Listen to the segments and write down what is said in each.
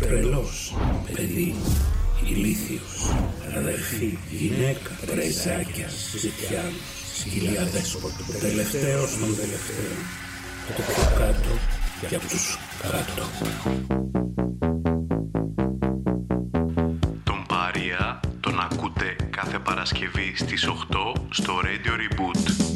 τρελός, παιδί, ηλίθιος, αδερφή, γυναίκα, πρεζάκια, ζητιάν, σκυλιά δέσποτο, τελευταίος των τελευταίων, από το κάτω και από τους κάτω. Τον Παρία τον ακούτε κάθε Παρασκευή στις 8 στο Radio Reboot.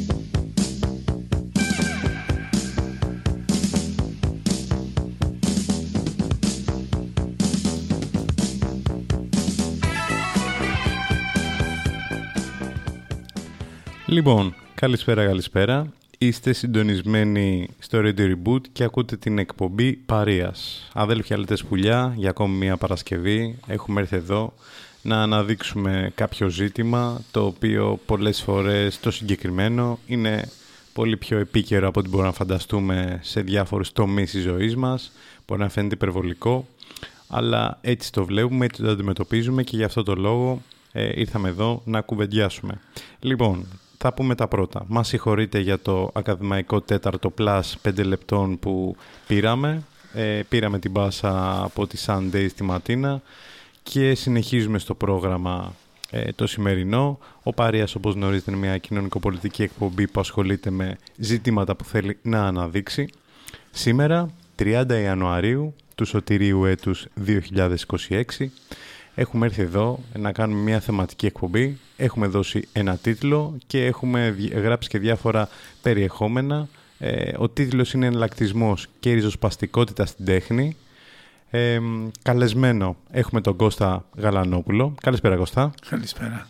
Λοιπόν, καλησπέρα, καλησπέρα. Είστε συντονισμένοι στο Radio Reboot και ακούτε την εκπομπή Παρίας. Αδέλφια αλέτες πουλιά, για ακόμη μια Παρασκευή έχουμε έρθει εδώ να αναδείξουμε κάποιο ζήτημα το οποίο πολλές φορές το συγκεκριμένο είναι πολύ πιο επίκαιρο από ό,τι μπορούμε να φανταστούμε σε διάφορους τομείς της ζωής μας. Μπορεί να φαίνεται υπερβολικό, αλλά έτσι το βλέπουμε, έτσι το αντιμετωπίζουμε και γι' αυτό το λόγο ε, ήρθαμε εδώ να κουβεντιάσουμε. Λοιπόν, θα πούμε τα πρώτα. Μας συγχωρείτε για το ακαδημαϊκό τέταρτο plus 5 λεπτών που πήραμε. Ε, πήραμε την πάσα από τη Sunday στη Ματίνα και συνεχίζουμε στο πρόγραμμα ε, το σημερινό. Ο Παρίας, όπως γνωρίζετε, είναι μια κοινωνικοπολιτική εκπομπή που ασχολείται με ζητήματα που θέλει να αναδείξει. Σήμερα, 30 Ιανουαρίου του σωτηρίου έτους 2026, έχουμε έρθει εδώ να κάνουμε μια θεματική εκπομπή. Έχουμε δώσει ένα τίτλο και έχουμε γράψει και διάφορα περιεχόμενα. Ε, ο τίτλος είναι «Εναλλακτισμός και ριζοσπαστικότητα στην τέχνη». Ε, καλεσμένο έχουμε τον Κώστα Γαλανόπουλο. Καλησπέρα Κώστα. Καλησπέρα.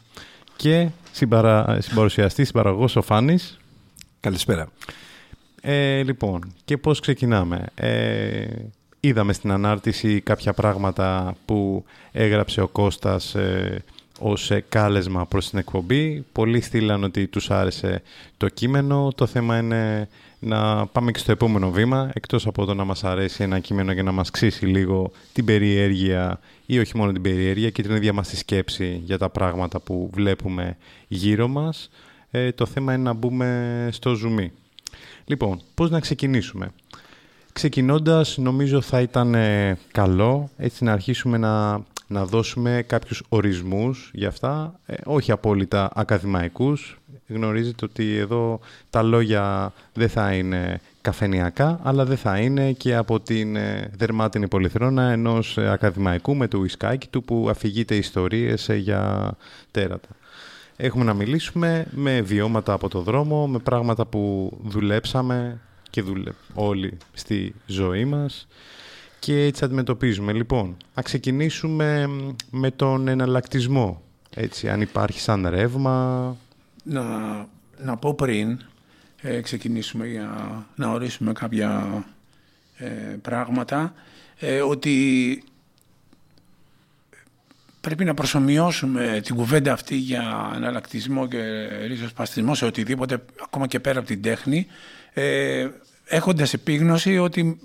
Και συμπαρα... συμπαρουσιαστή, συμπαραγωγός ο Φάνης. Καλησπέρα. Ε, λοιπόν, και πώς ξεκινάμε. Ε, είδαμε στην ανάρτηση κάποια πράγματα που έγραψε ο Κώστας ε, ως κάλεσμα προς την εκπομπή. Πολλοί στείλαν ότι τους άρεσε το κείμενο. Το θέμα είναι να πάμε και στο επόμενο βήμα, εκτός από το να μας αρέσει ένα κείμενο και να μας ξύσει λίγο την περιέργεια ή όχι μόνο την περιέργεια και την ίδια μας τη σκέψη για τα πράγματα που βλέπουμε γύρω μας. Ε, το θέμα είναι να μπούμε στο ζουμί. Λοιπόν, πώς να ξεκινήσουμε; Ξεκινώντας, νομίζω θα ήταν ε, καλό έτσι να αρχίσουμε να, να δώσουμε κάποιους ορισμούς για αυτά, ε, όχι απόλυτα ακαδημαϊκούς. Γνωρίζετε ότι εδώ τα λόγια δεν θα είναι καφενιακά, αλλά δεν θα είναι και από την ε, δερμάτινη πολυθρόνα ενός ακαδημαϊκού με το ουισκάκι του που αφηγείται ιστορίες για τέρατα. Έχουμε να μιλήσουμε με βιώματα από το δρόμο, με πράγματα που δουλέψαμε, και δουλε... όλοι στη ζωή μας και έτσι αντιμετωπίζουμε. Λοιπόν, να ξεκινήσουμε με τον εναλλακτισμό, έτσι, αν υπάρχει σαν ρεύμα. Να, να πω πριν ε, ξεκινήσουμε για να ορίσουμε κάποια ε, πράγματα, ε, ότι πρέπει να προσωμιώσουμε την κουβέντα αυτή για εναλλακτισμό και ριζοσπαστισμό σε οτιδήποτε, ακόμα και πέρα από την τέχνη, ε, έχοντας επίγνωση ότι,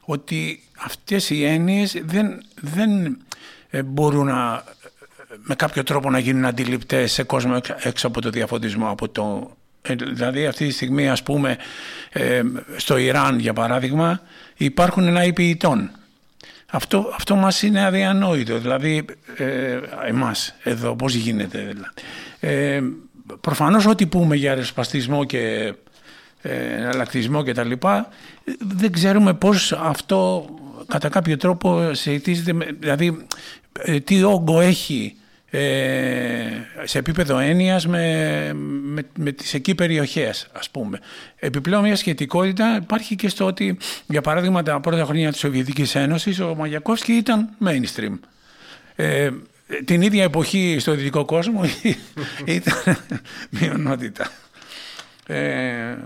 ότι αυτές οι έννοιες δεν, δεν ε, μπορούν να, με κάποιο τρόπο να γίνουν αντιληπτές σε κόσμο έξω από το διαφωτισμό, από το ε, Δηλαδή αυτή τη στιγμή ας πούμε ε, στο Ιράν για παράδειγμα υπάρχουν ένα ποιητών. Αυτό, αυτό μας είναι αδιανόητο, δηλαδή ε, εμάς εδώ πώς γίνεται δηλαδή. Ε, προφανώς ό,τι πούμε για ρεσπαστισμό και εναλλακτισμό κτλ. Δεν ξέρουμε πώς αυτό κατά κάποιο τρόπο συζητίζεται, δηλαδή ε, τι όγκο έχει ε, σε επίπεδο έννοιας με, με, με τις εκεί περιοχές ας πούμε. Επιπλέον μια σχετικότητα υπάρχει και στο ότι για παράδειγμα τα πρώτα χρόνια της Σοβιετικής Ένωσης ο Μαγιακόφσκι ήταν mainstream. Ε, την ίδια εποχή στο δυτικό κόσμο ήταν μειονότητα. Ε,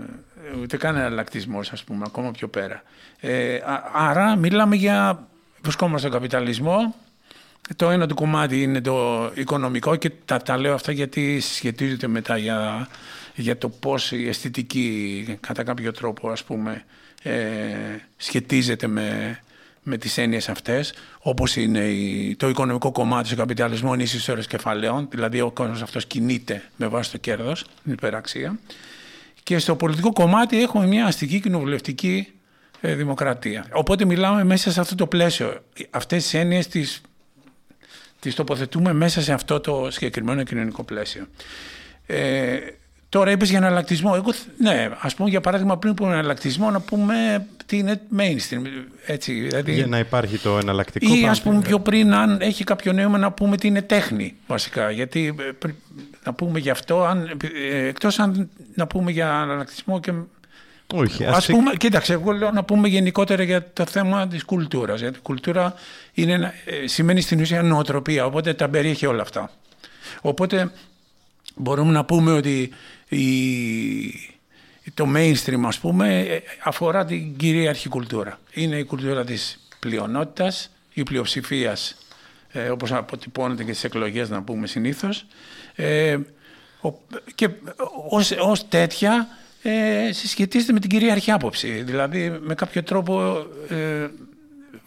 ούτε καν εναλλακτισμός, ας πούμε, ακόμα πιο πέρα. Ε, άρα μιλάμε για βρισκόμαστε στον καπιταλισμό. Το ένα του κομμάτι είναι το οικονομικό και τα, τα λέω αυτά γιατί σχετίζεται μετά για, για το πώς η αισθητική κατά κάποιο τρόπο ας πούμε ε, σχετίζεται με, με τις έννοιες αυτές όπως είναι η, το οικονομικό κομμάτι του καπιταλισμού είναι ίσως ώρες κεφαλαίων δηλαδή ο κόσμος αυτός κινείται με βάση το κέρδος, την υπεραξία και στο πολιτικό κομμάτι έχουμε μια αστική κοινοβουλευτική ε, δημοκρατία. Οπότε μιλάμε μέσα σε αυτό το πλαίσιο. Αυτές τις έννοιες τις, τις τοποθετούμε μέσα σε αυτό το συγκεκριμένο κοινωνικό πλαίσιο. Ε, Τώρα είπες για εναλλακτισμό. Εγώ, ναι, ας πούμε για παράδειγμα πριν από εναλλακτισμό να πούμε τι είναι mainstream. Έτσι, δηλαδή, για να υπάρχει το εναλλακτικό. Ή ας πούμε πιο πριν, αν έχει κάποιο νόημα να πούμε τι είναι τέχνη βασικά. Γιατί ε, να πούμε γι' αυτό, αν, ε, εκτός αν να πούμε για εναλλακτισμό και όχι, ας, πούμε, κοίταξε, εγώ λέω να πούμε γενικότερα για το θέμα της κουλτούρας. Γιατί η κουλτούρα είναι, ε, σημαίνει στην ουσία νοοτροπία, οπότε τα περιέχει όλα αυτά. Οπότε μπορούμε να πούμε ότι η, το mainstream ας πούμε αφορά την κυρίαρχη κουλτούρα. Είναι η κουλτούρα της πλειονότητας, η πλειοψηφία ε, όπως αποτυπώνεται και στις εκλογές να πούμε συνήθως ε, και ως, ως τέτοια ε, συσχετίζεται με την κυρίαρχη άποψη. Δηλαδή με κάποιο τρόπο ε,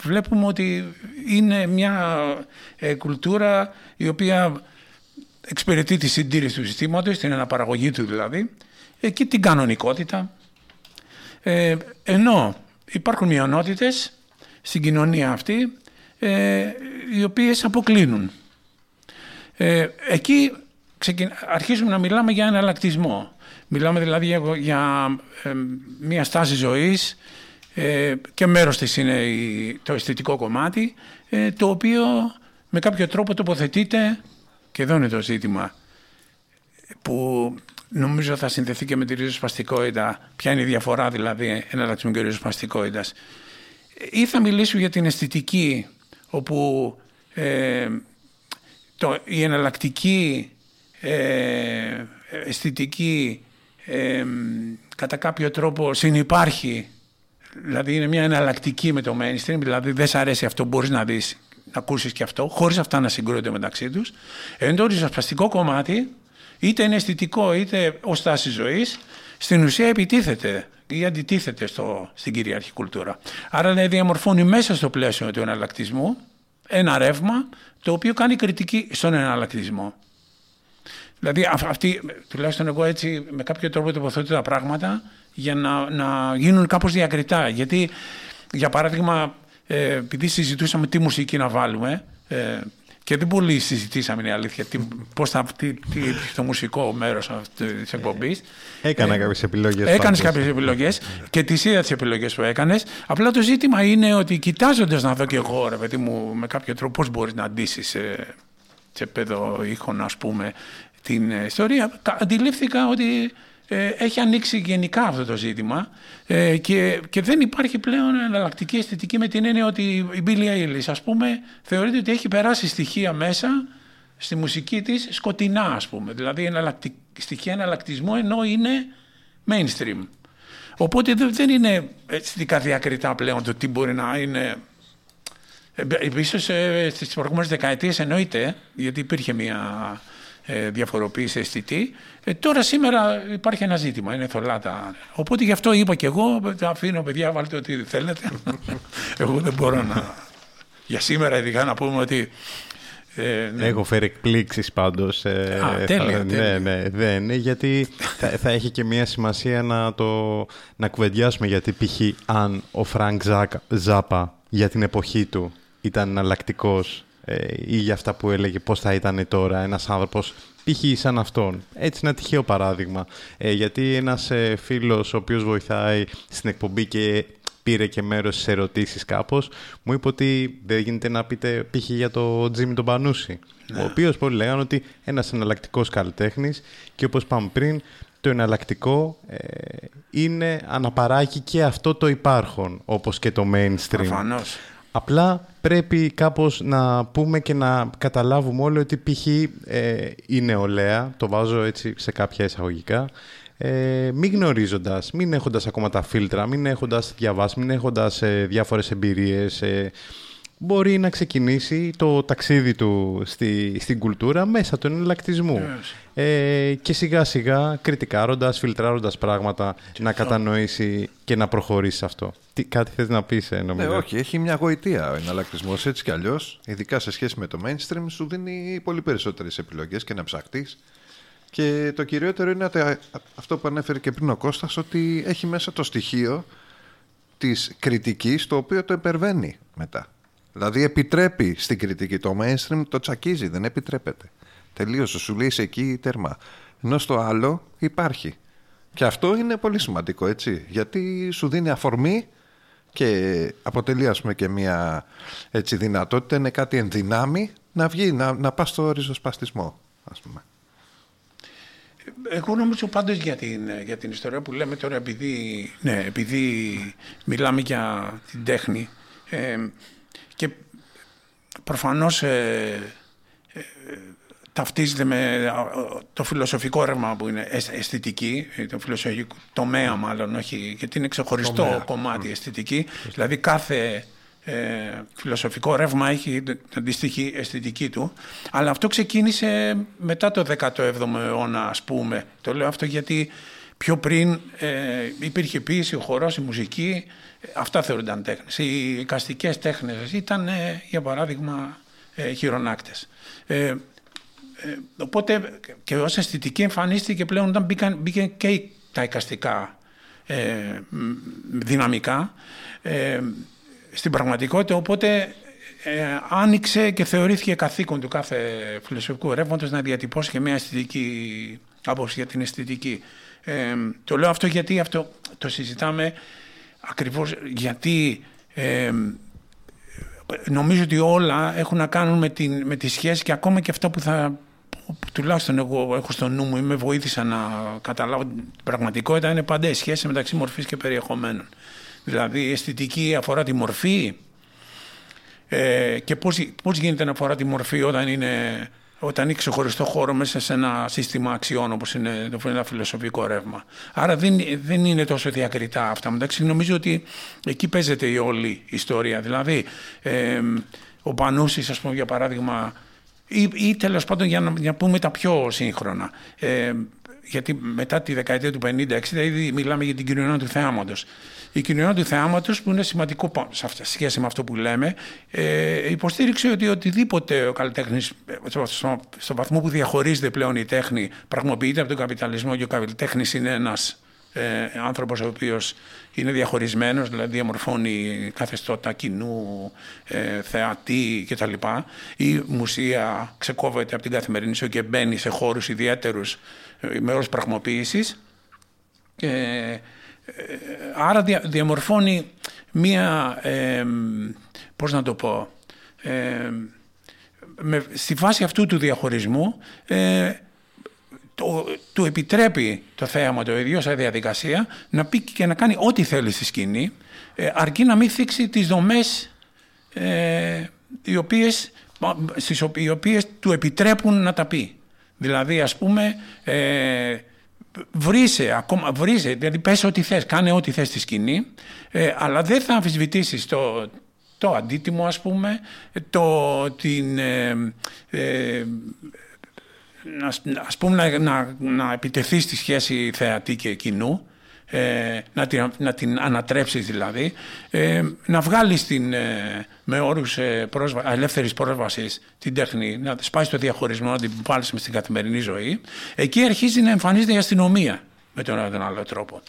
βλέπουμε ότι είναι μια ε, κουλτούρα η οποία εξυπηρετεί τη συντήρηση του συστήματος, την αναπαραγωγή του δηλαδή, και την κανονικότητα. Ε, ενώ υπάρχουν μειονότητες στην κοινωνία αυτή ε, οι οποίες αποκλίνουν. Ε, εκεί αρχίζουμε να μιλάμε για εναλλακτισμό. Μιλάμε δηλαδή για, ε, μια στάση ζωής ε, και μέρος της είναι το αισθητικό κομμάτι το οποίο με κάποιο τρόπο τοποθετείται και εδώ είναι το ζήτημα που νομίζω θα συνδεθεί και με τη ριζοσπαστικότητα. Ποια είναι η διαφορά δηλαδή εναλλακτισμού και ριζοσπαστικότητας. Ή θα μιλήσω για την αισθητική όπου ε, το, η εναλλακτική ε, αισθητική ε, κατά κάποιο τρόπο συνυπάρχει δηλαδή είναι μια εναλλακτική με το mainstream δηλαδή δεν σ' αρέσει αυτό μπορείς να δεις να ακούσεις και αυτό, χωρίς αυτά να συγκρούονται μεταξύ τους. Ενώ το ριζοσπαστικό κομμάτι, είτε είναι αισθητικό είτε ως τάση ζωής, στην ουσία επιτίθεται ή αντιτίθεται στο, στην κυρίαρχη κουλτούρα. Άρα δηλαδή διαμορφώνει μέσα στο πλαίσιο του εναλλακτισμού ένα ρεύμα το οποίο κάνει κριτική στον εναλλακτισμό. Δηλαδή αυτή, τουλάχιστον εγώ έτσι με κάποιο τρόπο τοποθετώ τα πράγματα για να, να γίνουν κάπως διακριτά. Γιατί για παράδειγμα ε, επειδή συζητούσαμε τι μουσική να βάλουμε ε, και δεν πολύ συζητήσαμε, είναι η αλήθεια, τι, πώς θα, τι, τι, το μουσικό μέρος της εκπομπής. Έκανα ε, κάποιες επιλογές. Έκανες κάποιες επιλογές και τις είδα τις επιλογές που έκανες. Απλά το ζήτημα είναι ότι κοιτάζοντας να δω και εγώ, ρε παιδί μου, με κάποιο τρόπο πώς μπορείς να αντίσεις σε, σε παιδό ήχον, ας πούμε, την ιστορία, αντιλήφθηκα ότι ε, έχει ανοίξει γενικά αυτό το ζήτημα ε, και, και δεν υπάρχει πλέον εναλλακτική αισθητική με την έννοια ότι η Billie Eilish ας πούμε θεωρείται ότι έχει περάσει στοιχεία μέσα στη μουσική της σκοτεινά ας πούμε δηλαδή εναλλακτικ, στοιχεία εναλλακτισμού ενώ είναι mainstream. Οπότε δεν είναι αισθητικά διακριτά πλέον το τι μπορεί να είναι ε, Ίσως στις προηγούμενες δεκαετίες εννοείται, γιατί υπήρχε μια ε, διαφοροποίηση αισθητή. Ε, τώρα σήμερα υπάρχει ένα ζήτημα, είναι θολάτα. Οπότε γι' αυτό είπα και εγώ, αφήνω παιδιά, βάλτε ό,τι θέλετε. εγώ δεν μπορώ να... Για σήμερα ειδικά να πούμε ότι ε, ναι. Έχω φέρει εκπλήξεις πάντως. Ε, Α, τέλεια, θα, τέλεια. Ναι, ναι, δεν είναι, γιατί θα, θα, έχει και μια σημασία να, το, να κουβεντιάσουμε, γιατί π.χ. αν ο Φρανκ Ζάπα για την εποχή του ήταν εναλλακτικός ε, ή για αυτά που έλεγε πώς θα ήταν τώρα ένας άνθρωπος π.χ. σαν αυτόν. Έτσι ένα τυχαίο παράδειγμα. Ε, γιατί ένας ε, φίλος ο οποίος βοηθάει στην εκπομπή και πήρε και μέρος στις ερωτήσεις κάπως, μου είπε ότι δεν γίνεται να πείτε π.χ. για το Τζίμι τον Πανούση. Ναι. Ο οποίος πολλοί λέγανε ότι ένας εναλλακτικός καλλιτέχνης και όπως πάμε πριν, το εναλλακτικό ε, είναι αναπαράγει και αυτό το υπάρχον, όπως και το mainstream. Προφανώς. Απλά πρέπει κάπως να πούμε και να καταλάβουμε όλοι ότι π.χ. Ε, η νεολαία, το βάζω έτσι σε κάποια εισαγωγικά, ε, μην γνωρίζοντας, μην έχοντας ακόμα τα φίλτρα, μην έχοντας διαβάσει, μην έχοντας ε, διάφορες εμπειρίες, ε, μπορεί να ξεκινήσει το ταξίδι του στη, στην κουλτούρα μέσα του εναλλακτισμού. Ε, και σιγά σιγά κριτικάροντας, φιλτράροντας πράγματα να κατανοήσει και να προχωρήσει σε αυτό. Τι, κάτι θες να πεις, ε, νομίζω; Ναι, όχι, έχει μια γοητεία ο εναλλακτισμός έτσι κι αλλιώς, ειδικά σε σχέση με το mainstream, σου δίνει πολύ περισσότερες επιλογές και να ψαχτείς. Και το κυριότερο είναι αυτό που ανέφερε και πριν ο Κώστας, ότι έχει μέσα το στοιχείο της κριτικής, το οποίο το επερβαίνει μετά. Δηλαδή επιτρέπει στην κριτική. Το mainstream το τσακίζει, δεν επιτρέπεται. Τελείωσε, σου λέει εκεί τέρμα. Ενώ στο άλλο υπάρχει. Και αυτό είναι πολύ σημαντικό, έτσι. Γιατί σου δίνει αφορμή και αποτελεί ας πούμε και μια έτσι, δυνατότητα, είναι κάτι ενδυνάμει να βγει, να, να πας στο ριζοσπαστισμό, ας πούμε. Εγώ νομίζω πάντως για την, για την ιστορία που λέμε τώρα επειδή, ναι, επειδή μιλάμε για την τέχνη ε, και προφανώς ε, ε, ταυτίζεται με το φιλοσοφικό ρεύμα που είναι αισθητική, το φιλοσοφικό τομέα μάλλον, όχι, γιατί είναι ξεχωριστό κομμάτι αισθητική. Δηλαδή κάθε ε, φιλοσοφικό ρεύμα έχει την αντίστοιχη αισθητική του. Αλλά αυτό ξεκίνησε μετά το 17ο αιώνα, ας πούμε. Το λέω αυτό γιατί πιο πριν ε, υπήρχε ποίηση, ο χορός, η μουσική, αυτά θεωρούνταν τέχνες. Οι εικαστικές τέχνες ήταν, ε, για παράδειγμα, ε, χειρονάκτες. Ε, οπότε και ως αισθητική εμφανίστηκε πλέον όταν μπήκαν, μπήκαν και τα εικαστικά δυναμικά στην πραγματικότητα, οπότε ε, άνοιξε και θεωρήθηκε καθήκον του κάθε φιλοσοφικού ρεύματος να διατυπώσει και μια αισθητική άποψη για την αισθητική. Ε, το λέω αυτό γιατί αυτό το συζητάμε ακριβώς γιατί ε, νομίζω ότι όλα έχουν να κάνουν με, την, με τη σχέση και ακόμα και αυτά που θα τουλάχιστον εγώ έχω στο νου μου ή με βοήθησα να καταλάβω την πραγματικότητα είναι πάντα η σχέση μεταξύ μορφής και περιεχομένων. Δηλαδή η αισθητική αφορά τη μορφή ε, και πώς, πώς γίνεται να αφορά τη μορφή όταν είναι, όταν είναι ξεχωριστό χώρο μέσα σε ένα σύστημα αξιών όπως είναι το ένα φιλοσοφικό ρεύμα. Άρα δεν, δεν είναι τόσο διακριτά αυτά. μεταξύ. νομίζω ότι εκεί παίζεται η όλη ιστορία. Δηλαδή ε, ο Πανούσης ας πούμε για παράδειγμα ή, ή τέλος πάντων για να, για πούμε τα πιο σύγχρονα. Ε, γιατί μετά τη δεκαετία του 50-60 ήδη μιλάμε για την κοινωνία του θεάματος. Η κοινωνία του θεάματος που είναι σημαντικό σε σχέση με αυτό που λέμε ε, υποστήριξε ότι οτιδήποτε ο καλλιτέχνης στο, στο βαθμό που διαχωρίζεται πλέον η τέχνη πραγματοποιείται από τον καπιταλισμό και ο καλλιτέχνης είναι ένας ε, άνθρωπος ο οποίος είναι διαχωρισμένος, δηλαδή διαμορφώνει καθεστώτα κοινού, ε, θεατή κτλ. Η μουσεία ξεκόβεται από την καθημερινή ζωή και μπαίνει σε χώρους ιδιαίτερους ε, με όρους πραγματοποίησης. Ε, άρα διαμορφώνει μία, ε, πώς να το πω, ε, με, στη φάση αυτού του διαχωρισμού ε, το, του επιτρέπει το θέαμα το ίδιο σαν διαδικασία να πει και να κάνει ό,τι θέλει στη σκηνή ε, αρκεί να μην θίξει τις δομές ε, οι, οποίες, στις, οι οποίες του επιτρέπουν να τα πει. Δηλαδή ας πούμε ε, βρήσε, ακόμα, βρήσε, δηλαδή πες ό,τι θες, κάνε ό,τι θες στη σκηνή, ε, αλλά δεν θα αμφισβητήσεις το, το αντίτιμο ας πούμε, το, την, ε, ε, ας πούμε να, να, να επιτεθεί στη σχέση θεατή και κοινού, ε, να, την, να την ανατρέψεις δηλαδή, ε, να βγάλεις την, ε, με όρους ε, πρόσβα, ελεύθερης πρόσβασης την τέχνη, να σπάσεις το διαχωρισμό, να την βάλεις μες στην καθημερινή ζωή, εκεί αρχίζει να εμφανίζεται η αστυνομία με τον ένα άλλο τρόπο.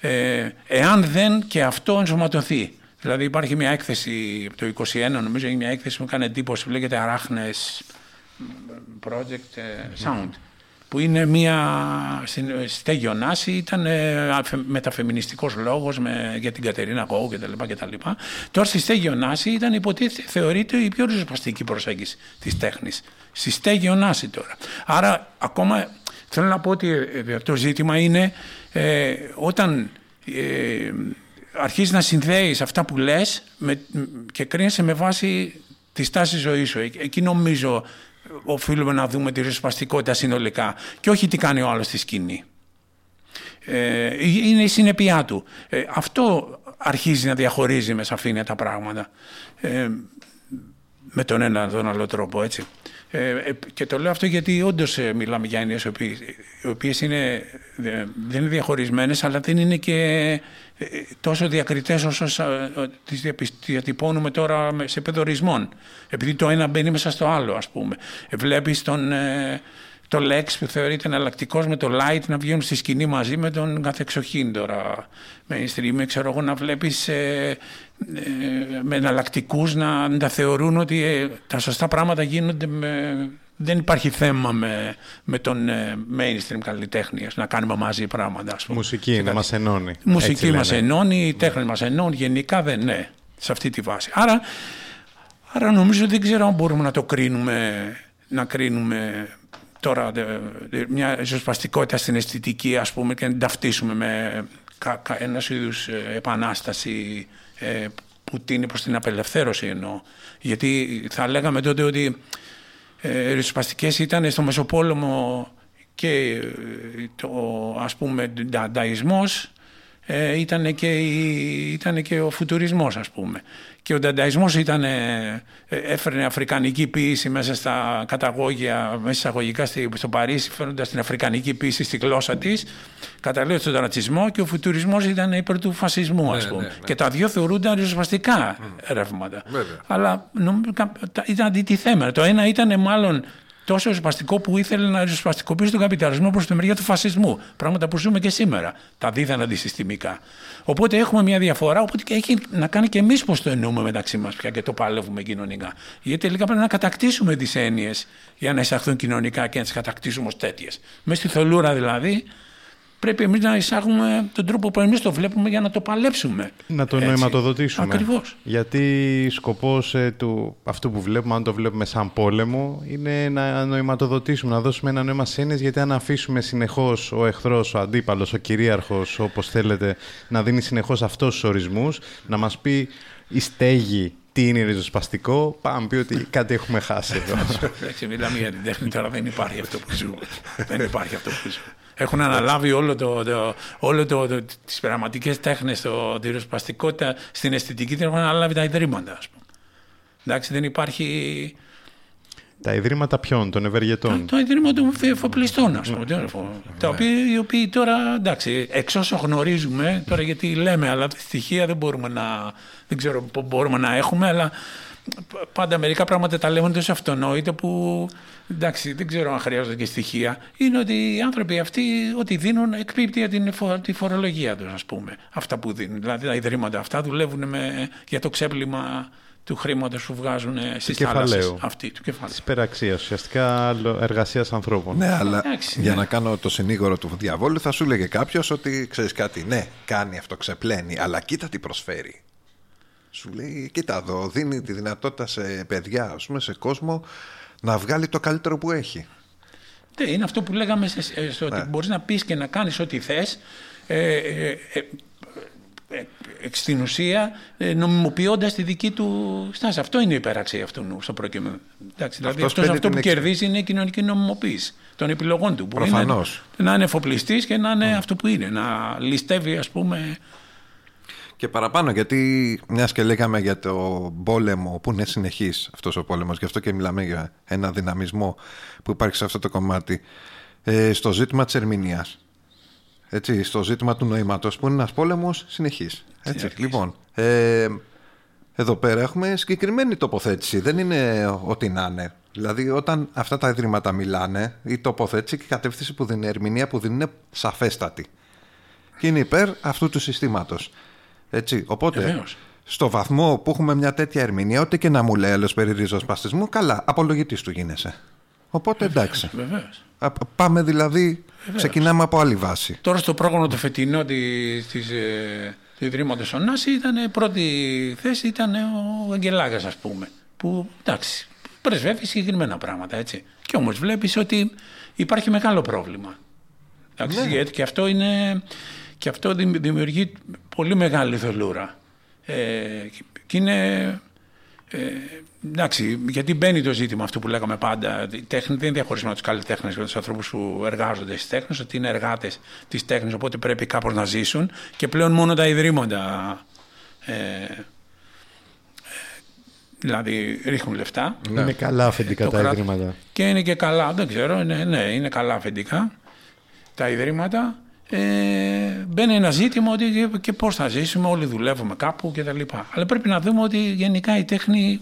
Ε, εάν δεν και αυτό ενσωματωθεί. Δηλαδή υπάρχει μια έκθεση το 2021, νομίζω, είναι μια έκθεση που κάνει εντύπωση που λέγεται Αράχνες Project ε, Sound που είναι μια στέγιο Νάση, ήταν ε, μεταφεμινιστικός λόγος με, για την Κατερίνα Γόου κτλ. λοιπά. Τώρα στη στέγιο Νάση ήταν υποτίθεται, θεωρείται η πιο ριζοσπαστική προσέγγιση της τέχνης. Στη στέγιο Νάση τώρα. Άρα ακόμα θέλω να πω ότι ε, το ζήτημα είναι ε, όταν ε, αρχίζεις να συνδέεις αυτά που λες με, και κρίνεσαι με βάση τη στάση ζωής σου. Εκεί νομίζω οφείλουμε να δούμε τη ριζοσπαστικότητα συνολικά και όχι τι κάνει ο άλλος στη σκηνή. Ε, είναι η συνεπειά του. Ε, αυτό αρχίζει να διαχωρίζει με σαφήνεια τα πράγματα. Ε, με τον ένα τον άλλο τρόπο, έτσι. Ε, ε, και το λέω αυτό γιατί όντως μιλάμε για έννοιες οι οποίες είναι, δεν είναι διαχωρισμένες, αλλά δεν είναι και ε, τόσο διακριτές όσο τις διατυπώνουμε τώρα σε επίπεδο Επειδή το ένα μπαίνει μέσα στο άλλο, ας πούμε. Βλέπεις τον το Lex που θεωρείται εναλλακτικός με το Light να βγαίνουν στη σκηνή μαζί με τον καθεξοχήν τώρα mainstream. Ξέρω εγώ να βλέπεις ε, ε, με εναλλακτικούς να, να θεωρούν ότι ε, τα σωστά πράγματα γίνονται με, δεν υπάρχει θέμα με, με τον ε, mainstream καλλιτέχνη να κάνουμε μαζί πράγματα. Ας πούμε. Μουσική να μας ενώνει. Μουσική μας ενώνει, η τέχνη μας ενώνει, γενικά δεν ναι, σε αυτή τη βάση. Άρα, άρα νομίζω δεν ξέρω αν μπορούμε να το κρίνουμε, να κρίνουμε τώρα μια ριζοσπαστικότητα στην αισθητική ας πούμε και να την ταυτίσουμε με ένας είδους ε, επανάσταση ε, που τίνει προς την απελευθέρωση εννοώ. Γιατί θα λέγαμε τότε ότι ε, ριζοσπαστικές ήταν στο Μεσοπόλεμο και ε, το ας πούμε ντανταϊσμός ε, ήταν, και, ήταν και ο φουτουρισμός ας πούμε. Και ο ντανταϊσμός ήταν, ε, έφερνε αφρικανική ποίηση μέσα στα καταγόγια, μέσα εισαγωγικά στο Παρίσι, φέρνοντας την αφρικανική ποίηση στη γλώσσα της, καταλήγοντας τον ρατσισμό και ο φουτουρισμός ήταν υπέρ του φασισμού ας ναι, πούμε. Ναι, ναι. Και τα δύο θεωρούνταν ριζοσπαστικά mm. ρεύματα. Αλλά νομίζω, ήταν αντιτιθέμενα. Το ένα ήταν μάλλον τόσο ριζοσπαστικό που ήθελε να ριζοσπαστικοποιήσει τον καπιταλισμό προς τη μεριά του φασισμού. Πράγματα που ζούμε και σήμερα. Τα δίδανα αντισυστημικά. Οπότε έχουμε μια διαφορά, οπότε έχει να κάνει και εμείς πώς το εννοούμε μεταξύ μας πια και το παλεύουμε κοινωνικά. Γιατί τελικά πρέπει να κατακτήσουμε τις έννοιες για να εισαχθούν κοινωνικά και να τις κατακτήσουμε ως τέτοιες. Μέσα στη θολούρα δηλαδή πρέπει εμείς να εισάγουμε τον τρόπο που εμείς το βλέπουμε για να το παλέψουμε. Να το νοηματοδοτήσουμε. Ακριβώς. Γιατί σκοπός ε, του αυτού που βλέπουμε, αν το βλέπουμε σαν πόλεμο, είναι να νοηματοδοτήσουμε, να δώσουμε ένα νόημα σε γιατί αν αφήσουμε συνεχώς ο εχθρός, ο αντίπαλος, ο κυρίαρχος, όπως θέλετε, να δίνει συνεχώς αυτού τους ορισμούς, να μας πει η στέγη τι είναι ριζοσπαστικό, πάμε πει ότι κάτι έχουμε χάσει εδώ. Μιλάμε για την τέχνη, τώρα δεν υπάρχει αυτό που ζούμε. δεν υπάρχει αυτό που ζούμε έχουν αναλάβει όλο το, το, όλο το, το, τις πραγματικές τέχνες, το, τη ριζοσπαστικότητα στην αισθητική την έχουν αναλάβει τα ιδρύματα, ας πούμε. Εντάξει, δεν υπάρχει... Τα ιδρύματα ποιων, των ευεργετών; Τα, ιδρύματα των εφοπλιστών, ας πούμε. Ναι. Τα οποία, οι οποίοι τώρα, εντάξει, εξ όσο γνωρίζουμε, τώρα γιατί λέμε, αλλά στοιχεία δεν μπορούμε να, δεν ξέρω μπορούμε να έχουμε, αλλά πάντα μερικά πράγματα τα λέμε τόσο αυτονόητα που εντάξει δεν ξέρω αν χρειάζονται και στοιχεία είναι ότι οι άνθρωποι αυτοί ό,τι δίνουν εκπίπτει την τη φορολογία τους ας πούμε αυτά που δίνουν δηλαδή τα ιδρύματα αυτά δουλεύουν με, για το ξέπλυμα του χρήματος που βγάζουν στις θάλασσες. Αυτή του κεφαλαίου. Της υπεραξία, ουσιαστικά εργασίας ανθρώπων. Ναι, αλλά για να κάνω το συνήγορο του διαβόλου, θα σου λέγε κάποιος ότι ξέρεις κάτι, ναι, κάνει αυτό, ξεπλένει, αλλά κοίτα τι προσφέρει. Σου λέει, κοίτα εδώ, δίνει τη δυνατότητα σε παιδιά, ας πούμε, σε κόσμο, να βγάλει το καλύτερο που έχει. Ναι, είναι αυτό που λέγαμε, σε, ε, ότι ναι. μπορείς να πεις και να κάνεις ό,τι θες, ε, ε, ε, ε στην ουσία ε, νομιμοποιώντας τη δική του στάση. Αυτό είναι η υπεραξία αυτού στο προκειμένου. Εντάξει, δηλαδή αυτός αυτό που κερδίζει είναι η κοινωνική νομιμοποίηση των επιλογών του. Προφανώς. να είναι εφοπλιστής και να είναι αυτό που είναι. Να ληστεύει, ας πούμε, και παραπάνω, γιατί μιας και λέγαμε για το πόλεμο που είναι συνεχής αυτός ο πόλεμος, γι' αυτό και μιλάμε για ένα δυναμισμό που υπάρχει σε αυτό το κομμάτι. Ε, στο ζήτημα της ερμηνείας. Έτσι, στο ζήτημα του νοήματος που είναι ένας πόλεμος συνεχής. Έτσι, λοιπόν, ε, εδώ πέρα έχουμε συγκεκριμένη τοποθέτηση. Δεν είναι ό,τι να είναι. Δηλαδή, όταν αυτά τα ιδρύματα μιλάνε, η τοποθέτηση και η κατεύθυνση που δίνει, η ερμηνεία που δίνει είναι σαφέστατη. Και είναι υπέρ αυτού του συστήματος. Έτσι. Οπότε, στο βαθμό που έχουμε μια τέτοια ερμηνεία, ό,τι και να μου λέει άλλος περί ριζοσπαστισμού, καλά, απολογητής του γίνεσαι. Οπότε εντάξει. Βεβαίως. Πάμε δηλαδή, ξεκινάμε από άλλη βάση. Τώρα στο πρόγραμμα το φετινό της, ε, του Ιδρύματο Ωνάση ήταν πρώτη θέση ήταν ο Αγγελάκας, ας πούμε. Που εντάξει, πρεσβεύει συγκεκριμένα πράγματα έτσι. Και όμως βλέπεις ότι υπάρχει μεγάλο πρόβλημα. Εντάξει, ναι. Γιατί και αυτό είναι και αυτό δημιουργεί πολύ μεγάλη θολούρα. Ε, και είναι... Ε, εντάξει, γιατί μπαίνει το ζήτημα αυτό που λέγαμε πάντα. Η τέχνη δεν είναι διαχωρισμό τους καλλιτέχνες και τους ανθρώπους που εργάζονται στις τέχνες, ότι είναι εργάτες της τέχνης, οπότε πρέπει κάπως να ζήσουν και πλέον μόνο τα ιδρύματα. Ε, δηλαδή ρίχνουν λεφτά. Είναι καλά αφεντικά Το τα κράτος. ιδρύματα. Και είναι και καλά, δεν ξέρω, ναι, ναι είναι καλά αφεντικά τα ιδρύματα. Ε, μπαίνει ένα ζήτημα ότι και, και πώς θα ζήσουμε, όλοι δουλεύουμε κάπου κτλ. Αλλά πρέπει να δούμε ότι γενικά η τέχνη,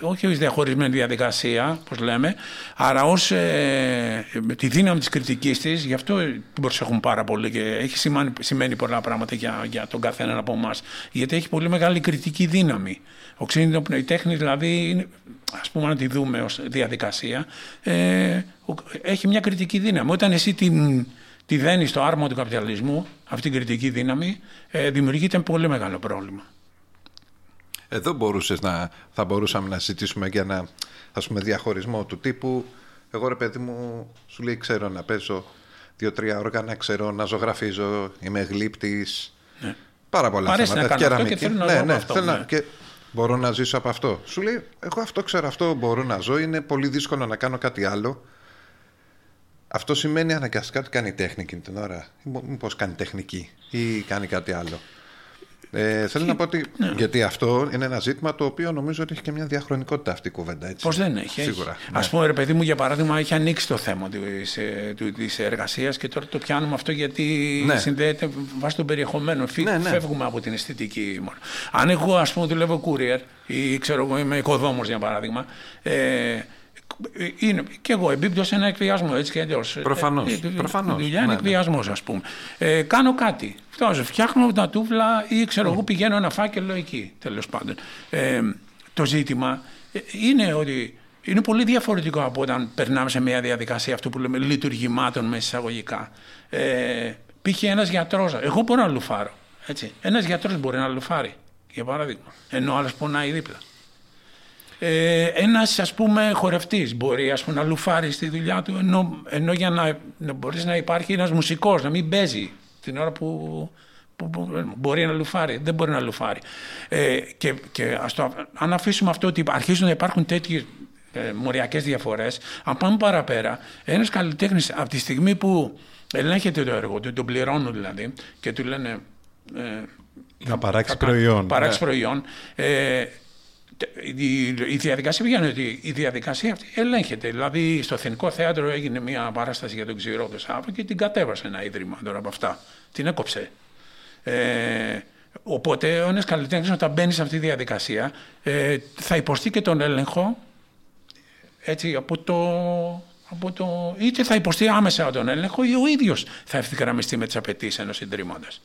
όχι ως διαχωρισμένη διαδικασία, όπως λέμε, αλλά ως ε, με τη δύναμη της κριτικής της, γι' αυτό την προσέχουν πάρα πολύ και έχει σημάνει, σημαίνει πολλά πράγματα για, για τον καθένα από εμάς. Γιατί έχει πολύ μεγάλη κριτική δύναμη. Ο ξύνητο, η τέχνη δηλαδή, είναι, ας πούμε να τη δούμε ως διαδικασία, ε, ο- έχει μια κριτική δύναμη. Όταν εσύ την, τη δένεις στο άρμο του καπιταλισμού, αυτή την κριτική δύναμη, ε, δημιουργείται πολύ μεγάλο πρόβλημα. Εδώ μπορούσες να, θα μπορούσαμε να συζητήσουμε για ένα ας πούμε, διαχωρισμό του τύπου. Εγώ ρε παιδί μου, σου λέει ξέρω να παίζω δύο-τρία όργανα, ξέρω να ζωγραφίζω, είμαι γλύπτης. Πάρα πολλά Μ' αρέσει θέματα. να κάνω αυτό κεραμική. και θέλω να ναι, ζω από ναι, αυτό, θέλω να- ναι. και μπορώ να ζήσω από αυτό. Σου λέει, εγώ αυτό ξέρω, αυτό μπορώ να ζω. Είναι πολύ δύσκολο να κάνω κάτι άλλο. Αυτό σημαίνει αναγκαστικά ότι κάνει τέχνη εκείνη την ώρα. Ή μήπως κάνει τεχνική ή κάνει κάτι άλλο. Ε, θέλω να πω ότι. Ναι. Γιατί αυτό είναι ένα ζήτημα το οποίο νομίζω ότι έχει και μια διαχρονικότητα αυτή η κουβέντα. Έτσι. Πώς δεν έχει. Σίγουρα. Έχει. ναι. Α πούμε, ρε παιδί μου, για παράδειγμα, έχει ανοίξει το θέμα της εργασίας και τώρα το πιάνουμε αυτό γιατί Ναι. συνδέεται βάσει των περιεχομένων. Φύ- Ναι, ναι. Φεύγουμε από την αισθητική μόνο. Αν εγώ, ας πούμε, δουλεύω courier ή ξέρω εγώ είμαι οικοδόμος για παράδειγμα. Ε, είναι, και εγώ εμπίπτω σε ένα εκβιασμό έτσι και αλλιώς. Προφανώς, Η προφανώς. δουλειά Ναι, είναι ναι. εκβιασμός, ας πούμε. Ε, κάνω κάτι. Φτιάχνω, φτιάχνω τα τούβλα ή ξέρω εγώ πηγαίνω ένα φάκελο εκεί, τέλος πάντων. Ε, το ζήτημα ε, είναι ότι είναι πολύ διαφορετικό από όταν περνάμε σε μια διαδικασία αυτού που λέμε λειτουργημάτων με εισαγωγικά. Ε, Π.χ. ένας γιατρός, εγώ μπορώ να λουφάρω. Έτσι. Ένας γιατρός μπορεί να λουφάρει, για παράδειγμα. Ενώ άλλος πονάει δίπλα. Ε, ένας ας πούμε χορευτής μπορεί ας πούμε, να λουφάρει στη δουλειά του ενώ, ενώ για να, να μπορείς να υπάρχει ένας μουσικός να μην παίζει την ώρα που, που, που μπορεί να λουφάρει δεν μπορεί να λουφάρει ε, και, και ας το, αν αφήσουμε αυτό ότι αρχίζουν να υπάρχουν τέτοιες ε, μοριακές διαφορές αν πάμε παραπέρα ένας καλλιτέχνης από τη στιγμή που ελέγχεται το έργο του τον πληρώνουν δηλαδή και του λένε ε, Να παράξεις θα κάνει- προϊόν. Παράξεις προϊόν. Ε, η, η διαδικασία πήγαινε ότι η διαδικασία αυτή ελέγχεται. Δηλαδή στο Εθνικό Θέατρο έγινε μια παράσταση για τον Ξηρό το Σάββατο και την κατέβασε ένα ίδρυμα τώρα από αυτά. Την έκοψε. Ε, οπότε ο ένας καλλιτέχνης όταν μπαίνει σε αυτή τη διαδικασία ε, θα υποστεί και τον έλεγχο έτσι, από το, από το, είτε θα υποστεί άμεσα τον έλεγχο ή ο ίδιος θα ευθυγραμμιστεί με τις απαιτήσεις ενός ιδρύματος.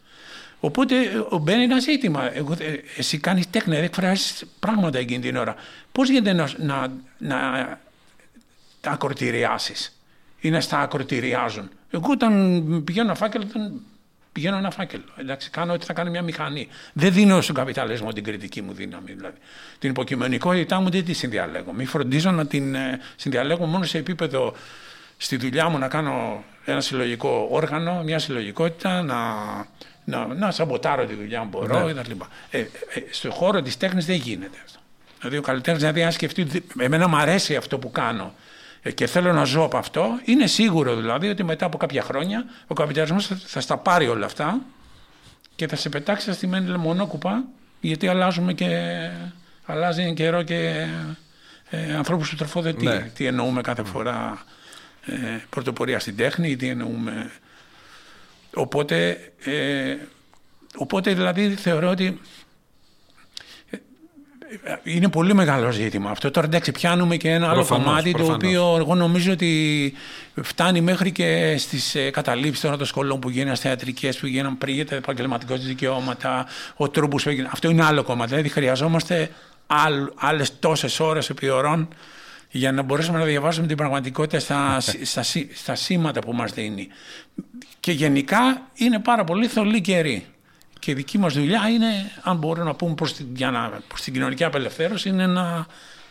Οπότε ε, μπαίνει ένα ζήτημα. Εγώ, ε, εσύ κάνεις τέχνη, δεν εκφράζεις πράγματα εκείνη την ώρα. Πώς γίνεται να, να, να τα ακροτηριάσεις ή να στα ακροτηριάζουν; Εγώ όταν πηγαίνω ένα φάκελο, δεν πηγαίνω ένα φάκελο. Εντάξει, κάνω ό,τι θα κάνει μια μηχανή. Δεν δίνω στον καπιταλισμό την κριτική μου δύναμη. Δηλαδή. Την υποκειμενικότητά μου δεν τη συνδιαλέγω. Μη φροντίζω να την ε, συνδιαλέγω μόνο σε επίπεδο στη δουλειά μου να κάνω ένα συλλογικό όργανο, μια συλλογικότητα, να, να, να σαμποτάρω τη δουλειά μου μπορώ Ναι. κτλ. Ε, ε, στον χώρο της τέχνης δεν γίνεται αυτό. Δηλαδή ο καλλιτέχνης, δηλαδή, αν σκεφτεί, ότι εμένα μου αρέσει αυτό που κάνω ε, και θέλω να ζω από αυτό, είναι σίγουρο δηλαδή ότι μετά από κάποια χρόνια ο καπιταλισμός θα, θα στα πάρει όλα αυτά και θα σε πετάξει στα στημένη λεμονόκουπα, γιατί αλλάζουμε και αλλάζει καιρό και ε, ανθρώπους του τροφοδετή. Ναι. Τι εννοούμε κάθε φορά ε, πρωτοπορία στην τέχνη ή τι εννοούμε. Οπότε, ε, οπότε δηλαδή θεωρώ ότι ε, είναι πολύ μεγάλο ζήτημα αυτό. Τώρα εντάξει πιάνουμε και ένα άλλο Προφανώς, κομμάτι το προφανώς. οποίο εγώ νομίζω ότι φτάνει μέχρι και στις ε, καταλήψεις τώρα των σχολών που γίνανε, στις θεατρικές που γίνανε πριν για τα επαγγελματικά τους δικαιώματα, ο τρόπος που έγινε. Αυτό είναι άλλο κομμάτι. Δηλαδή χρειαζόμαστε άλλ, άλλες τόσες ώρες επί ωρών για να μπορέσουμε να διαβάσουμε την πραγματικότητα στα, στα, σή- στα σήματα που μας δίνει. Και γενικά είναι πάρα πολύ θολή καιρή. Και η δική μας δουλειά είναι, αν μπορούμε να πούμε προς την, για να, προς την κοινωνική απελευθέρωση, είναι να,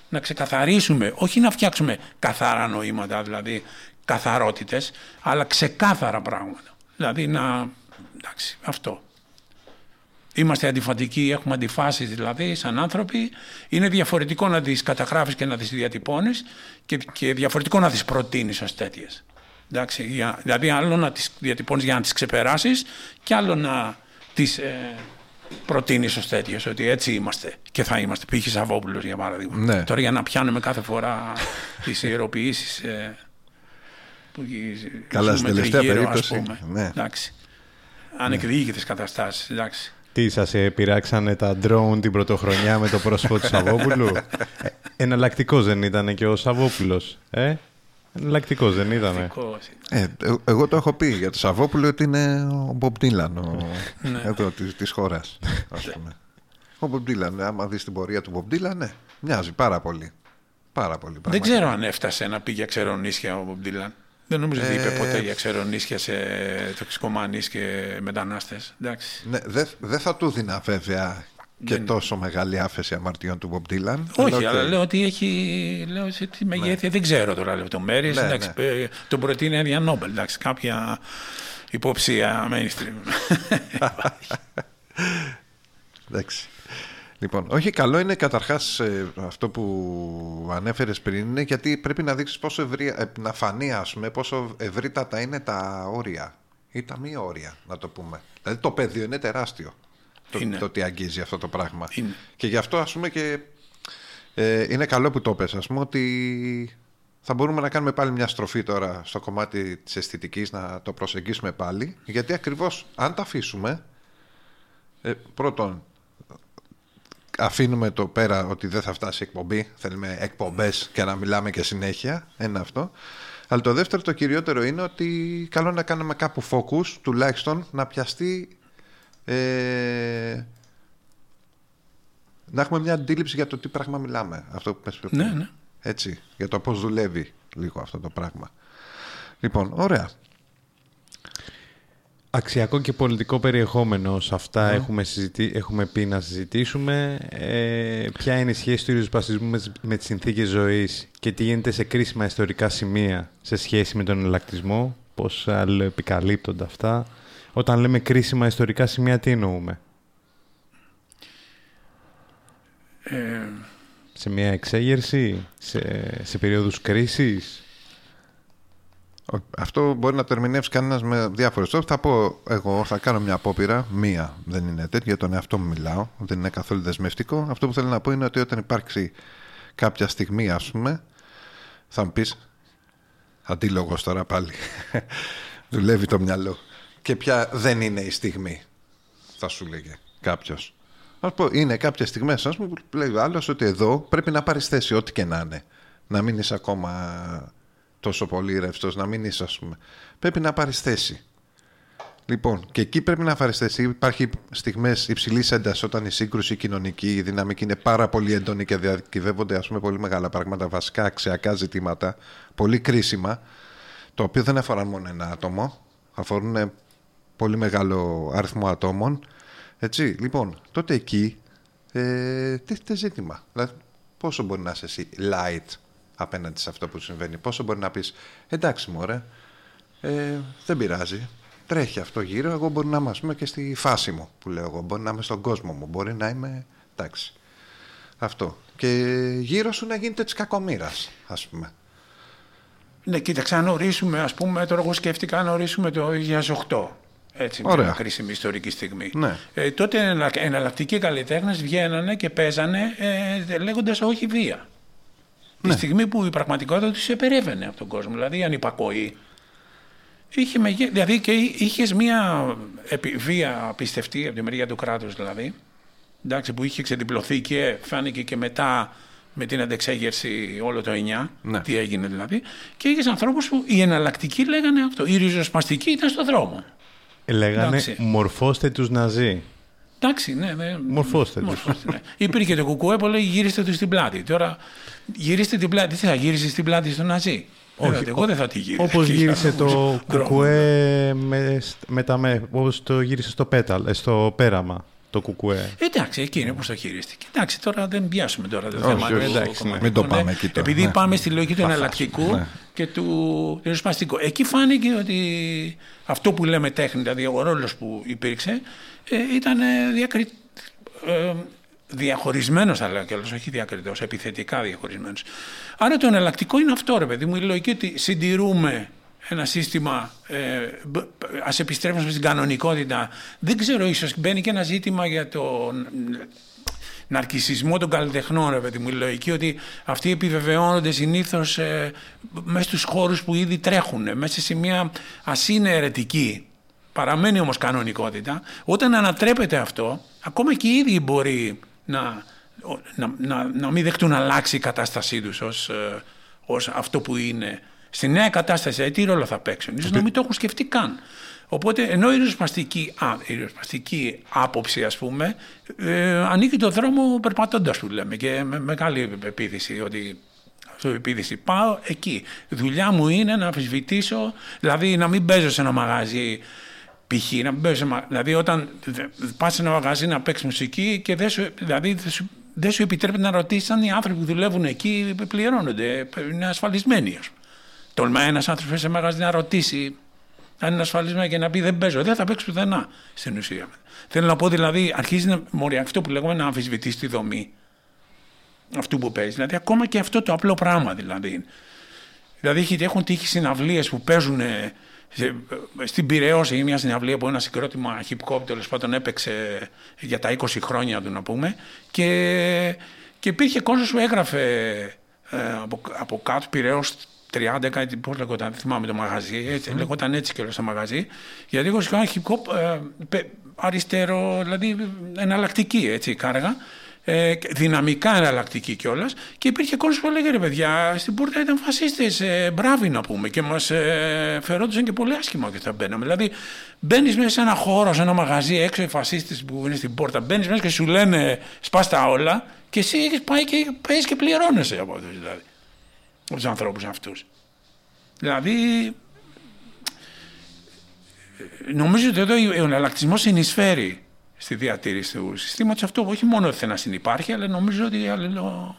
να ξεκαθαρίσουμε, όχι να φτιάξουμε καθαρά νοήματα, δηλαδή καθαρότητες, αλλά ξεκάθαρα πράγματα. Δηλαδή να, εντάξει, αυτό. Είμαστε αντιφατικοί, έχουμε αντιφάσεις δηλαδή σαν άνθρωποι. Είναι διαφορετικό να τις καταγράφεις και να τις διατυπώνεις και, και διαφορετικό να τις προτείνεις ως τέτοιες. Εντάξει, για, δηλαδή άλλο να τις διατυπώνεις για να τις ξεπεράσεις και άλλο να τις ε, προτείνεις ως τέτοιο, ότι έτσι είμαστε και θα είμαστε. Π.χ. Σαββόπουλος για παράδειγμα. Ναι. Τώρα για να πιάνουμε κάθε φορά τις ιεροποιήσει. Ε, που Καλά, στην ζούμε τελευταία τριγύρω, ας περίπτωση, πούμε. ναι. Εντάξει. Ανεκδίκητες καταστάσεις, εντάξει. Τι σας ε, πειράξανε τα drone την πρωτοχρονιά με το πρόσωπο του Σαββόπουλου; ε, εναλλακτικός δεν ήταν και ο Σαββόπουλος. Ε; Εναλλακτικός δεν ήταν. Δικός. Ε, ε, εγώ το έχω πει για το Σαββόπουλο ότι είναι ο Μπομπ Ντίλαν ο, Ναι. εδώ, της, της χώρας. Ας πούμε. Ο Μπομπ Ντίλαν, άμα δεις την πορεία του Μπομπ Ντίλαν, ναι, μοιάζει πάρα πολύ. Πάρα πολύ. Δεν πραγματικά. ξέρω αν έφτασε να πει για ξερονίσια ο Μπομπ Ντίλαν. Δεν νομίζω ότι είπε Ε, ποτέ για ξερονίσια σε τοξικομανείς και μετανάστες. Εντάξει. Ναι, δεν δεν θα του δίνα βέβαια και τόσο μεγάλη άφεση αμαρτιών του Μπομπ Ντίλαν. Όχι, αλλά λέω ότι έχει. Λέω σε τι μεγέθη. Δεν ξέρω τώρα λεπτομέρειες. Ναι, εντάξει, ναι. ε, τον προτείνει για Νόμπελ. Εντάξει, κάποια υποψία mainstream. Εντάξει. Λοιπόν, όχι, καλό είναι καταρχάς ε, αυτό που ανέφερες πριν είναι γιατί πρέπει να δείξεις πόσο ευρύ, ε, να φανεί ας πούμε πόσο ευρύτατα είναι τα όρια ή τα μη όρια να το πούμε. Δηλαδή το πεδίο είναι τεράστιο το, Είναι. το τι αγγίζει αυτό το πράγμα. Είναι. Και γι' αυτό ας πούμε και ε, είναι καλό που το πες ας πούμε ότι θα μπορούμε να κάνουμε πάλι μια στροφή τώρα στο κομμάτι της αισθητικής να το προσεγγίσουμε πάλι γιατί ακριβώς αν τα αφήσουμε ε, πρώτον αφήνουμε το πέρα ότι δεν θα φτάσει η εκπομπή θέλουμε εκπομπές και να μιλάμε και συνέχεια ένα αυτό αλλά το δεύτερο το κυριότερο είναι ότι καλό να κάνουμε κάπου focus τουλάχιστον να πιαστεί ε, να έχουμε μια αντίληψη για το τι πράγμα μιλάμε αυτό που πες πριν. Ναι, ναι. έτσι για το πώς δουλεύει λίγο αυτό το πράγμα λοιπόν ωραία Αξιακό και πολιτικό περιεχόμενο σε αυτά έχουμε, συζητή, έχουμε πει να συζητήσουμε. Ε, ποια είναι η σχέση του ριζοσπαστισμού με, τις- με τις συνθήκες ζωής και τι γίνεται σε κρίσιμα ιστορικά σημεία σε σχέση με τον εναλλακτισμό. Πώς αλληλοεπικαλύπτονται αυτά. Όταν λέμε κρίσιμα ιστορικά σημεία, τι εννοούμε; ε, Σε μια εξέγερση, σε, σε περίοδους κρίσης; Ο- Αυτό μπορεί να το ερμηνεύσει κανένας με διάφορε τρόπους. Θα πω εγώ, θα κάνω μια απόπειρα. Μία δεν είναι τέτοια, για τον εαυτό μου μιλάω. Δεν είναι καθόλου δεσμευτικό. Αυτό που θέλω να πω είναι ότι όταν υπάρξει κάποια στιγμή, ας πούμε, θα μου πεις. Αντίλογος τώρα πάλι. Δουλεύει το μυαλό. Και ποια δεν είναι η στιγμή, θα σου λέγε κάποιος. Α πω, είναι κάποιες στιγμές, ας πούμε, που λέει ο άλλος ότι εδώ πρέπει να πάρεις θέση, ό,τι και να είναι. Να μην είσαι ακόμα τόσο πολύ ρευστός, να μην είσαι, ας πούμε. Πρέπει να πάρεις θέση. Λοιπόν, και εκεί πρέπει να πάρεις θέση. Υπάρχει στιγμές υψηλής έντασης όταν η σύγκρουση κοινωνική, η δυναμική είναι πάρα πολύ έντονη και διακυβεύονται ας πούμε, πολύ μεγάλα πράγματα, βασικά αξιακά ζητήματα, πολύ κρίσιμα, το οποίο δεν αφορά μόνο ένα άτομο, αφορούν πολύ μεγάλο αριθμό ατόμων. Έτσι, λοιπόν, τότε εκεί ε, τίθεται ζήτημα. Δηλαδή, πόσο μπορεί να είσαι εσύ light; Απέναντι σε αυτό που συμβαίνει, πόσο μπορεί να πεις εντάξει μωρέ, ε, δεν πειράζει, τρέχει αυτό γύρω, εγώ μπορεί να είμαι ας πούμε, και στη φάση μου που λέω εγώ, μπορεί να είμαι στον κόσμο μου, μπορεί να είμαι, εντάξει, αυτό. Και γύρω σου να γίνεται της κακομήρας, ας πούμε. ναι, κοίταξε, αν ορίσουμε, ας πούμε, τώρα εγώ σκέφτηκα να ορίσουμε το 2008. Έτσι, Ωραία. μια κρίσιμη ιστορική στιγμή. Ναι. Ε, τότε εναλλα- εναλλακτικοί καλλιτέχνες βγαίνανε και παίζανε ε, λέγοντας όχι βία. Ναι. Τη στιγμή που η πραγματικότητα τους επερεύαινε από τον κόσμο, δηλαδή η ανυπακοή. Είχε μεγε... Δηλαδή και είχες μια επι- βία πιστευτή από τη μεριά του κράτους, δηλαδή. Εντάξει, που είχε ξεδιπλωθεί και φάνηκε και μετά με την αντεξέγερση όλο το 9, Ναι. τι έγινε δηλαδή. Και είχες ανθρώπους που οι εναλλακτικοί λέγανε αυτό. Οι ριζοσπαστικοί ήταν στο δρόμο. Ε, Λέγανε Εντάξει. μορφώστε τους Ναζί. Εντάξει, ναι. ναι. Μορφώστε τους. Μορφώστε, ναι. Υπήρχε το κουκουέ που λέει γυρίστε τους στην πλάτη. Τώρα γυρίστε την πλάτη. Τι θα γύρισες την πλάτη στον Ναζί; Όχι, εγώ δεν θα τη γύρισα. Όπως Και γύρισε είχα το δρόμο. κουκουέ με, με τα με, όπως το γύρισε στο, πέταλ, ε, στο πέραμα το κουκουέ. Εντάξει, εκείνο πώ το χειρίστηκε. Εντάξει, τώρα δεν πιάσουμε τώρα το Όχι, θέμα. όχι, του εντάξει, κομματικού, μην το ναι. πάμε εκεί τώρα, Επειδή ναι. πάμε στη λογική του εναλλακτικού ναι. και του ριζοσπαστικού. Εκεί φάνηκε ότι αυτό που λέμε τέχνη, δηλαδή ο ρόλος που υπήρξε, ε, ήταν ε, διακρι... ε, διαχωρισμένος θα λέω κιόλας, όχι διακριτός, επιθετικά διαχωρισμένος. Άρα το εναλλακτικό είναι αυτό ρε παιδί μου, η λογική ότι συντηρούμε ένα σύστημα, ε, μπ- ας επιστρέψουμε στην κανονικότητα. Δεν ξέρω, ίσως μπαίνει και ένα ζήτημα για το ναρκισισμό των καλλιτεχνών, ρε παιδί μου, η λογική ότι αυτοί επιβεβαιώνονται συνήθως ε, μέσα στους χώρους που ήδη τρέχουν, μέσα σε μια ασύνε αιρετική. Παραμένει όμως κανονικότητα. Όταν ανατρέπεται αυτό, ακόμα και οι ίδιοι μπορεί να, να, να, να μην δεχτούν να αλλάξει η κατάστασή τους ως, ε, ως αυτό που είναι. Στη νέα κατάσταση, ε, τι ρόλο θα παίξουν; Ίσως να μην το έχουν σκεφτεί καν. Οπότε, ενώ η ριζοσπαστική, α, η ριζοσπαστική άποψη, ας πούμε, ε, ανοίγει το δρόμο περπατώντας, που λέμε, και με μεγάλη επίδυση ότι στο επίδυση. Πάω εκεί. Η δουλειά μου είναι να αμφισβητήσω, δηλαδή να μην παίζω σε ένα μαγαζί π.χ. Να μην παίζω σε μα- δηλαδή όταν πας σε ένα μαγαζί να παίξεις μουσική και δεν σου, δηλαδή, δεν σου, δεν σου επιτρέπεται να ρωτήσεις αν οι άνθρωποι που δουλεύουν εκεί πληρώνονται, είναι ασφαλισμένοι. ας πούμε. Τολμάει ένας άνθρωπος σε μαγαζί να ρωτήσει αν είναι ασφαλισμένο και να πει δεν παίζω. Δεν θα παίξει πουθενά στην ουσία. Θέλω να πω δηλαδή, αρχίζει να, μωρή, αυτό που λέγουμε να αμφισβητήσει τη δομή αυτού που παίζεις. Δηλαδή, ακόμα και αυτό το απλό πράγμα δηλαδή. Δηλαδή, έχει- έχουν τύχει συναυλίες που παίζουν ε, σε- στην Πυραιό, έγινε μια συναυλία που ένα συγκρότημα hip hop τέλος πάντων έπαιξε για τα 20 χρόνια του να πούμε. Και, και υπήρχε κόσμος που έγραφε ε, από, από κάτω Πυραιό 30, κάτι πώς λεγόταν, δεν θυμάμαι το μαγαζί, έτσι, λεγόταν έτσι και όλο το μαγαζί. Γιατί εγώ σκέφτομαι hip hop ε, πε- αριστερό, δηλαδή εναλλακτική έτσι, κάργα ε, και δυναμικά εναλλακτική κιόλας. Και υπήρχε κόσμος που έλεγε ρε παιδιά, στην πόρτα ήταν φασίστες, ε, μπράβοι να πούμε, και μας ε, φερόντουσαν και πολύ άσχημα και θα μπαίναμε. Δηλαδή, μπαίνεις μέσα σε ένα χώρο, σε ένα μαγαζί έξω, οι φασίστες που είναι στην πόρτα, μπαίνεις μέσα και σου λένε σπάστα όλα, και εσύ έχεις πάει και παίζεις και πληρώνεσαι από αυτούς δηλαδή. Από τους ανθρώπους αυτούς. Δηλαδή, νομίζω ότι εδώ ο εναλλακτισμός συνεισφέρει στη διατήρηση του συστήματος αυτού. Όχι μόνο ότι να συνεπάρχει, αλλά νομίζω ότι αλληλο...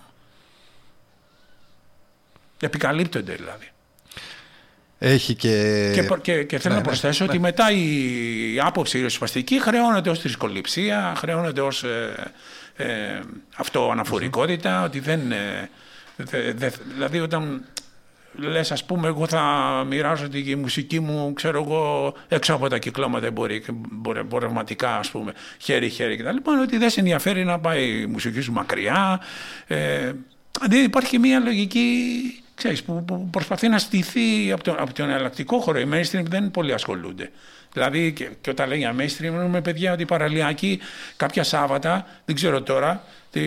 επικαλύπτονται δηλαδή. Έχει και. Και, προ- και, και θέλω ναι, να ναι, προσθέσω ναι. ότι μετά η, η άποψη ριζοσπαστική χρεώνεται ως θρησκοληψία, χρεώνεται ως ε, ε, αυτοαναφορικότητα, ότι δεν... ε, δε- δε- δηλαδή όταν λες ας πούμε εγώ θα μοιράζω τη μουσική μου ξέρω εγώ έξω από τα κυκλώματα εμπορι- εμπορε- εμπορευματικά ας πούμε χέρι-χέρι και τα λοιπά ότι δεν σε ενδιαφέρει να πάει η μουσική σου μακριά ε, αντί υπάρχει μια λογική ξέρεις, που, που προσπαθεί να στηθεί από τον, από τον εναλλακτικό χώρο. Οι mainstream δεν πολύ ασχολούνται. Δηλαδή, και, και όταν λέει για mainstream, εννοούμε παιδιά ότι η παραλιακή κάποια Σάββατα, δεν ξέρω τώρα, τη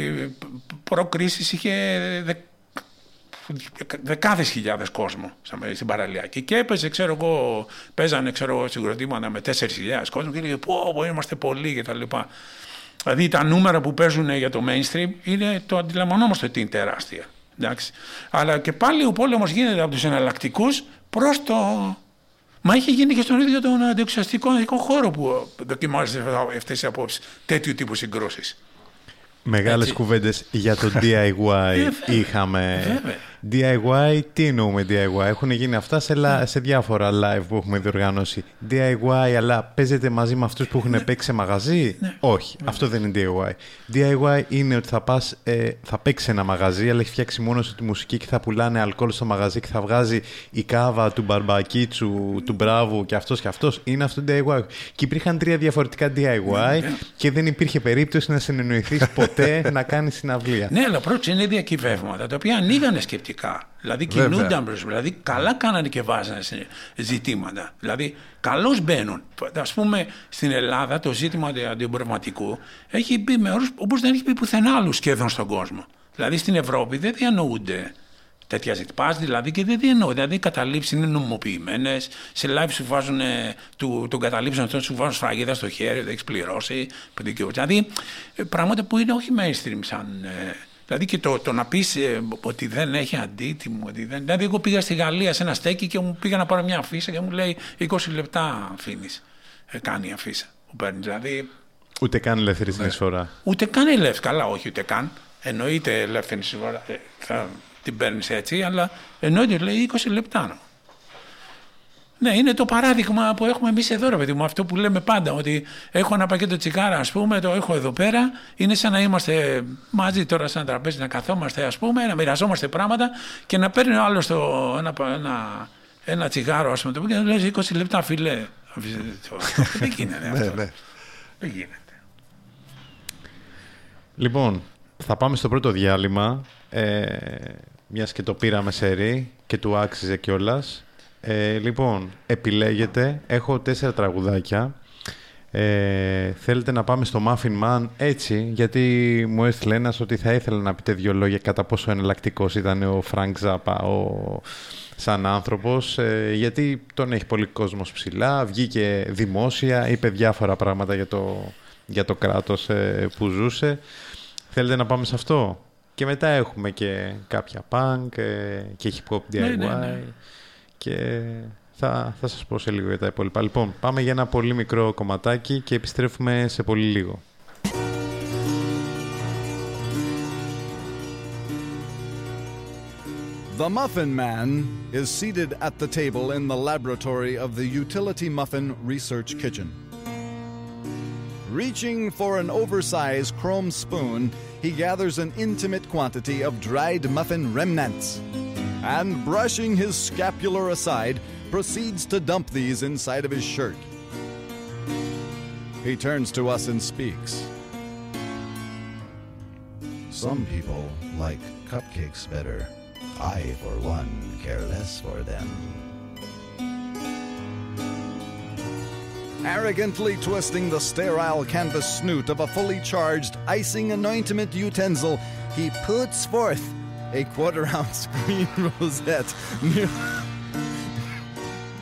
προ-κρίση είχε δε, δεκάδες χιλιάδες κόσμο στα- στην παραλιακή και έπαιζε, ξέρω εγώ, παίζανε ξέρω εγώ, συγκροτήματα με 4.000 κόσμο και έλεγε πω, πω είμαστε πολλοί και τα λοιπά. Δηλαδή τα νούμερα που παίζουν για το mainstream είναι το αντιλαμβανόμαστε ότι είναι τεράστια. Εντάξει. Αλλά και πάλι ο πόλεμος γίνεται από τους εναλλακτικούς προς το... Μα είχε γίνει και στον ίδιο τον αντιεξουσιαστικό χώρο που δοκιμάζεται αυτές οι απόψεις τέτοιου τύπου συγκρούσεις. Μεγάλες κουβέντες για το DIY είχαμε. Βέβαια. DIY, τι εννοούμε DIY; Έχουν γίνει αυτά σε, λα- σε διάφορα live που έχουμε διοργανώσει. DIY, αλλά παίζετε μαζί με αυτούς που έχουν παίξει σε μαγαζί; Όχι, αυτό δεν είναι DIY. DIY είναι ότι θα, πας, ε, θα παίξεις σε ένα μαγαζί, αλλά έχεις φτιάξει μόνος σου τη μουσική και θα πουλάνε αλκοόλ στο μαγαζί και θα βγάζει η κάβα του μπαρμπακίτσου, του μπράβου και αυτός και αυτός. Είναι αυτό το DIY. Και υπήρχαν τρία διαφορετικά DIY και δεν υπήρχε περίπτωση να συνεννοηθείς ποτέ να κάνεις συναυλία. Ναι, αλλά πρώτα είναι διακυβεύματα τα οποία ανοίγανε σκεπτικά. Δηλαδή Βέβαια. κινούνταν μπρος, Δηλαδή καλά κάνανε και βάζανε σε ζητήματα. Δηλαδή καλώς μπαίνουν. Α πούμε στην Ελλάδα το ζήτημα του αντιεμπορευματικού έχει μπει με όρους όπως δεν έχει μπει πουθενά άλλου σχεδόν στον κόσμο. Δηλαδή στην Ευρώπη δεν διανοούνται τέτοια ζητήματα. δηλαδή και δεν διανοούνται. Δηλαδή οι καταλήψεις είναι νομιμοποιημένες. Σε live σου βάζουν ε, του, τον καταλήψεων αυτόν, σου βάζουν σφραγίδα στο χέρι, δεν έχει πληρώσει. δικαιούται. Δηλαδή ε, πράγματα που είναι όχι mainstream σαν. Ε, Δηλαδή και το, το να πεις ότι δεν έχει αντίτιμο. Ότι δεν... Δηλαδή, εγώ πήγα στη Γαλλία σε ένα στέκι και μου πήγα να πάρω μια αφίσα και μου λέει 20 λεπτά αφήνεις. Ε, κάνει η αφίσα που παίρνεις. Δηλαδή, Ούτε καν ελεύθερη συνεισφορά. ούτε καν ελεύθερη. Καλά, όχι, ούτε καν. Εννοείται ελεύθερη συνεισφορά. Ε, θα την παίρνεις έτσι, αλλά εννοείται λέει 20 λεπτά. Ναι, είναι το παράδειγμα που έχουμε εμείς εδώ, ρε παιδί μου. Αυτό που λέμε πάντα, ότι έχω ένα πακέτο τσιγάρα, ας πούμε, το έχω εδώ πέρα. Είναι σαν να είμαστε μαζί τώρα σε ένα τραπέζι, να καθόμαστε, ας πούμε, να μοιραζόμαστε πράγματα και να παίρνει ο άλλος ένα, ένα, ένα τσιγάρο, ας πούμε, το και λε 20 λεπτά φιλέ. Δεν γίνεται Ναι, αυτό. ναι. Δεν γίνεται. Λοιπόν, θα πάμε στο πρώτο διάλειμμα, ε, μιας και το πήραμε σερί και του άξιζε κιόλας. Ε, λοιπόν, επιλέγετε, έχω τέσσερα τραγουδάκια. Ε, θέλετε να πάμε στο Muffin Man; Έτσι, γιατί μου έστειλε ένας ότι θα ήθελα να πείτε δύο λόγια κατά πόσο εναλλακτικός ήταν ο Φρανκ Ζάπα ο, σαν άνθρωπος, ε, γιατί τον έχει πολύ κόσμος ψηλά, βγήκε δημόσια, είπε διάφορα πράγματα για το, για το κράτος ε, που ζούσε. Θέλετε να πάμε σε αυτό; Και μετά έχουμε και κάποια punk ε, και hip hop DIY. Ναι, ναι, ναι. Και θα, θα σας πω σε λίγο για τα υπόλοιπα. Λοιπόν, πάμε για ένα πολύ μικρό κομματάκι και επιστρέφουμε σε πολύ λίγο. The Muffin Man is seated at the table in the laboratory of the Utility Muffin Research Kitchen. Reaching for an oversized chrome spoon, he gathers an intimate quantity of dried muffin remnants and, brushing his scapular aside, proceeds to dump these inside of his shirt. He turns to us and speaks. Some people like cupcakes better. I, for one, care less for them. Arrogantly twisting the sterile canvas snoot of a fully charged icing anointment utensil, he puts forth a quarter ounce green rosette.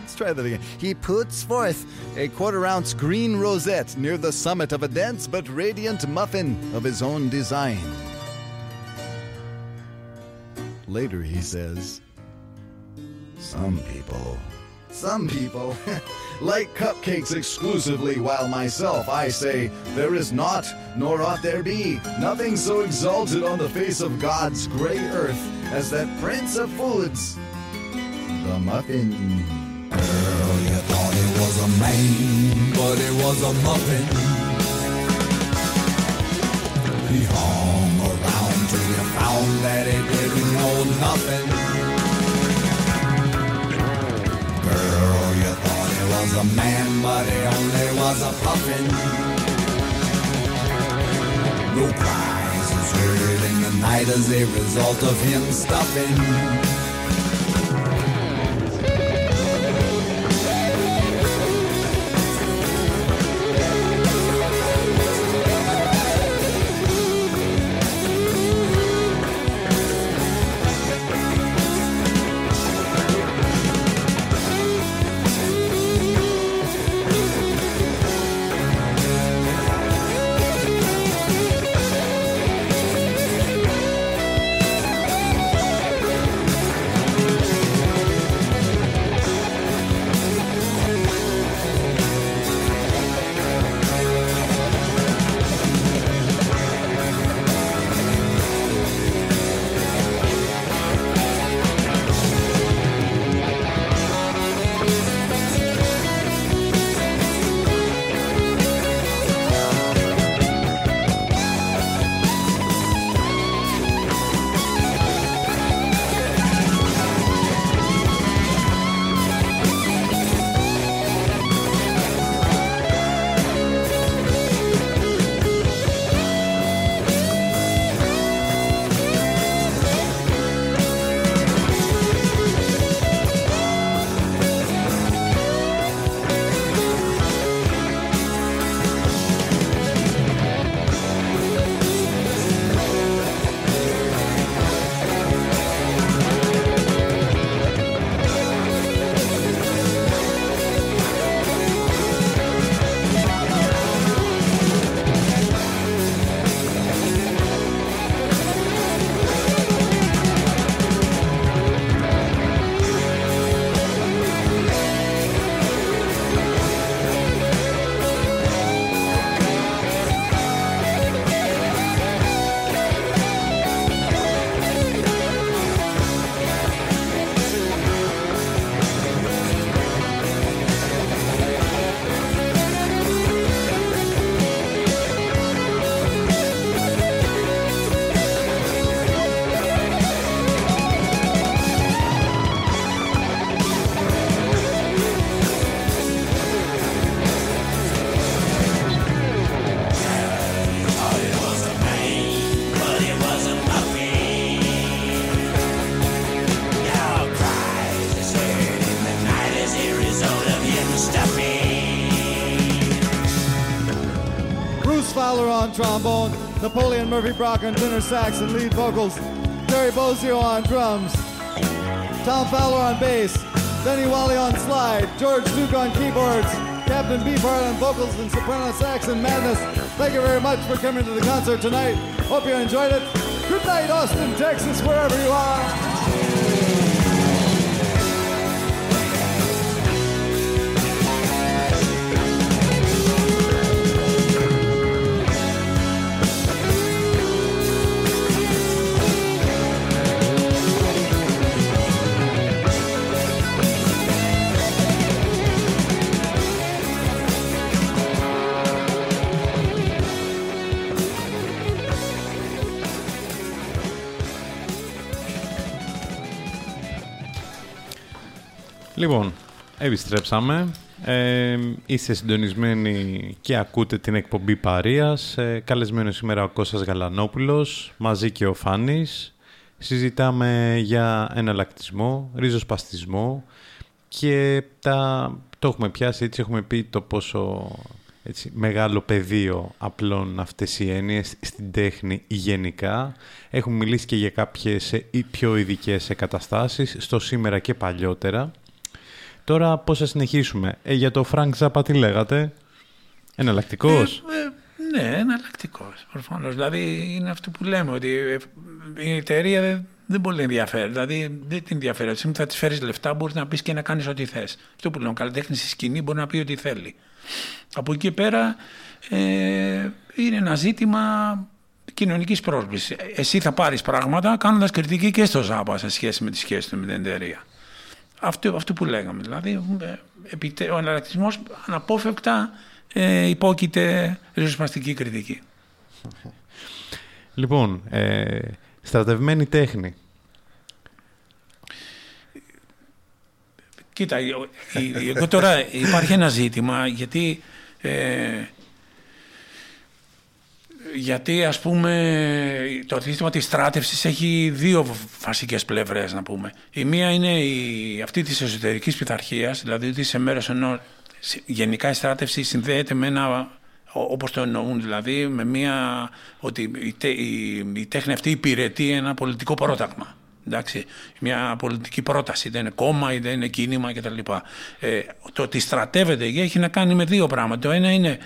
Let's try that again. He puts forth a quarter ounce green rosette near the summit of a dense but radiant muffin of his own design. Later he says, Some people Some people like cupcakes exclusively, while myself I say, There is not, nor ought there be, nothing so exalted on the face of God's grey earth as that prince of foods, the muffin. Girl, you thought it was a man, but it was a muffin. He hung around till you found that he didn't know nothing. Was a man, but he only was a puffin. No cries is heard in the night as a result of him stuffing. Fowler on trombone, Napoleon Murphy Brock on tenor sax and lead vocals, Terry Bozio on drums, Tom Fowler on bass, Benny Wally on slide, George Duke on keyboards, Captain Beefheart on vocals and soprano sax and madness. Thank you very much for coming to the concert tonight. Hope you enjoyed it. Good night, Austin, Texas, wherever you are. Λοιπόν, επιστρέψαμε. Ε, είστε συντονισμένοι και ακούτε την εκπομπή Παρίας. Ε, καλεσμένο σήμερα ο Κώστας Γαλανόπουλος, μαζί και ο Φάνης. Συζητάμε για εναλλακτισμό, ριζοσπαστισμό και τα, το έχουμε πιάσει, έτσι έχουμε πει το πόσο έτσι, μεγάλο πεδίο απλών αυτές οι έννοιες στην τέχνη γενικά. Έχουμε μιλήσει και για κάποιες ε, πιο ειδικές καταστάσεις, στο σήμερα και παλιότερα. Τώρα πώς θα συνεχίσουμε; Ε, για το Frank Zappa τι λέγατε; Εναλλακτικός; Ε, ε, ναι, εναλλακτικός. Προφανώς. Δηλαδή είναι αυτό που λέμε, ότι ε, η εταιρεία δεν, δεν πολύ ενδιαφέρει. Δηλαδή δεν την ενδιαφέρει. Εσύ θα της φέρεις λεφτά, μπορείς να πεις και να κάνεις ό,τι θες. Αυτό που λέμε, ο καλλιτέχνης στη σκηνή μπορεί να πει ό,τι θέλει. Από εκεί πέρα ε, είναι ένα ζήτημα κοινωνικής πρόσκλησης. Εσύ θα πάρεις πράγματα κάνοντας κριτική και στο Ζάπα σε σχέση με τη σχέση του με την εταιρεία. Αυτό, αυτό που λέγαμε. Δηλαδή, ε, ο εναλλακτισμό αναπόφευκτα ε, υπόκειται ριζοσπαστική κριτική. Λοιπόν, ε, στρατευμένη τέχνη. Κοίτα, εγώ τώρα υπάρχει ένα ζήτημα γιατί ε, γιατί ας πούμε το ζήτημα της στράτευσης έχει δύο βασικές πλευρές να πούμε. Η μία είναι η, αυτή της εσωτερικής πειθαρχίας, δηλαδή ότι σε μέρος ενώ γενικά η στράτευση συνδέεται με ένα όπως το εννοούν δηλαδή με μια ότι η, η, η τέχνη αυτή υπηρετεί ένα πολιτικό πρόταγμα. Εντάξει, μια πολιτική πρόταση, δεν είναι κόμμα ή δεν είναι κίνημα κτλ. Ε, το ότι στρατεύεται έχει να κάνει με δύο πράγματα. Το ένα είναι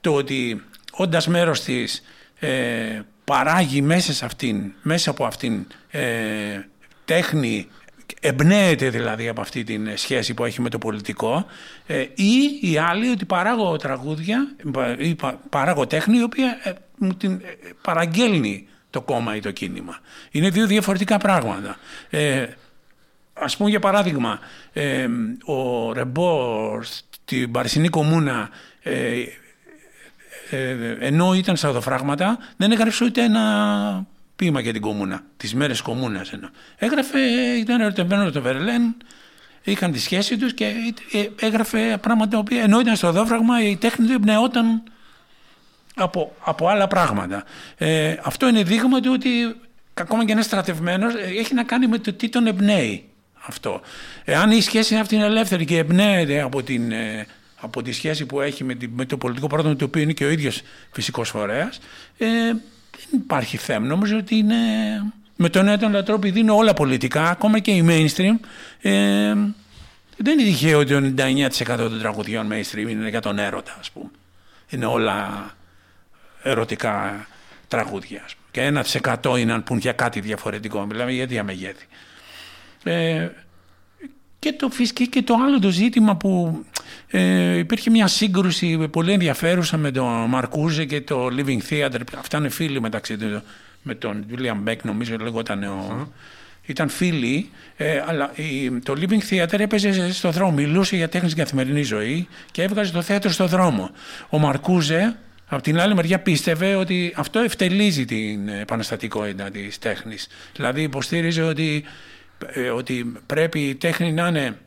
το ότι όντας μέρος της ε, παράγει μέσα, σε αυτήν, μέσα από αυτήν ε, τέχνη, εμπνέεται δηλαδή από αυτή την σχέση που έχει με το πολιτικό ε, ή η άλλη ότι παράγω τραγούδια ή παράγω τέχνη η οποία ε, μου την ε, παραγγέλνει το κόμμα ή το κίνημα. Είναι δύο διαφορετικά πράγματα. Ε, ας πούμε για παράδειγμα, ε, ο Ρεμπός στην Παρισινή Κομμούνα ε, ενώ ήταν στρατοφράγματα, δεν έγραψε ούτε ένα ποίημα για την κομμούνα, τις μέρες κομμούνας. Έγραφε, ήταν ερωτευμένο το Βερλέν, είχαν τη σχέση τους και ε, έγραφε πράγματα οποία ενώ ήταν στο δόφραγμα η τέχνη του εμπνεόταν από, από άλλα πράγματα. Ε, αυτό είναι δείγμα του ότι ακόμα και ένας στρατευμένος ε, έχει να κάνει με το τι τον εμπνέει αυτό. Εάν η σχέση αυτή είναι ελεύθερη και εμπνέεται από την από τη σχέση που έχει με, με το πολιτικό πρόγραμμα το οποίο είναι και ο ίδιος φυσικός φορέας ε, δεν υπάρχει θέμα. Νομίζω ότι είναι με τον νέο τον τρόπο επειδή είναι όλα πολιτικά, ακόμα και η mainstream ε, δεν είναι τυχαίο ότι το 99% των τραγουδιών mainstream είναι για τον έρωτα ας πούμε. Είναι όλα ερωτικά τραγούδια. Ας πούμε. Και ένα σε εκατό είναι αν πούν για κάτι διαφορετικό. Μιλάμε για διαμεγέθη. Ε, και το φυσικό και το άλλο το ζήτημα που ε, υπήρχε μια σύγκρουση πολύ ενδιαφέρουσα με τον Μαρκούζε και το Living Theater. Αυτά είναι φίλοι μεταξύ του. Με τον William Beck νομίζω λεγόταν ο... Ήταν φίλοι, ε, αλλά η, το Living Theater έπαιζε στο δρόμο. Μιλούσε για τέχνης στην καθημερινή ζωή και έβγαζε το θέατρο στο δρόμο. Ο Μαρκούζε, από την άλλη μεριά, πίστευε ότι αυτό ευτελίζει την επαναστατικότητα της τέχνης. Δηλαδή υποστήριζε ότι ε, ότι πρέπει η τέχνη να είναι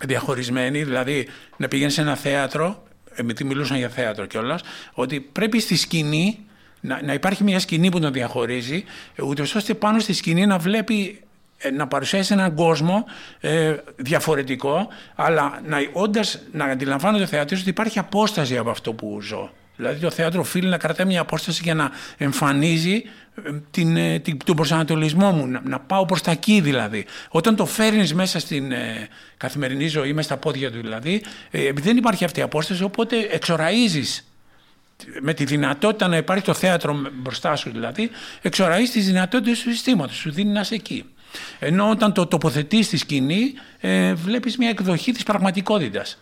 διαχωρισμένη, δηλαδή να πηγαίνεις σε ένα θέατρο, επειδή μιλούσαν για θέατρο κιόλας, ότι πρέπει στη σκηνή να, να υπάρχει μια σκηνή που τον διαχωρίζει, ούτε ώστε πάνω στη σκηνή να βλέπει ε, να παρουσιάσει έναν κόσμο ε, διαφορετικό, αλλά να, όντας, να αντιλαμβάνεται ο θεατής ότι υπάρχει απόσταση από αυτό που ζω. Δηλαδή το θέατρο οφείλει να κρατάει μια απόσταση για να εμφανίζει ε, την, ε, την, τον προσανατολισμό μου, να, να πάω προς τα εκεί δηλαδή. Όταν το φέρνεις μέσα στην ε, καθημερινή ζωή, μέσα στα πόδια του δηλαδή, ε, επειδή δεν υπάρχει αυτή η απόσταση, οπότε εξοραίζεις με τη δυνατότητα να υπάρχει το θέατρο μπροστά σου δηλαδή, εξοραίζεις τις δυνατότητες του συστήματος, σου δίνει να είσαι εκεί. Ενώ όταν το τοποθετείς στη σκηνή, ε, βλέπεις μια εκδοχή της πραγματικότητας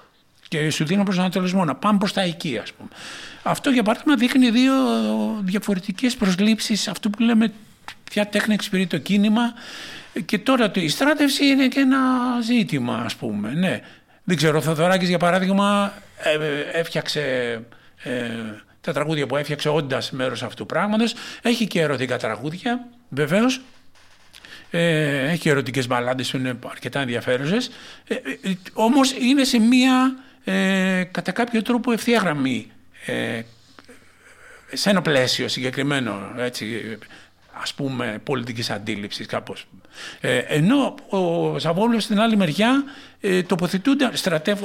και σου δίνω προσανατολισμό να πάμε προς τα εκεί ας πούμε. Αυτό για παράδειγμα δείχνει δύο διαφορετικές προσλήψεις αυτού που λέμε ποια τέχνη εξυπηρετεί το κίνημα και τώρα η στράτευση είναι και ένα ζήτημα ας πούμε. Ναι. Δεν ξέρω, ο Θοδωράκης για παράδειγμα ε, έφτιαξε ε, τα τραγούδια που έφτιαξε όντας μέρος αυτού του πράγματος. Έχει και ερωτικά τραγούδια βεβαίως ε, έχει ερωτικές μπαλάντες που είναι αρκετά ενδιαφέρουσες ε, ε, όμως είναι σε μία ε, κατά κάποιο τρόπο ευθεία γραμμή ε, σε ένα πλαίσιο συγκεκριμένο έτσι, ας πούμε πολιτικής αντίληψης κάπως. Ε, ενώ ο Ζαβόλος στην άλλη μεριά ε, τοποθετούνται,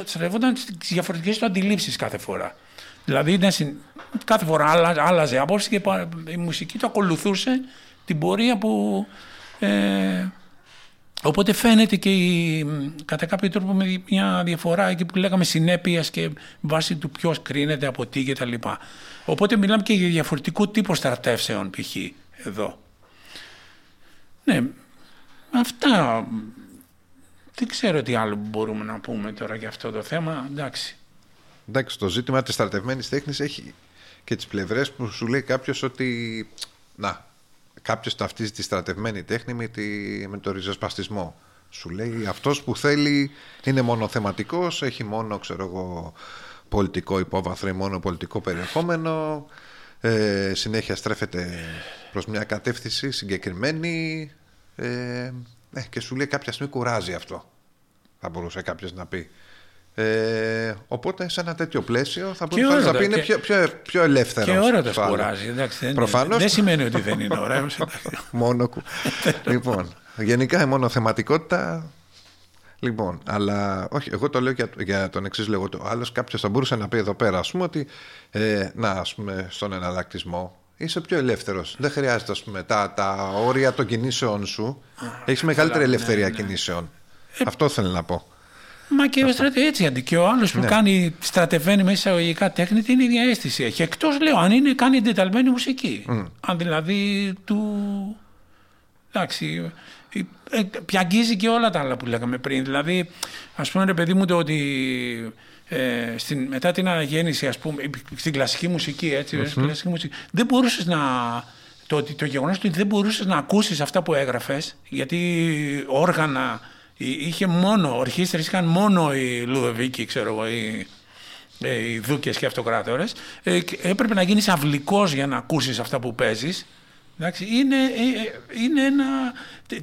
στρατεύονταν στις διαφορετικές του αντιλήψεις κάθε φορά. Δηλαδή κάθε φορά άλλαζε απόψη και η μουσική του ακολουθούσε την πορεία που ε, Οπότε φαίνεται και η, κατά κάποιο τρόπο με μια διαφορά εκεί που λέγαμε συνέπειας και βάση του ποιος κρίνεται από τι και τα λοιπά. Οπότε μιλάμε και για διαφορετικού τύπου στρατεύσεων π.χ. εδώ. Ναι, αυτά δεν ξέρω τι άλλο μπορούμε να πούμε τώρα για αυτό το θέμα. Εντάξει. Εντάξει, το ζήτημα της στρατευμένης τέχνης έχει και τις πλευρές που σου λέει κάποιος ότι να, κάποιος ταυτίζει τη στρατευμένη τέχνη με, τη, με το ριζοσπαστισμό. Σου λέει αυτός που θέλει είναι μόνο θεματικός, έχει μόνο ξέρω εγώ, πολιτικό υπόβαθρο ή μόνο πολιτικό περιεχόμενο, ε, συνέχεια στρέφεται προς μια κατεύθυνση συγκεκριμένη ε, ε, και σου λέει κάποια στιγμή κουράζει αυτό. Θα μπορούσε κάποιος να πει. Ε, οπότε σε ένα τέτοιο πλαίσιο θα μπορούσε να πει είναι πιο, πιο, πιο ελεύθερος. Και ώρα το κουράζει. Εντάξει, δεν, Προφανώς... δεν σημαίνει ότι δεν είναι ωραίο. μόνο λοιπόν, γενικά η μονοθεματικότητα. Λοιπόν, αλλά όχι, εγώ το λέω για, για τον εξής λόγο. Άλλος κάποιος θα μπορούσε να πει εδώ πέρα, ας πούμε, ότι ε, να, ας πούμε, στον εναλλακτισμό είσαι πιο ελεύθερος. Δεν χρειάζεται, ας πούμε, τα, τα όρια των κινήσεων σου. Έχεις μεγαλύτερη ελευθερία ναι, ναι. κινήσεων. Ε, Αυτό θέλω να πω. Μα και ο στρατε, έτσι αντί. Και ο άλλος που ναι. κάνει στρατευμένη μέσα εισαγωγικά τέχνη την ίδια αίσθηση έχει. Εκτός λέω αν είναι, κάνει εντεταλμένη μουσική. Mm. Αν δηλαδή του. Εντάξει. Ε, πιαγγίζει και όλα τα άλλα που λέγαμε πριν. Δηλαδή, ας πούμε, ρε παιδί μου, το ότι ε, στην, μετά την αναγέννηση, ας πούμε, στην κλασική μουσική, έτσι, mm-hmm. κλασική μουσική, δεν μπορούσες να. Το, το γεγονός ότι δεν μπορούσες να ακούσεις αυτά που έγραφες, γιατί όργανα είχε μόνο, ορχήστρες είχαν μόνο οι Λουδοβίκοι, ξέρω εγώ, οι, ε, οι δούκες και αυτοκράτορες. Ε, έπρεπε να γίνεις αυλικός για να ακούσεις αυτά που παίζεις. Εντάξει, είναι, ε, είναι ένα...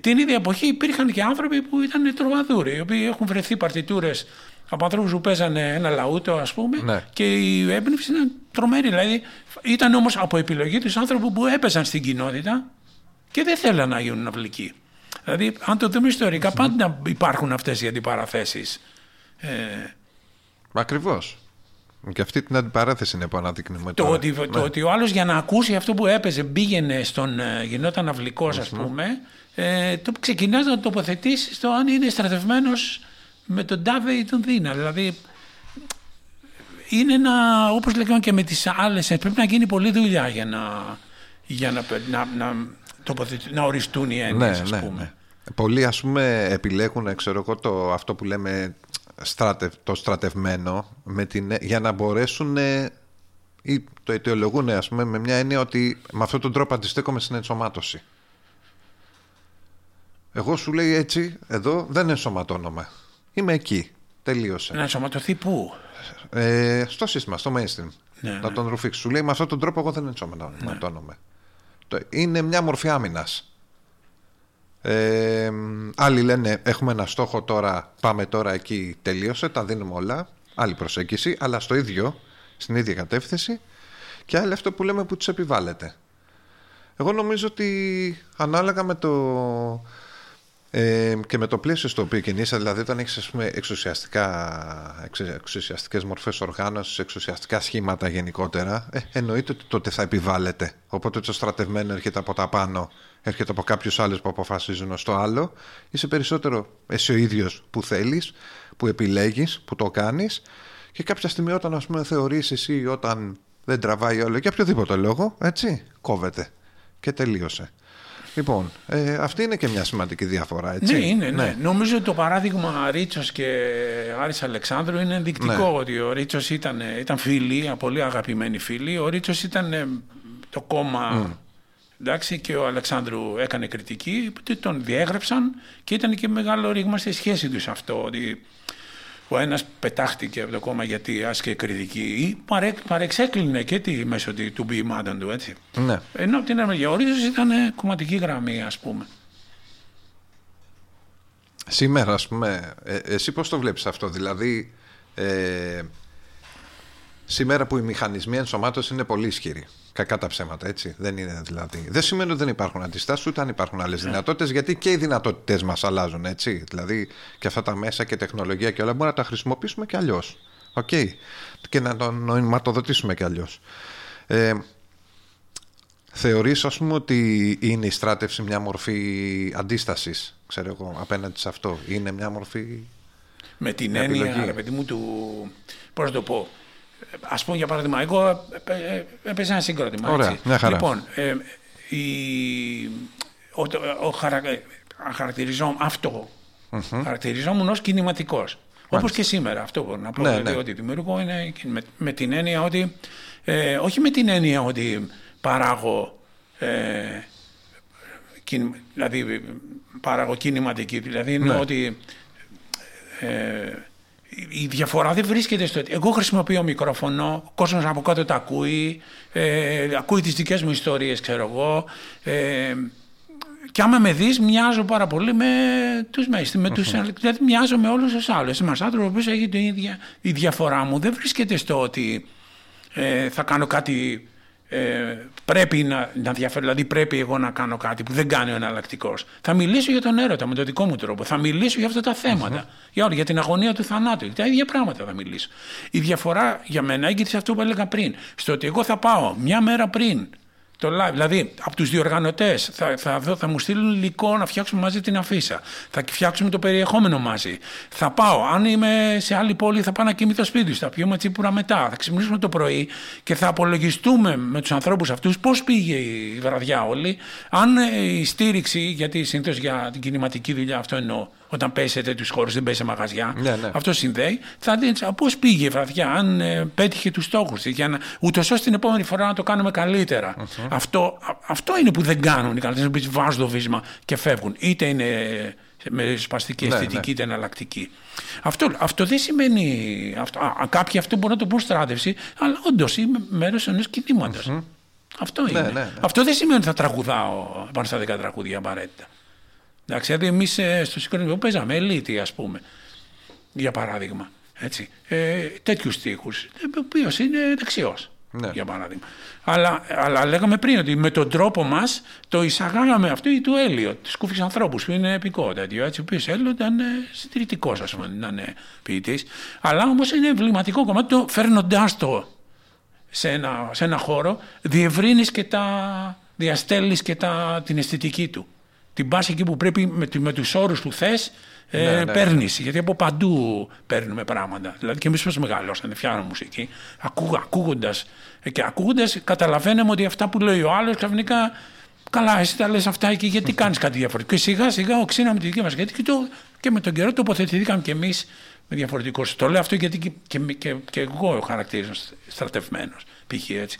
Την ίδια εποχή υπήρχαν και άνθρωποι που ήταν τροβαδούροι, οι οποίοι έχουν βρεθεί παρτιτούρες από ανθρώπους που παίζανε ένα λαούτο, ας πούμε, ναι. και η έμπνευση ήταν τρομερή. Δηλαδή, ήταν όμως από επιλογή τους άνθρωποι που έπαιζαν στην κοινότητα και δεν θέλαν να γίνουν αυλικοί. Δηλαδή, αν το δούμε ιστορικά, πάντα υπάρχουν αυτές οι αντιπαραθέσεις. Ε, Ακριβώς. Και αυτή την αντιπαράθεση είναι που αναδεικνύουμε το Ότι, Το ναι. ότι ο άλλος για να ακούσει αυτό που έπαιζε πήγαινε στον. Ε, γινόταν αυλικός, ας πούμε. Ε, το ξεκινάς να το τοποθετήσει στο αν είναι στρατευμένος με τον Τάβε ή τον Δίνα. Δηλαδή, είναι ένα, όπως λέγαμε και με τις άλλες, ε, πρέπει να γίνει πολλή δουλειά για να, για να, να, να, να οριστούν οι έννοιες, ναι, ας ναι, πούμε. Ναι. Πολλοί ας πούμε επιλέγουν ξέρω εγώ, το, αυτό που λέμε στρατε, το στρατευμένο με την, για να μπορέσουν ή το αιτιολογούν ας πούμε, με μια έννοια ότι με αυτόν τον τρόπο αντιστέκομαι στην ενσωμάτωση. Εγώ σου λέει έτσι, εδώ δεν ενσωματώνομαι. Είμαι εκεί. Τελείωσε. Να ενσωματωθεί πού; Ε, στο σύστημα, στο mainstream. Ναι, να ναι. τον ρουφήξει. Σου λέει με αυτόν τον τρόπο εγώ δεν ενσωματώνομαι. Ναι. Είναι μια μορφή άμυνας. Ε, άλλοι λένε έχουμε ένα στόχο τώρα, πάμε τώρα εκεί, τελείωσε, τα δίνουμε όλα. Άλλη προσέγγιση, αλλά στο ίδιο, στην ίδια κατεύθυνση. Και άλλοι αυτό που λέμε που τους επιβάλλεται. Εγώ νομίζω ότι ανάλογα με το Ε, και με το πλαίσιο στο οποίο κινείσαι, δηλαδή όταν έχεις ας πούμε, εξουσιαστικά, εξε- εξουσιαστικές μορφές οργάνωσης, εξουσιαστικά σχήματα γενικότερα, ε, εννοείται ότι τότε θα επιβάλλεται. Οπότε το στρατευμένο έρχεται από τα πάνω, έρχεται από κάποιους άλλους που αποφασίζουν στο άλλο. Είσαι περισσότερο εσύ ο ίδιος που θέλεις, που επιλέγεις, που το κάνεις και κάποια στιγμή όταν ας πούμε θεωρείς εσύ όταν δεν τραβάει όλο για οποιοδήποτε λόγο, έτσι, κόβεται και τελείωσε. Λοιπόν, ε, αυτή είναι και μια σημαντική διαφορά, έτσι. Ναι, είναι. Ναι. Νομίζω ότι το παράδειγμα Ρίτσος και Άρης Αλεξάνδρου είναι ενδεικτικό Ναι. ότι ο Ρίτσος ήταν, ήταν φίλοι, πολύ αγαπημένοι φίλοι. Ο Ρίτσος ήταν ε, το κόμμα εντάξει, και ο Αλεξάνδρου έκανε κριτική, ότι τον διέγραψαν και ήταν και μεγάλο ρήγμα στη σχέση τους αυτό. Ότι ο ένας πετάχτηκε από το κόμμα γιατί άσκε κριτική ή παρέ, παρεξέκλεινε και τη, μέσω τη- του ποιημάτων του, έτσι. Ναι. Ενώ από την άλλη μεριά ο Ρίτσος ήταν ε, κομματική γραμμή, ας πούμε. Σήμερα, ας πούμε, ε, εσύ πώς το βλέπεις αυτό, δηλαδή ε, σήμερα που οι μηχανισμοί ενσωμάτωσης είναι πολύ ισχυροί, κακά τα ψέματα, έτσι, δεν είναι δηλαδή. Δεν σημαίνει ότι δεν υπάρχουν αντιστάσεις, ούτε αν υπάρχουν άλλες δυνατότητες, γιατί και οι δυνατότητες μας αλλάζουν, έτσι, δηλαδή και αυτά τα μέσα και τεχνολογία και όλα μπορούμε να τα χρησιμοποιήσουμε και αλλιώς, οκ, και να το νοηματοδοτήσουμε και αλλιώς. Ε, Θεωρείς ας πούμε ότι είναι η στράτευση μια μορφή αντίστασης, ξέρω εγώ, απέναντι σε αυτό; Είναι μια μορφή... Με την Μια έννοια, επιλογή; ρε παιδί μου, του. Πώς να το πω; Α πούμε για παράδειγμα, εγώ ε, ε, έπαιζα ένα συγκρότημα. Ωραία, έτσι. μια χαρά. Λοιπόν, ε, η, ο, ο, χαρα, χαρακτηριζόμουν αυτό. Χαρακτηριζόμουν ως κινηματικός. Όπως και σήμερα. Αυτό μπορώ να πω. Ναι, δηλαδή ναι. ότι δημιουργώ είναι και με, με την έννοια ότι. Ε, όχι με την έννοια ότι παράγω. Ε, κιν- δηλαδή παράγω κινηματική. Δηλαδή είναι Ναι. ότι ε, η διαφορά δεν βρίσκεται στο ότι εγώ χρησιμοποιώ μικρόφωνο, ο κόσμος από κάτω τα ακούει, ε, ακούει τις δικές μου ιστορίες, ξέρω εγώ. Ε, και άμα με δεις, μοιάζω πάρα πολύ με τους μέιστοι, με τους, δηλαδή μοιάζω με όλους τους άλλους. Ένας άνθρωπος ο οποίος έχει την ίδια, η διαφορά μου δεν βρίσκεται στο ότι ε, θα κάνω κάτι ε, πρέπει να, να διαφέρει, δηλαδή πρέπει εγώ να κάνω κάτι που δεν κάνει ο εναλλακτικός. Θα μιλήσω για τον έρωτα με τον δικό μου τρόπο. Θα μιλήσω για αυτά τα θέματα. Για, όλα, για την αγωνία του θανάτου. Για τα ίδια πράγματα θα μιλήσω. Η διαφορά για μένα έγκυται σε αυτό που έλεγα πριν. Στο ότι εγώ θα πάω μια μέρα πριν το live. Δηλαδή, από τους διοργανωτές θα, θα, δω- θα μου στείλουν υλικό να φτιάξουμε μαζί την αφίσα. Θα φτιάξουμε το περιεχόμενο μαζί. Θα πάω. Αν είμαι σε άλλη πόλη, θα πάω να κοιμηθώ σπίτι τους. Θα πιούμε τσίπουρα μετά. Θα ξυπνήσουμε το πρωί και θα απολογιστούμε με τους ανθρώπους αυτούς πώς πήγε η βραδιά όλη. Αν ε, η στήριξη, γιατί συνήθως για την κινηματική δουλειά αυτό εννοώ, όταν πέσει σε τέτοιου χώρους, δεν πέσει σε μαγαζιά. Ναι, ναι. Αυτό συνδέει. Θα δει πώ πήγε η βραδιά, αν ε, πέτυχε τους στόχους της, ούτως ώστε την επόμενη φορά να το κάνουμε καλύτερα. Αυτό, α- αυτό είναι που δεν κάνουν οι καλλιτέχνε που βάζουν το βίσμα και φεύγουν. Είτε είναι με σπαστική Ναι, αισθητική, ναι. είτε εναλλακτική. Αυτό, αυτό δεν σημαίνει. Αυτό, α, κάποιοι αυτό μπορούν να το πούν στράτευση, αλλά όντως είμαι μέρος ενός κινήματος. Αυτό είναι. Ναι, ναι, ναι. Αυτό δεν σημαίνει ότι θα τραγουδάω πάνω στα δέκα τραγούδια απαραίτητα. Εντάξει, δηλαδή εμείς στο συγκρότημα που παίζαμε, ελίτη, ας πούμε, για παράδειγμα. Έτσι. Ε, Τέτοιους τείχου, ο οποίος είναι δεξιός. Ναι. Για παράδειγμα. Αλλά, αλλά λέγαμε πριν ότι με τον τρόπο μας το εισαγάγαμε αυτό ή του Έλιο, του κούφιου ανθρώπους που είναι επικό τέτοιο. Έτσι, ο οποίος Έλιο ήταν ε, συντηρητικός, ας πούμε, δεν ήταν ποιητής. Αλλά όμως είναι εμβληματικό κομμάτι, το φέρνοντάς το σε ένα, σε ένα χώρο, διευρύνεις και τα. διαστέλνεις και τα, την αισθητική του. Την πα εκεί που πρέπει με, τη- με τους όρους που θες, ε, Ναι, ναι. παίρνεις. Γιατί από παντού παίρνουμε πράγματα. Δηλαδή και εμείς πώ μεγαλώσαμε, φτιάχνουμε μουσική, ακούγοντας. Και ακούγοντας, καταλαβαίνουμε ότι αυτά που λέει ο άλλος ξαφνικά. Καλά, εσύ τα λες αυτά εκεί, γιατί κάνεις κάτι διαφορετικό. Και σιγά σιγά οξύναμε τη δική μας γιατί και, το, και με τον καιρό τοποθετηθήκαμε κι εμείς με διαφορετικό. Το λέω αυτό γιατί και, και, και, και εγώ χαρακτήριζα στρατευμένος, π.χ. έτσι.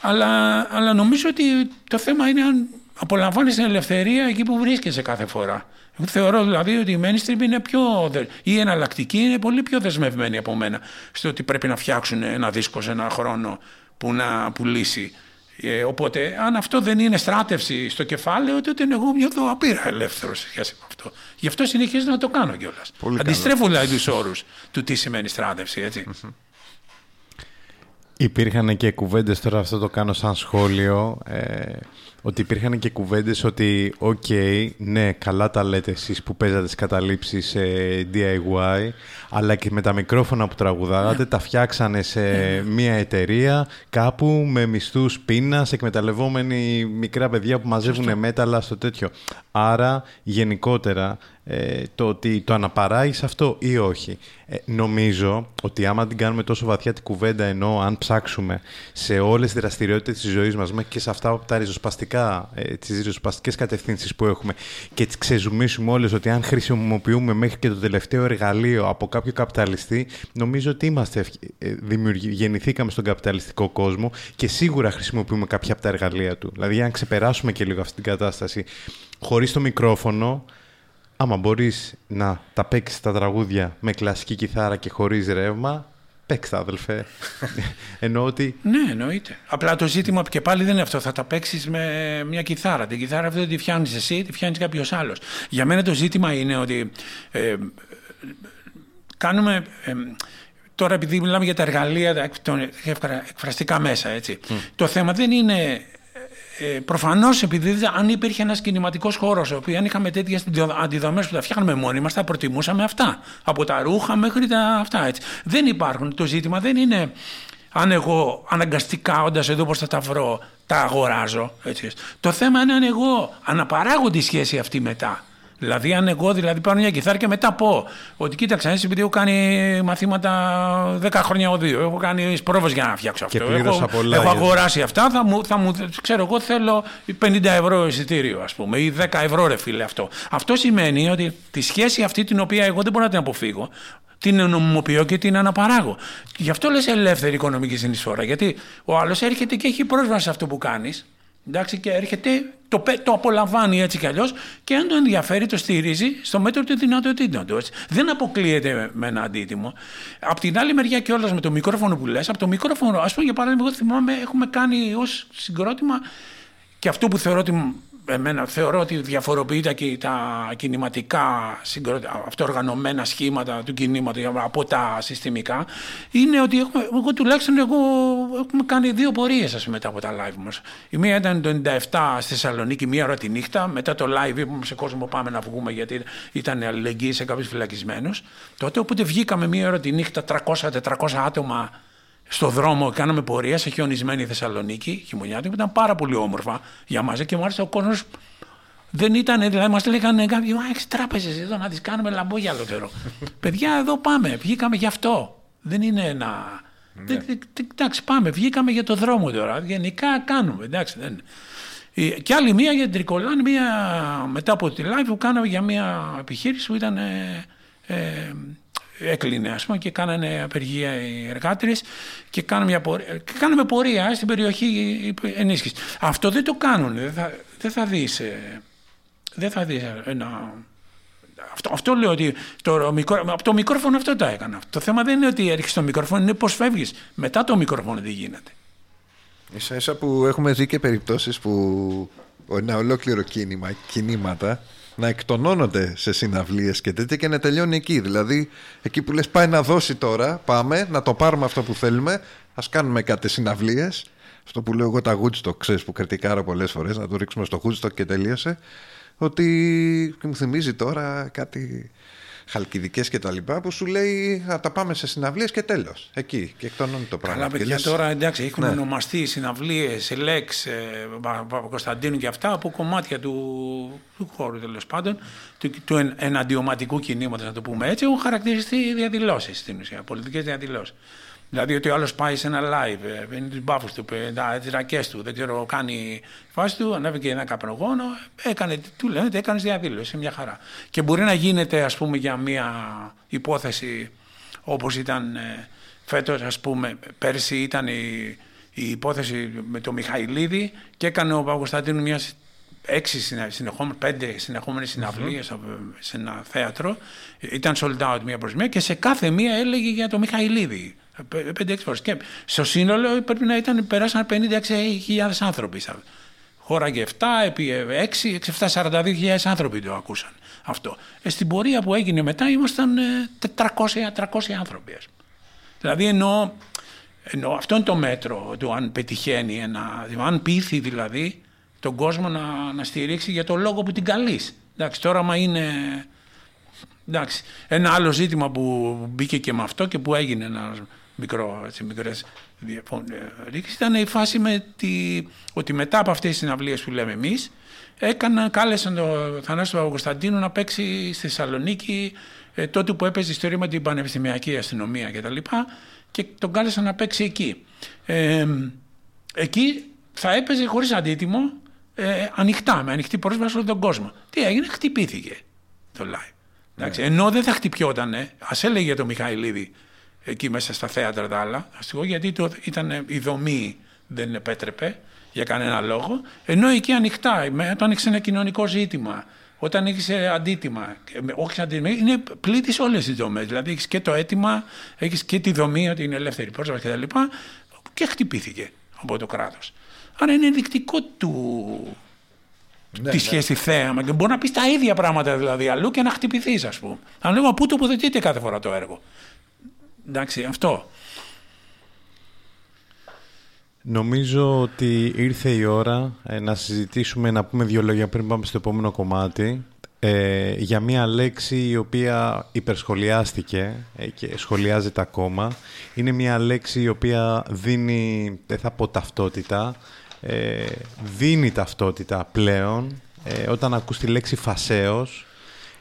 Αλλά, αλλά νομίζω ότι το θέμα είναι αν απολαμβάνεις την ελευθερία εκεί που βρίσκεσαι κάθε φορά. Εγώ θεωρώ δηλαδή ότι η mainstream είναι πιο. δε- ή η εναλλακτική είναι πολύ πιο δεσμευμένη από μένα στο ότι πρέπει να φτιάξουν ένα δίσκο σε ένα χρόνο που να πουλήσει. Ε, οπότε, αν αυτό δεν είναι στράτευση στο κεφάλαιο, τότε εγώ νιώθω απείρα ελεύθερος σε σχέση με αυτό. Γι' αυτό συνεχίζω να το κάνω κιόλας. Πολύ Αντιστρέφω δηλαδή τους όρους του τι σημαίνει στράτευση, έτσι. Υπήρχαν και κουβέντες, τώρα αυτό το κάνω σαν σχόλιο, ε, ότι υπήρχαν και κουβέντες ότι οκ, ναι, καλά τα λέτε εσείς που παίζατε τις καταλήψεις σε DIY, αλλά και με τα μικρόφωνα που τραγουδάγατε τα φτιάξανε σε μια εταιρεία κάπου με μισθούς πείνας, εκμεταλλευόμενοι μικρά παιδιά που μαζεύουν μέταλλα στο τέτοιο. Άρα, γενικότερα, ε, το ότι το αναπαράγεις αυτό ή όχι. Ε, νομίζω ότι άμα την κάνουμε τόσο βαθιά την κουβέντα ενώ αν ψάξουμε σε όλες τις δραστηριότητες της ζωής μας μέχρι και σε αυτά τα ριζοσπαστικά, ε, τις ριζοσπαστικές κατευθύνσεις που έχουμε και τις ξεζουμίσουμε όλες ότι αν χρησιμοποιούμε μέχρι και το τελευταίο εργαλείο από κάποιο καπιταλιστή νομίζω ότι είμαστε ευ... ε, δημιουργη... γεννηθήκαμε στον καπιταλιστικό κόσμο και σίγουρα χρησιμοποιούμε κάποια από τα εργαλεία του. Δηλαδή αν ξεπεράσουμε και λίγο αυτή την κατάσταση χωρίς το μικρόφωνο άμα μπορείς να τα παίξεις τα τραγούδια με κλασική κιθάρα και χωρίς ρεύμα, παίξτε αδελφέ. Εννοώ ότι... Ναι, εννοείται. Απλά το ζήτημα και πάλι δεν είναι αυτό. Θα τα παίξεις με μια κιθάρα. Την κιθάρα αυτή δεν τη φτιάχνεις εσύ, τη φτιάχνει κάποιος άλλος. Για μένα το ζήτημα είναι ότι ε, κάνουμε. Ε, τώρα επειδή μιλάμε για τα εργαλεία, τα εκφραστικά μέσα, έτσι. Το θέμα δεν είναι ε, Προφανώς, επειδή αν υπήρχε ένας κινηματικός χώρος, ο οποίος αν είχαμε τέτοιες αντιδομές που τα φτιάχνουμε μόνοι μας, θα προτιμούσαμε αυτά. Από τα ρούχα μέχρι τα αυτά. Έτσι. Δεν υπάρχουν. Το ζήτημα δεν είναι αν εγώ αναγκαστικά όντας εδώ πώς θα τα βρω, τα αγοράζω. Έτσι. Το θέμα είναι αν εγώ αναπαράγω τη σχέση αυτή μετά. Δηλαδή, αν εγώ δηλαδή πάρω μια κιθάρα και μετά πω ότι κοίταξε, εσύ επειδή έχω κάνει μαθήματα 10 χρόνια ο δύο, έχω κάνει πρόβε για να φτιάξω αυτό. Έχω, πολλά, έχω αγοράσει αυτά, θα μου, θα μου, ξέρω, εγώ θέλω 50 ευρώ εισιτήριο, ας πούμε, ή 10 ευρώ ρε φίλε αυτό. Αυτό σημαίνει ότι τη σχέση αυτή την οποία εγώ δεν μπορώ να την αποφύγω, την νομιμοποιώ και την αναπαράγω. Γι' αυτό λες ελεύθερη οικονομική συνεισφορά. Γιατί ο άλλος έρχεται και έχει πρόσβαση σε αυτό που κάνεις Εντάξει, και έρχεται, το, το απολαμβάνει έτσι κι αλλιώς και αν το ενδιαφέρει, το στηρίζει στο μέτρο των δυνατοτήτων του. Δεν αποκλείεται με ένα αντίτιμο. Απ' την άλλη μεριά και όλα με το μικρόφωνο που λες, από το μικρόφωνο, ας πούμε για παράδειγμα, εγώ θυμάμαι, έχουμε κάνει ως συγκρότημα και αυτό που θεωρώ ότι εμένα θεωρώ ότι διαφοροποιεί τα, τα κινηματικά αυτοοργανωμένα σχήματα του κινήματος από τα συστημικά είναι ότι έχουμε, εγώ τουλάχιστον εγώ, έχουμε κάνει δύο πορείες μετά από τα live μας. Η μία ήταν το 97 στη Θεσσαλονίκη, μία ώρα τη νύχτα. Μετά το live είπαμε σε κόσμο πάμε να βγούμε γιατί ήταν αλληλεγγύη σε κάποιους φυλακισμένους. Τότε οπότε βγήκαμε μία ώρα τη νύχτα 300-400 άτομα στο δρόμο, κάναμε πορεία σε χιονισμένη Θεσσαλονίκη, χειμωνιάτικη, ήταν πάρα πολύ όμορφα για μας και μου άρεσε ο κόσμος. Δεν ήταν, δηλαδή μας λέγανε κάποιοι, Μα έχεις τράπεζες εδώ να τις κάνουμε λαμπόγια άλλο Παιδιά, εδώ πάμε, βγήκαμε γι' αυτό. Δεν είναι ένα. Ναι. Εντάξει, πάμε, βγήκαμε για το δρόμο τώρα. Γενικά κάνουμε. Εντάξει, δεν... Και άλλη μία για την Τρικολάν, μία μετά από τη live που κάναμε για μία επιχείρηση που ήταν. Ε, ε, έκλεινε ας πούμε και κάνανε απεργία οι εργάτες και κάναμε, μια πορεία, και κάναμε πορεία στην περιοχή ενίσχυσης. Αυτό δεν το κάνουν, δεν θα, δεν θα δεις, ε, δεν θα δεις ένα... Αυτό, αυτό λέω ότι το, μικρό, από το μικρόφωνο αυτό το έκανα. Το θέμα δεν είναι ότι έρχεσαι το μικρόφωνο, είναι πώς φεύγεις. Μετά το μικρόφωνο τι γίνεται. Ίσα ίσα που έχουμε δει και περιπτώσεις που ένα ολόκληρο κίνημα, κινήματα να εκτονώνονται σε συναυλίες και τέτοια και να τελειώνει εκεί. Δηλαδή, εκεί που λες, πάει να δώσει τώρα, πάμε να το πάρουμε αυτό που θέλουμε, ας κάνουμε κάτι συναυλίες. Αυτό που λέω εγώ τα Woodstock, ξέρεις που κριτικάρω πολλές φορές, να το ρίξουμε στο Woodstock και τελείωσε. Ότι μου θυμίζει τώρα κάτι χαλκιδικές και τα λοιπά, που σου λέει να τα πάμε σε συναυλίες και τέλος. Εκεί. Και εκτονώνει το πράγμα. Αλλά παιδιά τώρα εντάξει, έχουν ναι. ονομαστεί συναυλίες, Λέξ, ε, Κωνσταντίνου και αυτά από κομμάτια του, του χώρου τέλος πάντων, του, του εναντιωματικού κινήματος, να το πούμε έτσι, έχουν χαρακτηριστεί διαδηλώσεις στην ουσία, πολιτικές διαδηλώσεις. Δηλαδή ότι ο άλλος πάει σε ένα live, παίρνει του μπάφους του, τις ρακές του, δεν ξέρω, κάνει φάση του, ανέβηκε ένα καπνογόνο, έκανε, του λένε ότι έκανε διαδήλωση, μια χαρά. Και μπορεί να γίνεται, ας πούμε, για μια υπόθεση όπως ήταν ε, φέτος, ας πούμε, πέρσι ήταν η, η υπόθεση με το Μιχαηλίδη και έκανε ο Παγκοσταντίνου μια έξι συνεχόμενε, πέντε συνεχόμενες συναυλίες σε ένα θέατρο. Ήταν sold out μία προς μία και σε κάθε μία έλεγε για το Μιχαηλίδη. 5-6 φορές. Και στο σύνολο πρέπει να ήταν, περάσαν 50-6 άνθρωποι. Χώραγε 7 επί 6, 6 7, άνθρωποι το ακούσαν αυτό. Ε, στην πορεία που έγινε μετά ήμασταν 400, 300 άνθρωποι. Δηλαδή εννοώ Ενώ αυτό είναι το μέτρο του αν πετυχαίνει ένα. Αν πείθει δηλαδή τον κόσμο να, να στηρίξει για το λόγο που την καλείς. Εντάξει, τώρα μα είναι. Εντάξει, ένα άλλο ζήτημα που μπήκε και με αυτό και που έγινε ένα μικρό, έτσι, μικρές διαφωνίες ήταν η φάση με τη, ότι μετά από αυτές τις συναυλίες που λέμε εμείς έκανα, κάλεσαν τον Θανάσιο Παπακοσταντίνου να παίξει στη Θεσσαλονίκη ε, τότε που έπαιζε ιστορία με την Πανεπιστημιακή Αστυνομία και τα λοιπά και τον κάλεσαν να παίξει εκεί. Ε, εκεί θα έπαιζε χωρίς αντίτιμο ε, ανοιχτά, με ανοιχτή πρόσβαση σε όλο τον κόσμο. Τι έγινε, χτυπήθηκε το live. Εντάξει, Ενώ δεν θα χτυπιόταν, ας έλεγε το Μιχαηλίδη εκεί μέσα στα θέατρα τα άλλα, γιατί το, ήταν, η δομή δεν επέτρεπε για κανένα λόγο, ενώ εκεί ανοιχτά, όταν έχεις ένα κοινωνικό ζήτημα, όταν έχεις αντίτιμα, όχι αντίτιμα, είναι πλήττει όλες τι δομές. Δηλαδή έχεις και το αίτημα, έχεις και τη δομή ότι είναι ελεύθερη πρόσβαση κτλ. Και, και χτυπήθηκε από το κράτος. Άρα είναι ενδεικτικό του, ναι, τη ναι. σχέση θέαμα και μπορεί να πεις τα ίδια πράγματα δηλαδή αλλού και να χτυπηθείς, ας πούμε. Αν λέμε πού τοποθετείται κάθε φορά το έργο. Εντάξει, αυτό. Νομίζω ότι ήρθε η ώρα ε, να συζητήσουμε, να πούμε δύο λόγια πριν πάμε στο επόμενο κομμάτι ε, για μία λέξη η οποία υπερσχολιάστηκε ε, και σχολιάζεται ακόμα. Είναι μία λέξη η οποία δίνει, δεν θα πω ταυτότητα, ε, δίνει ταυτότητα πλέον. Ε, όταν ακούς τη λέξη φασέως,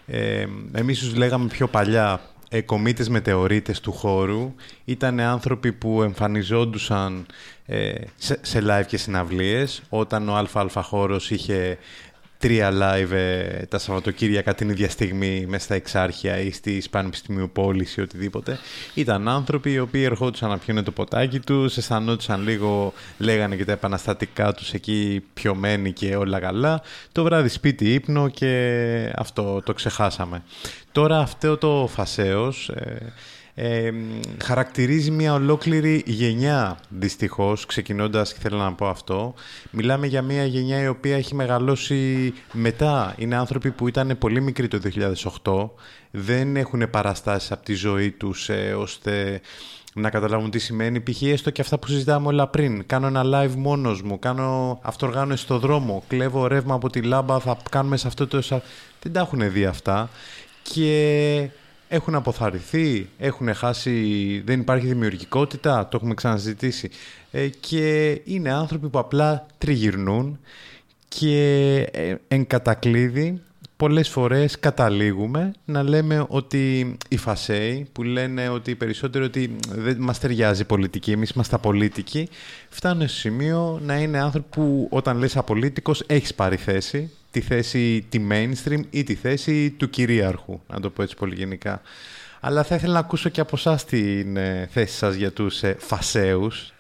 ε, εμείς τους λέγαμε πιο παλιά ε, κομίτες μετεωρίτες του χώρου. Ήταν άνθρωποι που εμφανιζόντουσαν ε, σε, σε live και συναυλίες. Όταν ο ΑΑ χώρος είχε τρία live ε, τα Σαββατοκύριακα την ίδια στιγμή μέσα στα Εξάρχεια ή στη Πανεπιστημίου Πόλης ή οτιδήποτε. Ήταν άνθρωποι οι οποίοι ερχόντουσαν να πιούνε το ποτάκι τους, αισθανόντουσαν λίγο, λέγανε και τα επαναστατικά τους εκεί πιωμένοι και όλα καλά. Το βράδυ σπίτι ύπνο και αυτό το ξεχάσαμε. Τώρα αυτό το φασέως... Ε, ε, χαρακτηρίζει μια ολόκληρη γενιά δυστυχώς, ξεκινώντας και θέλω να πω αυτό. Μιλάμε για μια γενιά η οποία έχει μεγαλώσει μετά. Είναι άνθρωποι που ήταν πολύ μικροί το 2008, δεν έχουν παραστάσεις από τη ζωή τους ε, ώστε να καταλάβουν τι σημαίνει. Π.χ. έστω και αυτά που συζητάμε όλα πριν. Κάνω ένα live μόνος μου, κάνω αυτοργάνωση στο δρόμο, κλέβω ρεύμα από τη λάμπα, θα κάνουμε σε αυτό το... Δεν τα έχουν δει αυτά. Και έχουν αποθαρρυθεί, έχουν χάσει, δεν υπάρχει δημιουργικότητα, το έχουμε ξαναζητήσει. Ε, και είναι άνθρωποι που απλά τριγυρνούν και ε, εν κατακλείδη πολλές φορές καταλήγουμε να λέμε ότι οι φασέοι που λένε ότι περισσότερο ότι δεν μας ταιριάζει πολιτική, εμείς είμαστε απολύτικοι, φτάνουν στο σημείο να είναι άνθρωποι που όταν λες απολύτικος έχεις πάρει θέση, τη θέση τη mainstream ή τη θέση του κυρίαρχου, να το πω έτσι πολύ γενικά. Αλλά θα ήθελα να ακούσω και από εσάς την ε, θέση σας για τους ε, φασέους.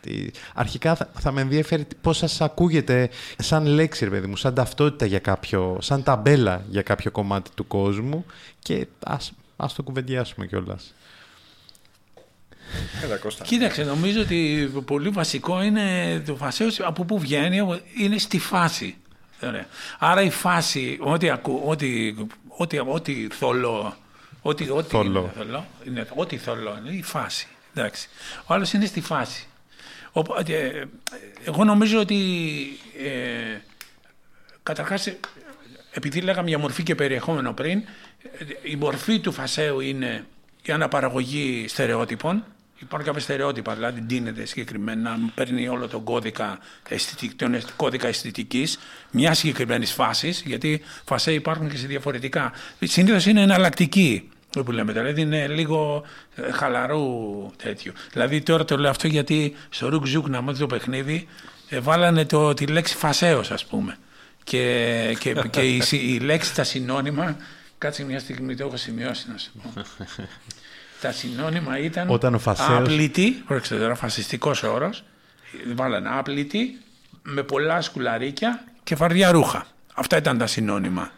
Αρχικά θα, θα με ενδιαφέρει πώς σας ακούγεται σαν λέξη, ρε παιδί μου, σαν ταυτότητα για κάποιο, σαν ταμπέλα για κάποιο κομμάτι του κόσμου και ας, ας το κουβεντιάσουμε κιόλας. Κοίταξε, νομίζω ότι πολύ βασικό είναι το φασέος από πού βγαίνει, είναι στη φάση. Άρα η φάση, ό,τι, ακού, ό,τι, ό,τι, ό,τι θολό Ό,τι, ό,τι θολό. Είναι, είναι, ό,τι θολό είναι η φάση. Εντάξει. Ο άλλος είναι στη φάση. Οπότε, εγώ νομίζω ότι ε, καταρχάς επειδή λέγαμε για μορφή και περιεχόμενο πριν, η μορφή του φασαίου είναι η αναπαραγωγή στερεότυπων. Υπάρχουν κάποια στερεότυπα, δηλαδή ντύνεται συγκεκριμένα, παίρνει όλο τον κώδικα, τον κώδικα αισθητικής μιας συγκεκριμένης φάσης, γιατί φασέ υπάρχουν και σε διαφορετικά. Συνήθως είναι εναλλακτική που λέμε δηλαδή είναι λίγο ε, χαλαρού τέτοιου. Δηλαδή τώρα το λέω αυτό γιατί στο Ρουκ Ζουκ να μάθεις το παιχνίδι ε, βάλανε το, τη λέξη φασέως ας πούμε. Και, και, και η, η, λέξη τα συνώνυμα, κάτσε μια στιγμή το έχω σημειώσει να σου πω. τα συνώνυμα ήταν Όταν ο φασέως... άπλητη, πρόκειται τώρα φασιστικός όρος, βάλανε άπλητη, με πολλά σκουλαρίκια και φαρδιά ρούχα. Αυτά ήταν τα συνώνυμα.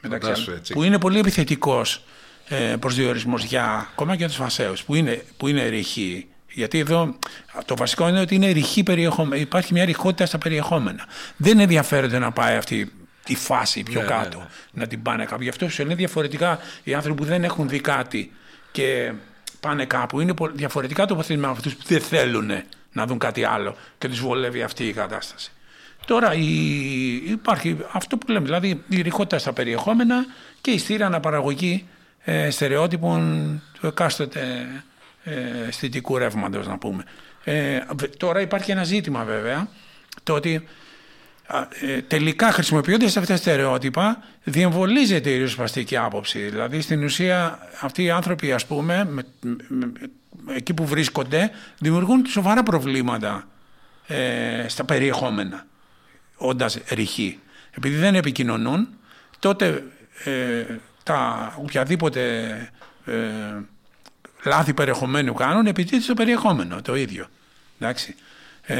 Μεταξύ, που είναι πολύ επιθετικός ε, προσδιορισμός για ακόμα και τους φασαίους που είναι, που είναι ρηχοί. Γιατί εδώ το βασικό είναι ότι είναι ρηχή περιεχόμενα. Υπάρχει μια ρηχότητα στα περιεχόμενα. Δεν ενδιαφέρεται να πάει αυτή η φάση πιο ναι, κάτω, ναι, ναι. να την πάνε κάποιοι. Γι' αυτό είναι διαφορετικά οι άνθρωποι που δεν έχουν δει κάτι και πάνε κάπου είναι πο- διαφορετικά τοποθετημένοι από αυτούς που δεν θέλουν να δουν κάτι άλλο και τους βολεύει αυτή η κατάσταση. Τώρα η, υπάρχει αυτό που λέμε, δηλαδή η ρηχότητα στα περιεχόμενα και η στήρα αναπαραγωγή ε, στερεότυπων του εκάστοτε ε, αισθητικού ρεύματος, να πούμε. Ε, βε- τώρα υπάρχει ένα ζήτημα βέβαια, το ότι α, ε, τελικά χρησιμοποιώντας αυτά τα στερεότυπα διεμβολίζεται η ριζοσπαστική άποψη. Δηλαδή στην ουσία αυτοί οι άνθρωποι ας πούμε με, με- με- εκεί που βρίσκονται δημιουργούν σοβαρά προβλήματα ε, στα περιεχόμενα όντας ρηχοί. Επειδή δεν επικοινωνούν τότε ε, τα οποιαδήποτε ε, λάθη περιεχομένου κάνουν επιτίθεται στο περιεχόμενο το ίδιο. Εντάξει. Ε,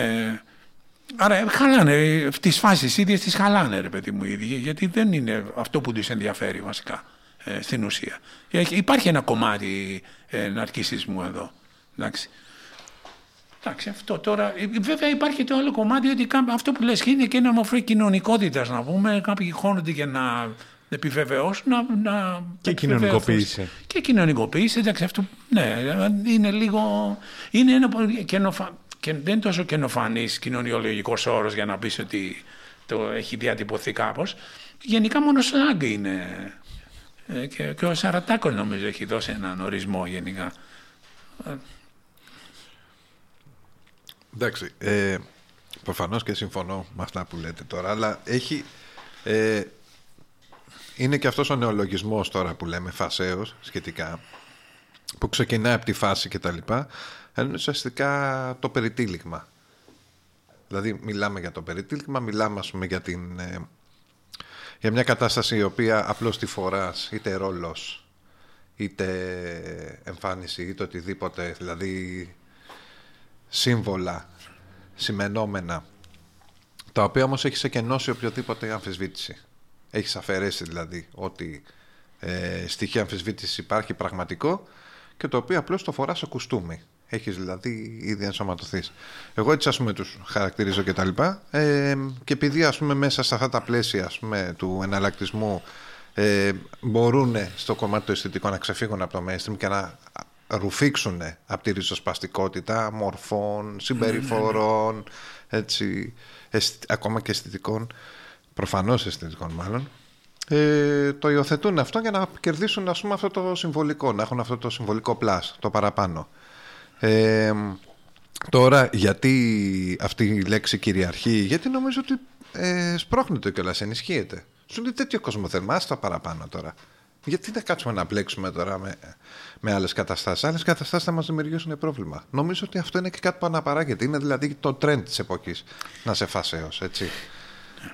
Άρα χαλάνε τις φάσεις ίδιες τις χαλάνε, ρε παιδί μου, οι ίδιοι, γιατί δεν είναι αυτό που τους ενδιαφέρει βασικά ε, στην ουσία. Έχει- Υπάρχει ένα κομμάτι ε, ναρκισισμού εδώ. Εντάξει. Εντάξει, αυτό τώρα. ε, Βέβαια υπάρχει το άλλο κομμάτι ότι κά- αυτό που λες είναι και ένα μορφή κοινωνικότητας, να πούμε. Κάποιοι χώνονται για να επιβεβαιώσουν. Να, να Και επιβεβαιωθούν. κοινωνικοποίηση. Και κοινωνικοποίηση, εντάξει, αυτό ναι, είναι λίγο. Είναι ένα πολύ καινοφα... και δεν είναι τόσο καινοφανής κοινωνιολογικός όρος για να πεις ότι το έχει διατυπωθεί κάπως. Γενικά μόνο σλάγκ είναι. Ε, Και, και ο Σαρατάκος νομίζω έχει δώσει έναν ορισμό γενικά. Εντάξει, ε, προφανώς και συμφωνώ με αυτά που λέτε τώρα, αλλά έχει, ε, είναι και αυτός ο νεολογισμός τώρα που λέμε φασαίος σχετικά, που ξεκινάει από τη φάση και τα λοιπά, είναι ουσιαστικά το περιτύλιγμα. Δηλαδή μιλάμε για το περιτύλιγμα, μιλάμε ας πούμε για, την, ε, για μια κατάσταση η οποία απλώς τη φοράς είτε ρόλος είτε εμφάνιση είτε οτιδήποτε δηλαδή σύμβολα, σημενόμενα, τα οποία όμως έχεις εκενώσει οποιοδήποτε αμφισβήτηση. Έχεις αφαιρέσει δηλαδή ότι ε, στοιχεία αμφισβήτησης υπάρχει πραγματικό και το οποίο απλώς το φοράς σε κουστούμι. Έχεις δηλαδή ήδη ενσωματωθείς. Εγώ έτσι ας πούμε τους χαρακτηρίζω και τα λοιπά ε, και επειδή ας πούμε μέσα σε αυτά τα πλαίσια ας πούμε, του εναλλακτισμού ε, μπορούν στο κομμάτι του αισθητικού να ξεφύγουν από το mainstream και να ρουφήξουν από τη ριζοσπαστικότητα μορφών, συμπεριφορών, έτσι, αισθ- ακόμα και αισθητικών, προφανώς αισθητικών μάλλον, ε, το υιοθετούν αυτό για να κερδίσουν ας πούμε, αυτό το συμβολικό, να έχουν αυτό το συμβολικό πλάς, το παραπάνω. Ε, τώρα, γιατί αυτή η λέξη κυριαρχεί, γιατί νομίζω ότι ε, σπρώχνεται κιόλας, ενισχύεται. Σου λέει τέτοιο κόσμο θερμά στα παραπάνω τώρα. Γιατί να κάτσουμε να μπλέξουμε τώρα με, με άλλες καταστάσεις; Άλλες καταστάσεις θα μας δημιουργήσουν πρόβλημα. Νομίζω ότι αυτό είναι και κάτι που αναπαράγεται. Είναι δηλαδή το trend της εποχής να σε φασέω, έτσι.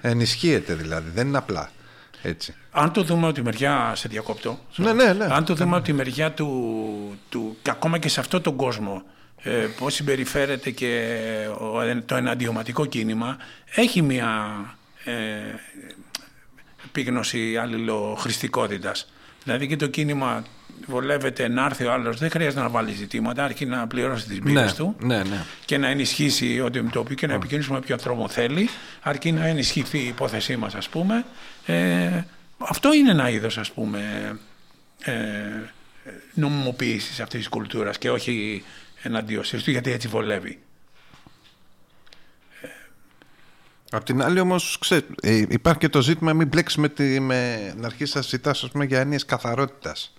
Ενισχύεται δηλαδή, δεν είναι απλά. Έτσι. Αν το δούμε από τη μεριά, σε διακόπτω. Ναι, ναι, ναι. Αν το δούμε από τη μεριά του, του και ακόμα και σε αυτόν τον κόσμο, ε, πώς συμπεριφέρεται και ο- το εναντιωματικό κίνημα, έχει μια ε, επίγνωση αλληλοχρηστικότητας. Δηλαδή και το κίνημα βολεύεται να έρθει ο άλλος, δεν χρειάζεται να βάλει ζητήματα, αρκεί να πληρώσει τις μπύρες Ναι, του ναι, ναι. και να ενισχύσει ό,τι το οποίο και να επικοινωνήσουμε με ποιον τρόπο θέλει, αρκεί να ενισχυθεί η υπόθεσή μας, ας πούμε. Ε, αυτό είναι ένα είδος, ας πούμε, ε, νομιμοποίησης αυτής της κουλτούρας και όχι εναντίωσης του, γιατί έτσι βολεύει. Απ' την άλλη όμως, ε, υπάρχει και το ζήτημα μην μπλέξεις με, τη, με να αρχίσεις να συζητάς για έννοιες καθαρότητας.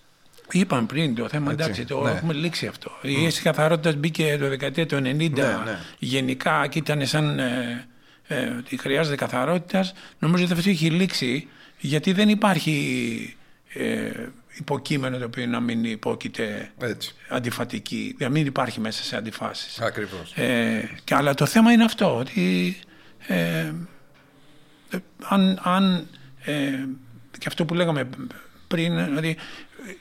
Είπαμε πριν το θέμα, Έτσι, εντάξει, το ναι. έχουμε λήξει αυτό. Η αίσθηση καθαρότητας μπήκε το δεκαετία του 90 ναι. γενικά και ήταν σαν ε, ε, ότι χρειάζεται καθαρότητας. Νομίζω ότι αυτό έχει λήξει γιατί δεν υπάρχει ε, υποκείμενο το οποίο να μην υπόκειται Έτσι. αντιφατική, να μην υπάρχει μέσα σε αντιφάσεις. Ακριβώς. Ε, και, αλλά το θέμα είναι αυτό, ότι ε, ε, αν, αν ε, και αυτό που λέγαμε πριν, ότι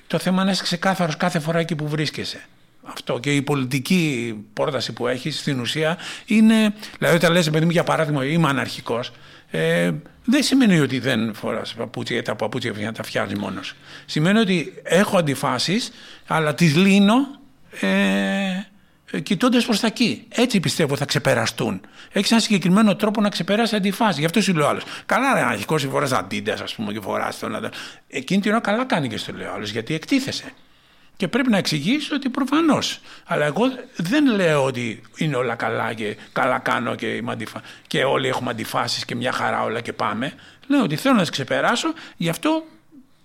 το θέμα είναι να είσαι ξεκάθαρος κάθε φορά εκεί που βρίσκεσαι. Αυτό και η πολιτική πρόταση που έχεις στην ουσία είναι, δηλαδή όταν λες παιδί μου για παράδειγμα είμαι αναρχικός, ε, δεν σημαίνει ότι δεν φοράς παπούτσια ή τα παπούτσια για να τα φτιάχνει μόνος. Σημαίνει ότι έχω αντιφάσεις, αλλά τις λύνω ε, κοιτώντας προς τα εκεί. Έτσι πιστεύω θα ξεπεραστούν. Έχεις ένα συγκεκριμένο τρόπο να ξεπεράσει αντιφάσεις. Γι' αυτό σου λέω άλλος. Καλά, ρε, αρχικό φοράς αντίντα, ας πούμε, και φοράς τον. Εκείνη την ώρα καλά κάνει και στο λέω άλλος, γιατί εκτίθεσαι. Και πρέπει να εξηγήσει ότι προφανώς. Αλλά εγώ δεν λέω ότι είναι όλα καλά και καλά κάνω και, είμαι αντιφα... και όλοι έχουμε αντιφάσεις και μια χαρά όλα και πάμε. Λέω ότι θέλω να τις ξεπεράσω, γι' αυτό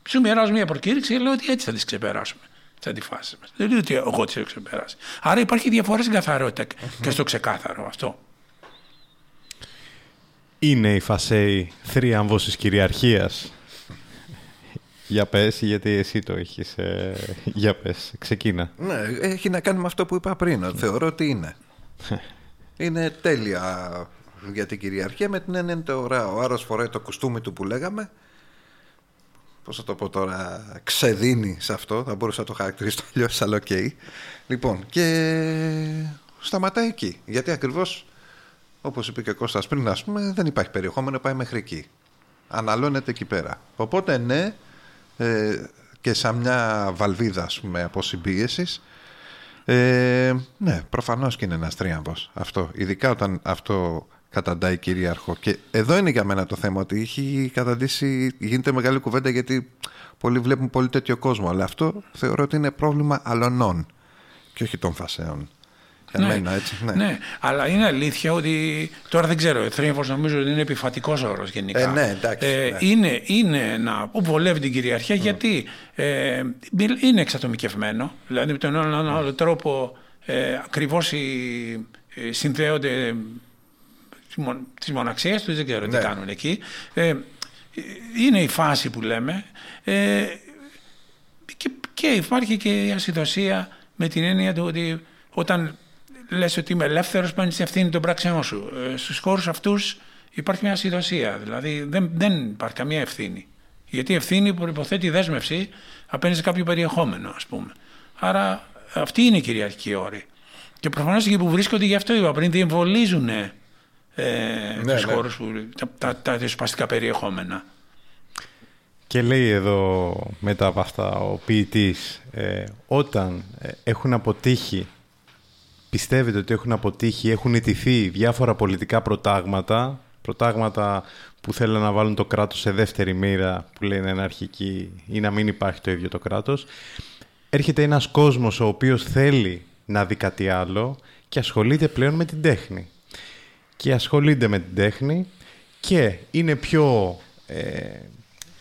σου μοιράζω μια προκήρυξη και λέω ότι έτσι θα τις ξεπεράσουμε. Τις αντιφάσεις μας. Δεν λέω ότι εγώ τις έχω ξεπεράσει. Άρα υπάρχει διαφορά στην καθαρότητα και στο ξεκάθαρο αυτό. Είναι η Φασέη θρίαμβος της κυριαρχίας. Για πες, γιατί εσύ το έχεις. Ε, για πες, ξεκίνα. Ναι, έχει να κάνει με αυτό που είπα πριν. Θεωρώ ότι είναι. είναι τέλεια για την κυριαρχία με την έννοια είναι το ωραίο. Ο άλλος φοράει το κουστούμι του που λέγαμε. Πώς θα το πω τώρα, ξεδίνει σε αυτό. Θα μπορούσα να το χαρακτηρίσω αλλιώς, αλλά οκ. Λοιπόν, και σταματάει εκεί. Γιατί ακριβώς, όπως είπε και ο Κώστας πριν, ας πούμε, δεν υπάρχει περιεχόμενο, πάει μέχρι εκεί. Αναλώνεται εκεί πέρα. Οπότε ναι, ε, και σαν μια βαλβίδα ας πούμε, από συμπίεσης ε, ναι, προφανώς και είναι ένας τρίαμβος αυτό, ειδικά όταν αυτό καταντάει κυρίαρχο. Και εδώ είναι για μένα το θέμα ότι έχει καταντήσει, γίνεται μεγάλη κουβέντα γιατί πολλοί βλέπουν πολύ τέτοιο κόσμο. Αλλά αυτό θεωρώ ότι είναι πρόβλημα αλωνών και όχι των φασέων ναι, έτσι, ναι. ναι. αλλά είναι αλήθεια ότι τώρα δεν ξέρω, θρίαμβο νομίζω ότι είναι επιφατικός όρος γενικά. Ε, ναι, εντάξει, ε, ναι. Είναι, είναι να που βολεύει την κυριαρχία γιατί ε, είναι εξατομικευμένο. Δηλαδή με τον έναν άλλο τρόπο ε, ακριβώς ε, συνδέονται τις μοναξίες τους, δεν ξέρω τι Ναι. κάνουν εκεί. Ε, είναι η φάση που λέμε. Ε, και, και υπάρχει και η ασυδοσία με την έννοια του ότι όταν λες ότι είμαι ελεύθερος παίρνεις την ευθύνη των πράξεών σου. Ε, στους χώρους αυτούς υπάρχει μια ασυδοσία, δηλαδή δεν, δεν υπάρχει καμία ευθύνη. Γιατί η ευθύνη προϋποθέτει δέσμευση απέναντι σε κάποιο περιεχόμενο, ας πούμε. Άρα αυτή είναι η κυριαρχική όρη. Και προφανώς εκεί που βρίσκονται, γι' αυτό είπα πριν, διεμβολίζουν ε, Ναι, τους ναι. χώρους που, τα, τα, τα ριζοσπαστικά περιεχόμενα. Και λέει εδώ μετά από αυτά ο ποιητής, ε, όταν ε, έχουν αποτύχει, πιστεύετε ότι έχουν αποτύχει, έχουν ιτηθεί διάφορα πολιτικά προτάγματα, προτάγματα που θέλουν να βάλουν το κράτος σε δεύτερη μοίρα, που λένε αναρχική ή να μην υπάρχει το ίδιο το κράτος, έρχεται ένας κόσμος ο οποίος θέλει να δει κάτι άλλο και ασχολείται πλέον με την τέχνη. Και ασχολείται με την τέχνη και είναι πιο ε,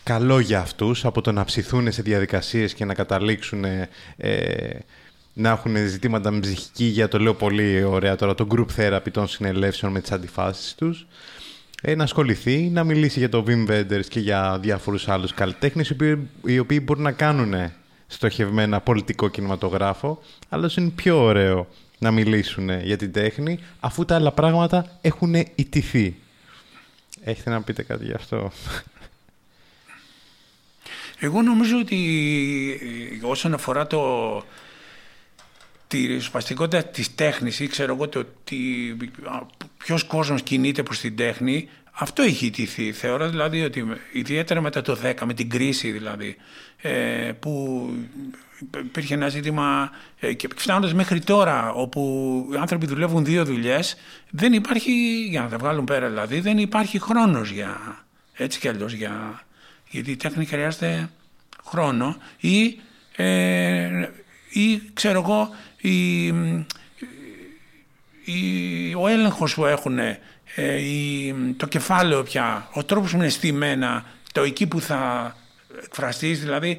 καλό για αυτούς από το να ψηθούν σε διαδικασίες και να καταλήξουν ε, να έχουν ζητήματα με ψυχική υγεία, το λέω πολύ ωραία τώρα, το group therapy των συνελεύσεων με τις αντιφάσεις τους, ε, να ασχοληθεί, να μιλήσει για το Wim Wenders και για διάφορους άλλους καλλιτέχνες οι οποίοι, οι οποίοι μπορούν να κάνουν στοχευμένα πολιτικό κινηματογράφο, αλλά είναι πιο ωραίο να μιλήσουν για την τέχνη, αφού τα άλλα πράγματα έχουν ιτηθεί. Έχετε να πείτε κάτι γι' αυτό; Εγώ νομίζω ότι ε, όσον αφορά το, τη ριζοσπαστικότητα της τέχνης ή ξέρω εγώ το ότι α, ποιος κόσμος κινείται προς την τέχνη, αυτό έχει ιτηθεί. Θεωρώ δηλαδή ότι με- ιδιαίτερα μετά το 10, με την κρίση δηλαδή, ε, που υπήρχε ένα ζήτημα ε, και φτάνοντας μέχρι τώρα όπου οι άνθρωποι δουλεύουν δύο δουλειές, δεν υπάρχει, για να τα βγάλουν πέρα δηλαδή, δεν υπάρχει χρόνος για, έτσι κι αλλιώς για, γιατί η τέχνη χρειάζεται χρόνο ή, ε, ή ξέρω εγώ η, η- ο έλεγχος που έχουν ε, η- το κεφάλαιο πια, ο τρόπος που είναι στημένα, το εκεί που θα εκφραστείς, δηλαδή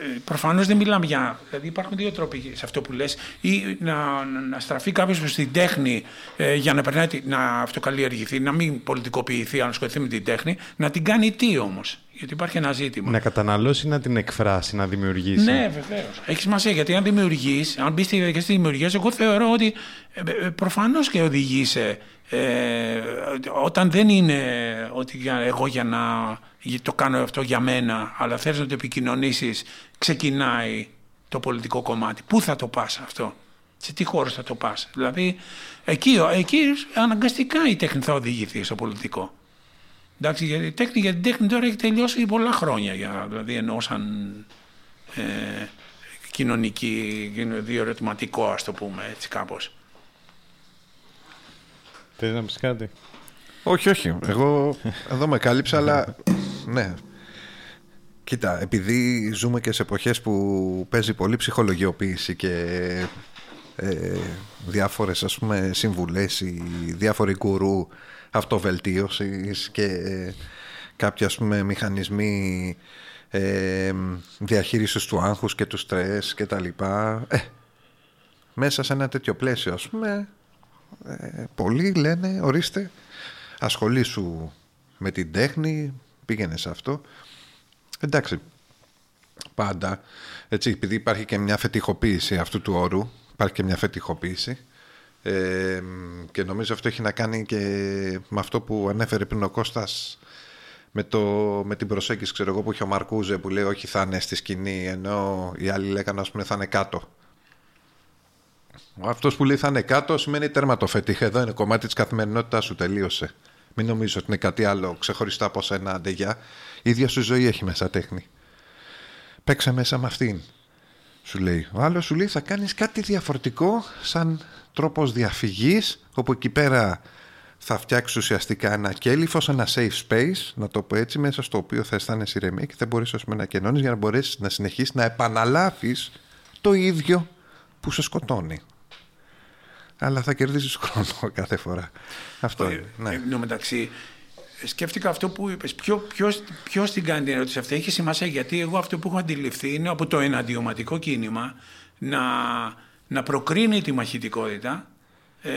ε, προφανώς δεν μιλάμε για... Δηλαδή υπάρχουν δύο τρόποι σε αυτό που λες. Ή να, να στραφεί κάποιος προς την τέχνη ε, για να, περνάει, τη- να αυτοκαλλιεργηθεί, να μην πολιτικοποιηθεί, να ασχοληθεί με την τέχνη, να την κάνει τι όμως, γιατί υπάρχει ένα ζήτημα. να καταναλώσει, να την εκφράσει, να δημιουργήσει. Ναι, βεβαίως. Έχει σημασία γιατί αν δημιουργείς, αν μπεις στη διαδικασία της δημιουργίας, εγώ θεωρώ ότι ε, προφανώς και οδηγείσαι ε, όταν δεν είναι ότι για, εγώ για να για- το κάνω αυτό για μένα, αλλά θες να το επικοινωνήσεις, ξεκινάει το πολιτικό κομμάτι. Πού θα το πας αυτό, σε τι χώρο θα το πας; Δηλαδή, εκεί, εκεί αναγκαστικά η τέχνη θα οδηγηθεί στο πολιτικό. Εντάξει, γιατί η τέχνη για την τέχνη τώρα έχει τελειώσει πολλά χρόνια, για, δηλαδή εννοώ σαν ε, κοινωνική, διορωτηματικό ας το πούμε έτσι κάπως. Θες να πεις κάτι; Όχι, όχι. Εγώ εδώ με κάλυψα, αλλά ναι. Κοίτα, επειδή ζούμε και σε εποχές που παίζει πολύ ψυχολογιοποίηση και ε, διάφορες ας πούμε συμβουλές ή διάφοροι γκουρού αυτοβελτίωσης και ε, κάποιοι ας πούμε μηχανισμοί ε, διαχείρισης του άγχους και του στρες και τα λοιπά. Ε, μέσα σε ένα τέτοιο πλαίσιο ας πούμε ε, πολλοί λένε ορίστε ασχολήσου με την τέχνη πήγαινε σε αυτό. Εντάξει πάντα έτσι επειδή υπάρχει και μια φετιχοποίηση αυτού του όρου υπάρχει και μια φετιχοποίηση ε, και νομίζω αυτό έχει να κάνει και με αυτό που ανέφερε πριν ο Κώστας με, το, με την προσέγγιση ξέρω εγώ, που είχε ο Μαρκούζε που λέει όχι θα είναι στη σκηνή ενώ οι άλλοι λέγανε ας πούμε θα είναι κάτω. Αυτός που λέει θα είναι κάτω σημαίνει τέρμα το φετίχ. Εδώ είναι κομμάτι της καθημερινότητάς σου. Τελείωσε. Μην νομίζω ότι είναι κάτι άλλο ξεχωριστά από σένα αντεγιά. Η ίδια σου ζωή έχει μέσα τέχνη. Παίξε μέσα με αυτήν. Σου λέει. Ο άλλος σου λέει θα κάνεις κάτι διαφορετικό σαν τρόπος διαφυγής, όπου εκεί πέρα θα φτιάξεις ουσιαστικά ένα κέλυφος, ένα safe space, να το πω έτσι, μέσα στο οποίο θα αισθάνεσαι ηρεμία και θα μπορείς να κενώνεις για να μπορέσεις να συνεχίσεις να επαναλάβεις το ίδιο που σε σκοτώνει. Αλλά θα κερδίσει χρόνο κάθε φορά. Αυτό είναι. Ναι. Εν τω μεταξύ, σκέφτηκα αυτό που είπες. Ποιος την κάνει την ερώτηση αυτή; Έχει σημασία γιατί εγώ αυτό που έχω αντιληφθεί είναι από το εναντιωματικό κίνημα να, να προκρίνει τη μαχητικότητα ε,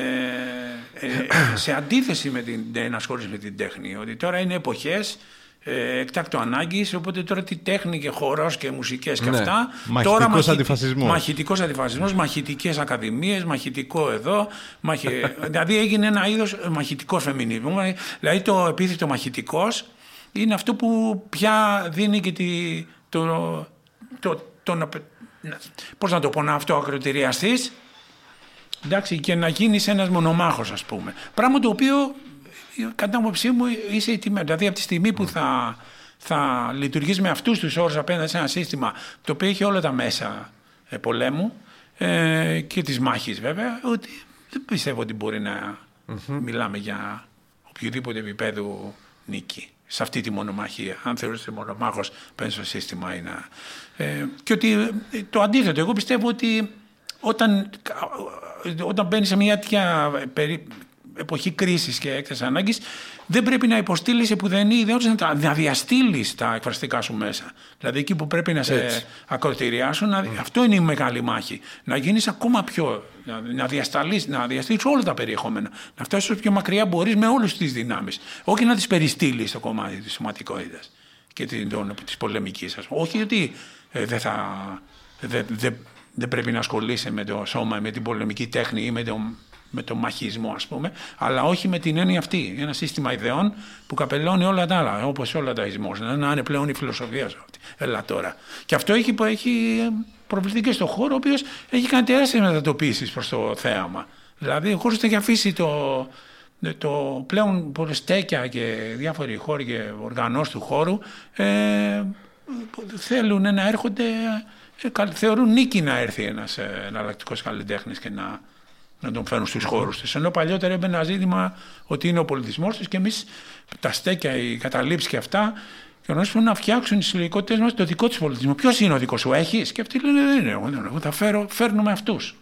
ε, σε αντίθεση με την ενασχόληση με την τέχνη. Ότι τώρα είναι εποχές ε, εκτάκτο ανάγκης. Οπότε τώρα τι τέχνη και χορός και μουσικές και Ναι. αυτά. Μαχητικός τώρα μαχη- αντιφασισμός. Μαχητικός αντιφασισμός, μαχητικές ακαδημίες, μαχητικό εδώ. Μαχη... δηλαδή έγινε ένα είδος μαχητικός φεμινισμού. Δηλαδή το επίθετο μαχητικός είναι αυτό που πια δίνει και τη, το, το, το, να- να- πώς να το πω, να αυτοακροτηριαστείς εντάξει, και να γίνεις ένας μονομάχος ας πούμε. Πράγμα το οποίο κατά την άποψή μου είσαι η τιμή. Δηλαδή από τη στιγμή που θα, θα λειτουργείς με αυτούς τους όρους απέναντι σε ένα σύστημα το οποίο έχει όλα τα μέσα ε, πολέμου ε, και της μάχης βέβαια, ότι δεν πιστεύω ότι μπορεί να μιλάμε για οποιοδήποτε επίπεδο νίκη σε αυτή τη μονομαχία. Αν θεωρείς μονομάχος παίρνεις στο σύστημα ή να... Ε, και ότι ε, το αντίθετο, εγώ πιστεύω ότι όταν, όταν μπαίνεις σε μια τέτοια περί- εποχή κρίσης και έκταση ανάγκης, δεν πρέπει να υποστείλεις επουδενή ιδέα να, τα- να διαστείλεις τα εκφραστικά σου μέσα. Δηλαδή εκεί που πρέπει να σε ακροτηριάσουν, να, αυτό είναι η μεγάλη μάχη. Να γίνεις ακόμα πιο. να, να διασταλείς, να διαστείλεις όλα τα περιεχόμενα. Να φτάσεις όσο πιο μακριά μπορείς με όλες τις δυνάμεις. Όχι να τις περιστείλεις στο κομμάτι της σωματικότητας και τη της πολεμικής. Ας πούμε. Όχι ότι ε, δεν θα... Δεν, δεν, δεν πρέπει να ασχολείσαι με το σώμα, με την πολεμική τέχνη ή με το, με το μαχισμό, ας πούμε, αλλά όχι με την έννοια αυτή. Ένα σύστημα ιδεών που καπελώνει όλα τα άλλα, όπως όλα τα ισμός. Να είναι πλέον η φιλοσοφία σου αυτή. Έλα τώρα. Και αυτό έχει, έχει προβληθεί και στον χώρο, ο οποίος έχει κάνει τεράστιες μετατοπίσεις προς το θέαμα. Δηλαδή, ο χώρος έχει αφήσει το, το πλέον στέκια και διάφοροι χώροι και οργανώσεις του χώρου ε, θέλουν να έρχονται, ε, καλ- θεωρούν νίκη να έρθει ένας ε, εναλλακτικός καλλιτέχνης και να, να τον φέρουν στους χώρους τους. Ενώ παλιότερα έμπαινε ένα ζήτημα ότι είναι ο πολιτισμός τους και εμείς τα στέκια, οι καταλήψεις και αυτά και ο να φτιάξουν οι συλλογικότητες μας το δικό τους πολιτισμό. Ποιος είναι ο δικός σου, έχεις; Και αυτοί λένε δεν είναι, εγώ, δεν είναι, εγώ θα φέρω, φέρνουμε αυτούς.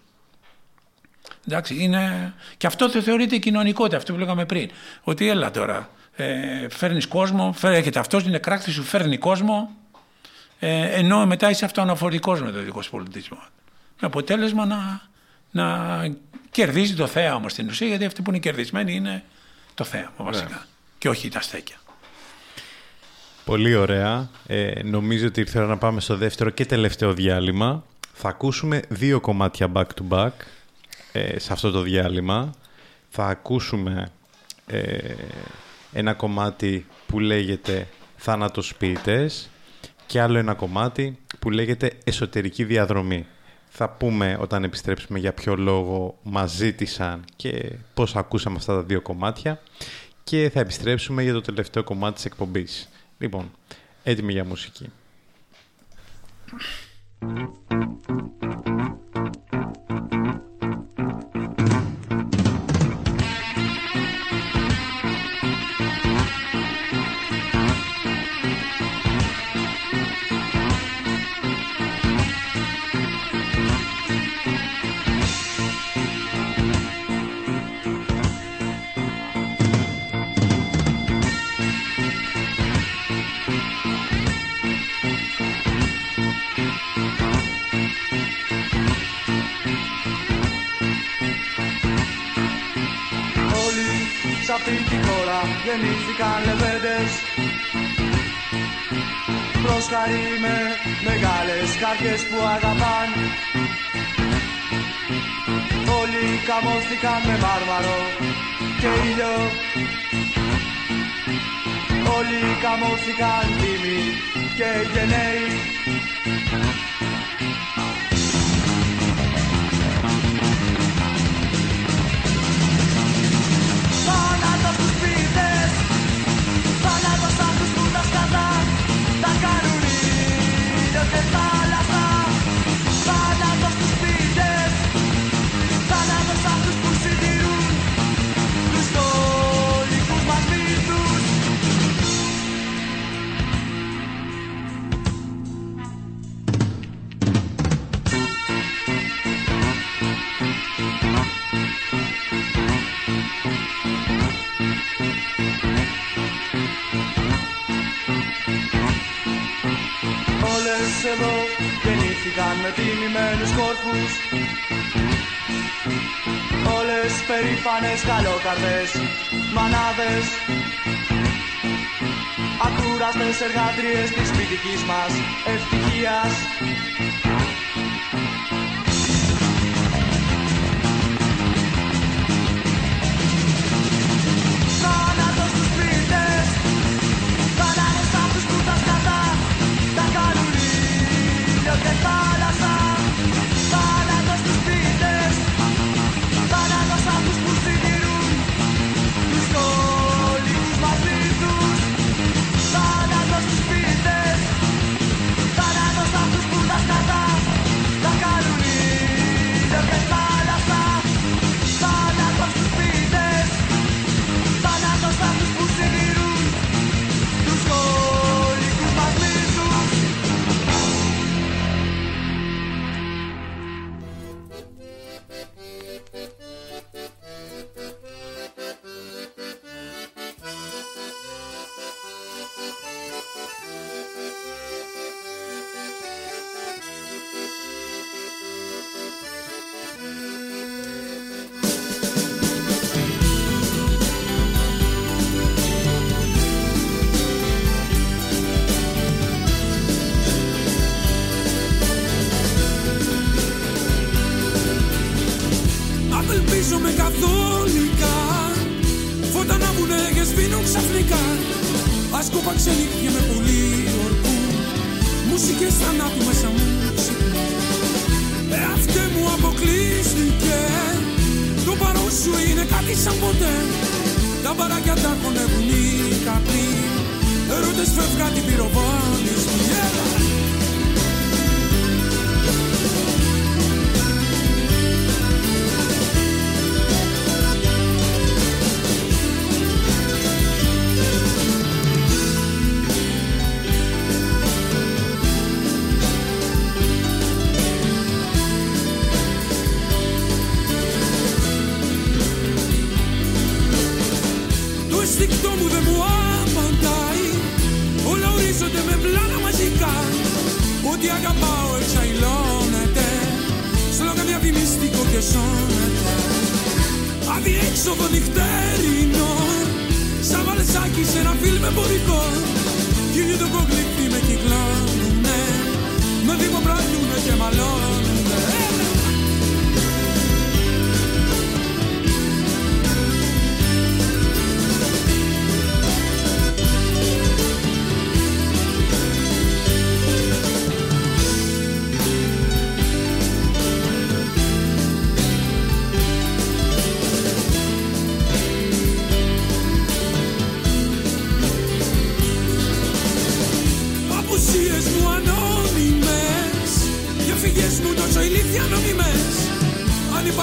Εντάξει, είναι... Και αυτό το θεωρείται κοινωνικότητα, αυτό που λέγαμε πριν. Ότι έλα τώρα, ε, φέρνεις κόσμο, φέρει, έρχεται αυτός, είναι κράκτης σου, φέρνει κόσμο, ε, ενώ μετά είσαι αυτοαναφορικός με το δικό σου πολιτισμό. Με αποτέλεσμα να, να κερδίζει το θέαμα στην ουσία, γιατί αυτοί που είναι κερδισμένοι είναι το θέαμα βασικά. Και όχι τα στέκια. Πολύ ωραία. Ε, νομίζω ότι ήρθε η ώρα να πάμε στο δεύτερο και τελευταίο διάλειμμα. Θα ακούσουμε δύο κομμάτια back to back ε, σε αυτό το διάλειμμα. Θα ακούσουμε ε, ένα κομμάτι που λέγεται «Θάνατος ποιητές» και άλλο ένα κομμάτι που λέγεται «Εσωτερική διαδρομή». Θα πούμε όταν επιστρέψουμε για ποιο λόγο μας ζήτησαν και πώς ακούσαμε αυτά τα δύο κομμάτια και θα επιστρέψουμε για το τελευταίο κομμάτι της εκπομπής. Λοιπόν, έτοιμοι για μουσική. Όλοι σε αυτή τη χώρα γεννήθηκαν λεβέντες. Προσκαρεί με μεγάλες καρδιές που αγαπάν. Όλοι καμώθηκαν με μάρμαρο και ήλιο. Όλοι καμώθηκαν τίμοι και γενναίοι. Ήλιο εδώ γεννήθηκαν με τιμημένους κόρπους Όλες περήφανες καλόκαρδες μανάδες. Ακούραστες εργάτριες της σπιτικής μας ευτυχίας με πλάνα μαζικά Ό,τι αγαπάω εξαϊλώνεται. Σλόγα διαφημιστικό και σώνεται. Αδιέξοδο νυχτερινό. Σαν βαλσάκι σε ένα φιλμ εμπορικό Κύριε το κοκλίπι με κυκλώνουνε. Με δημοπραλούνε και μαλώνουνε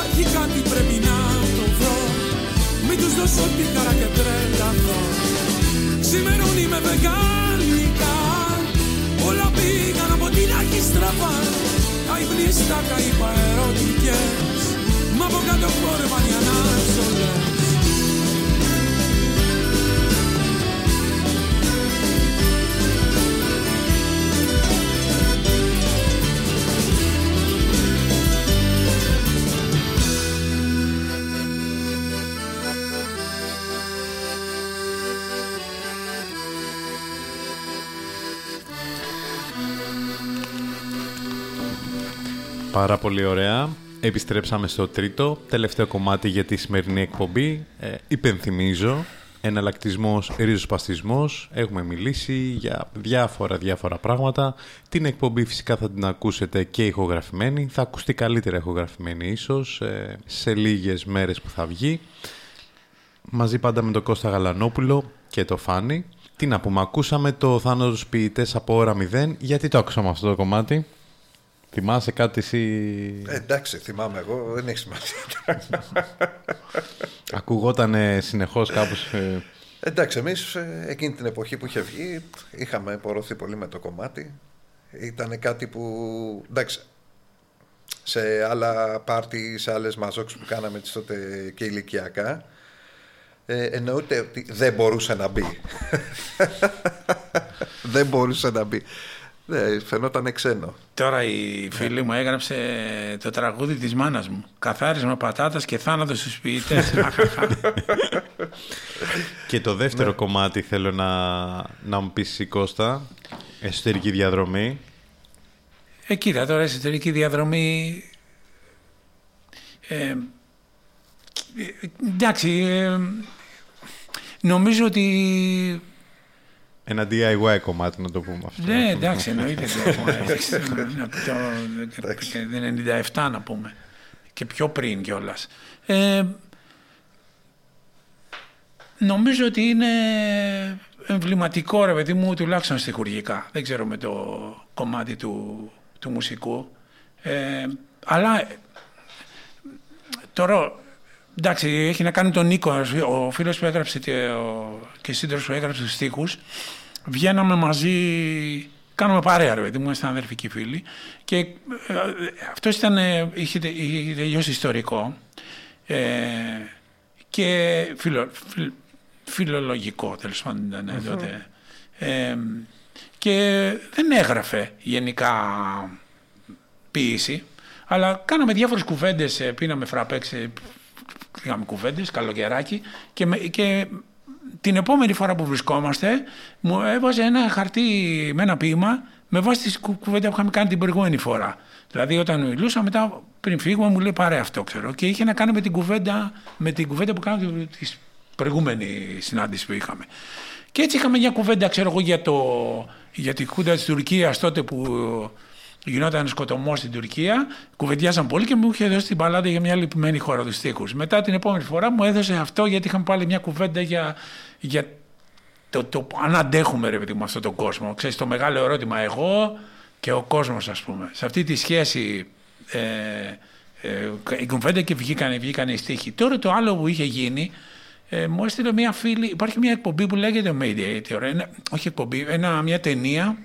υπάρχει κάτι πρέπει να το βρω. Μην τους δώσω τη χαρά και τρελαθώ Ξημερώνει με βεγγαλικά. Όλα πήγαν από την αρχή στραβά. Καημνίστακα είπα ερωτικές Πάρα πολύ ωραία. Επιστρέψαμε στο τρίτο, τελευταίο κομμάτι για τη σημερινή εκπομπή. Ε, υπενθυμίζω, εναλλακτισμός, ριζοσπαστισμός. Έχουμε μιλήσει για διάφορα διάφορα πράγματα. Την εκπομπή φυσικά θα την ακούσετε και ηχογραφημένη. Θα ακουστεί καλύτερα ηχογραφημένη ίσως ε, σε λίγες μέρες που θα βγει. Μαζί πάντα με τον Κώστα Γαλανόπουλο και το Φάνη. Τι να πούμε, ακούσαμε το θάνατος ποιητές από ώρα 0. Γιατί το άκουσαμε αυτό το κομμάτι; Θυμάσαι κάτι εσύ... Ε, εντάξει, θυμάμαι εγώ, δεν έχει σημασία. Ακουγόταν συνεχώς κάπως... Ε... Εντάξει, εμείς ε, εκείνη την εποχή που είχε βγει είχαμε πορωθεί πολύ με το κομμάτι. Ήταν κάτι που, εντάξει, σε άλλα πάρτι, σε άλλες μαζόξ που κάναμε τις τότε και ηλικιακά, ε, εννοείται ότι δεν μπορούσε να μπει. δεν μπορούσε να μπει. Ναι, φαινόταν ξένο. Τώρα η φίλη μου έγραψε το τραγούδι της μάνας μου. Καθάρισμα πατάτας και θάνατος στους ποιητές. και το δεύτερο κομμάτι θέλω να, να μου πεις Κώστα. Εσωτερική διαδρομή. Ε, κοίτα, τώρα εσωτερική διαδρομή... Ε, εντάξει, ε, νομίζω ότι ένα DIY κομμάτι να το πούμε αυτό. Ναι, εντάξει, εννοείται. το 97 να πούμε. Και πιο πριν κιόλας. Ε, νομίζω ότι είναι εμβληματικό ρε παιδί μου τουλάχιστον στοιχουργικά. Δεν ξέρω με το κομμάτι του, του μουσικού. Ε, αλλά τώρα εντάξει έχει να κάνει τον Νίκο ο φίλος που έγραψε και, ο, και σύντροφος που έγραψε τους στίχους βγαίναμε μαζί, κάνουμε παρέα ρε παιδί μου, ήμασταν αδερφικοί φίλοι και ε, αυτός ήταν, είχε, είχε τελειώσει ιστορικό ε, και φιλο, φιλολογικό τέλος πάντων ήταν τότε. Ε, και δεν έγραφε γενικά ποίηση, αλλά κάναμε διάφορες κουβέντες, πίναμε φραπέξ, πήγαμε κουβέντες, καλοκαιράκι και, και την επόμενη φορά που βρισκόμαστε μου έβαζε ένα χαρτί με ένα ποίημα με βάση τη κουβέντα που είχαμε κάνει την προηγούμενη φορά. Δηλαδή όταν μιλούσα μετά πριν φύγουμε μου λέει πάρε αυτό ξέρω και είχε να κάνει με την κουβέντα, με την κουβέντα που κάναμε της προηγούμενη συνάντηση που είχαμε. Και έτσι είχαμε μια κουβέντα ξέρω εγώ για, το, για τη χούντα της Τουρκίας τότε που γινόταν σκοτωμός στην Τουρκία, κουβεντιάζαν πολύ και μου είχε δώσει την παλάτα για μια λυπημένη χώρα τους τείχου. Μετά την επόμενη φορά μου έδωσε αυτό γιατί είχαμε πάλι μια κουβέντα για, για το, το, αν αντέχουμε ρε παιδί με αυτόν τον κόσμο. Ξέρεις, το μεγάλο ερώτημα εγώ και ο κόσμος ας πούμε. Σε αυτή τη σχέση ε, ε, η κουβέντα και βγήκαν, βγήκαν οι στίχοι. Τώρα το άλλο που είχε γίνει ε, μου έστειλε μια φίλη, υπάρχει μια εκπομπή που λέγεται Mediator, ένα, όχι εκπομπή, ένα, μια ταινία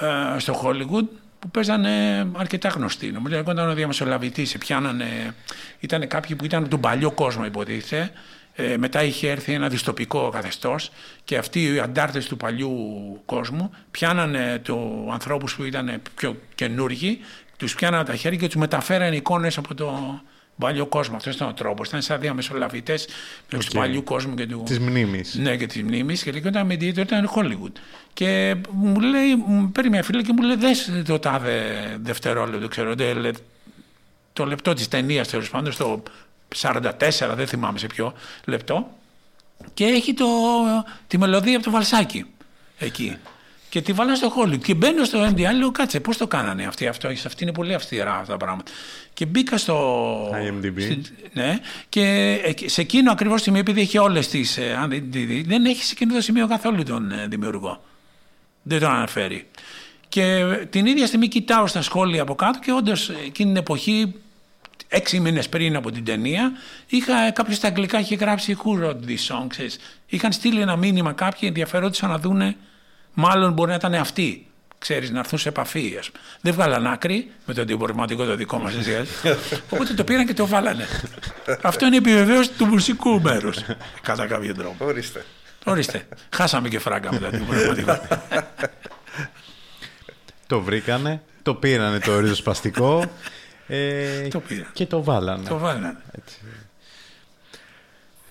ε, στο Hollywood που παίζανε αρκετά γνωστοί. Νομίζω ότι ήταν ο διαμεσολαβητής. Πιάνανε, ήταν κάποιοι που ήταν από τον παλιό κόσμο, υποτίθεται. Ε, μετά είχε έρθει ένα δυστοπικό καθεστώς και αυτοί οι αντάρτες του παλιού κόσμου πιάνανε του ανθρώπους που ήταν πιο καινούργοι, τους πιάνανε τα χέρια και τους μεταφέρανε εικόνες από το παλιό κόσμο. Αυτός ήταν ο τρόπος. Ήταν σαν διαμεσολαβητές okay. τους παλιού κόσμου και του. Της μνήμης. Ναι, και της μνήμης. Και λέει όταν με ήταν Hollywood. Και μου λέει, μου παίρνει μια φίλη και μου λέει: Δες το τάδε δευτερόλεπτο, ξέρω. Δε, το λεπτό της ταινίας τέλος πάντων, στο 44, δεν θυμάμαι σε ποιο λεπτό. Και έχει το, τη μελωδία από το βαλσάκι εκεί. Και τη βάλα στο Hollywood. Και μπαίνω στο MDI, λέω κάτσε, πώς το κάνανε αυτοί, αυτό, αυτή είναι πολύ αυστηρά αυτά τα πράγματα. Και μπήκα στο. IMDb. ναι, και σε εκείνο ακριβώς σημείο, επειδή έχει όλες τις. Ε, δεν έχει σε εκείνο το σημείο καθόλου τον ε, δημιουργό. Δεν τον αναφέρει. Και την ίδια στιγμή κοιτάω στα σχόλια από κάτω και όντως εκείνη την εποχή, έξι μήνες πριν από την ταινία, είχα κάποιος στα αγγλικά είχε γράψει Who wrote this song, ξέρεις. Είχαν στείλει ένα μήνυμα κάποιοι ενδιαφερόντουσαν να δούνε, μάλλον μπορεί να ήταν αυτοί. Ξέρεις, να έρθουν σε επαφή. Ας. Δεν βγάλαν άκρη με το αντιπορηματικό το δικό μας. Οπότε το πήραν και το βάλανε. Αυτό είναι η επιβεβαίωση του μουσικού μέρους. Κατά κάποιο τρόπο. Ορίστε. Ορίστε. Χάσαμε και φράγκα μετά την πραγματικότητα. το βρήκανε, το πήρανε το ριζοσπαστικό ε, το πήραν. και το βάλανε. Το βάλανε. Έτσι.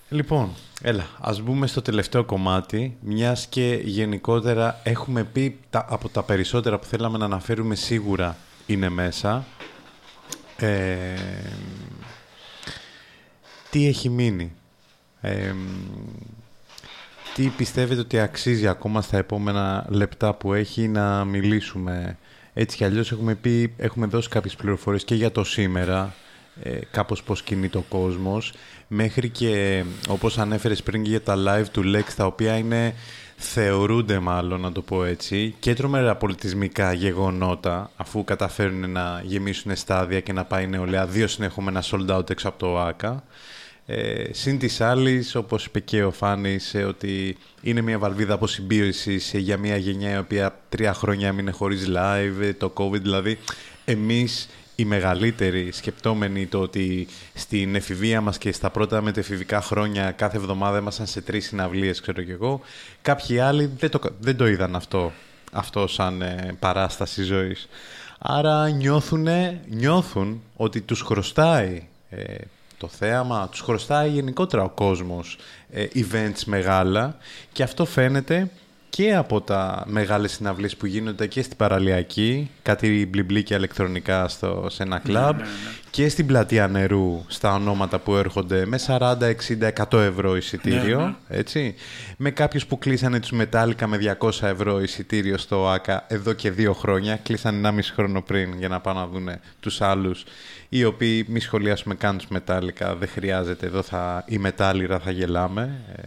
Λοιπόν, έλα, ας μπούμε στο τελευταίο κομμάτι, μιας και γενικότερα έχουμε πει τα, από τα περισσότερα που θέλαμε να αναφέρουμε σίγουρα είναι μέσα. Ε, τι έχει μείνει; Ε, τι πιστεύετε ότι αξίζει ακόμα στα επόμενα λεπτά που έχει να μιλήσουμε; Έτσι κι αλλιώς έχουμε πει, έχουμε δώσει κάποιες πληροφορίες και για το σήμερα, ε, κάπως πώς κινείται ο κόσμος, μέχρι και όπως ανέφερες πριν και για τα live του Lex, τα οποία είναι θεωρούνται μάλλον, να το πω έτσι, και τρομερά πολιτισμικά γεγονότα, αφού καταφέρουν να γεμίσουν στάδια και να πάει νεολαία δύο συνεχόμενα sold out έξω από το ΆΚΑ. Ε, συν της άλλης, όπως είπε και ο Φάνης, ε, ότι είναι μια βαλβίδα αποσυμπίωσης για μια γενιά η οποία τρία χρόνια έμεινε χωρίς live, ε, το COVID δηλαδή. Εμείς οι μεγαλύτεροι σκεπτόμενοι το ότι στην εφηβεία μας και στα πρώτα μετεφηβικά χρόνια κάθε εβδομάδα ήμασταν σε τρεις συναυλίες, ξέρω κι εγώ. Κάποιοι άλλοι δεν το, δεν το είδαν αυτό, αυτό σαν ε, παράσταση ζωής. Άρα νιώθουνε, νιώθουν ότι τους χρωστάει ε, το θέαμα, τους χρωστάει γενικότερα ο κόσμος ε, events μεγάλα και αυτό φαίνεται και από τα μεγάλες συναυλίες που γίνονται και στην Παραλιακή, κάτι μπλιμπλίκια ηλεκτρονικά στο, σε ένα κλαμπ, ναι, ναι. Και στην Πλατεία Νερού στα ονόματα που έρχονται με 40, 60, 100 ευρώ εισιτήριο, Ναι, ναι. έτσι. Με κάποιους που κλείσανε τους Μετάλλικα με 200 ευρώ εισιτήριο στο ΆΚΑ εδώ και δύο χρόνια, κλείσαν 1,5 χρόνο πριν για να πάνε να δουν τους άλλους οι οποίοι μη σχολιάσουμε καν τους Μετάλλικα, δεν χρειάζεται, εδώ θα, η Μετάλληρα θα γελάμε ε,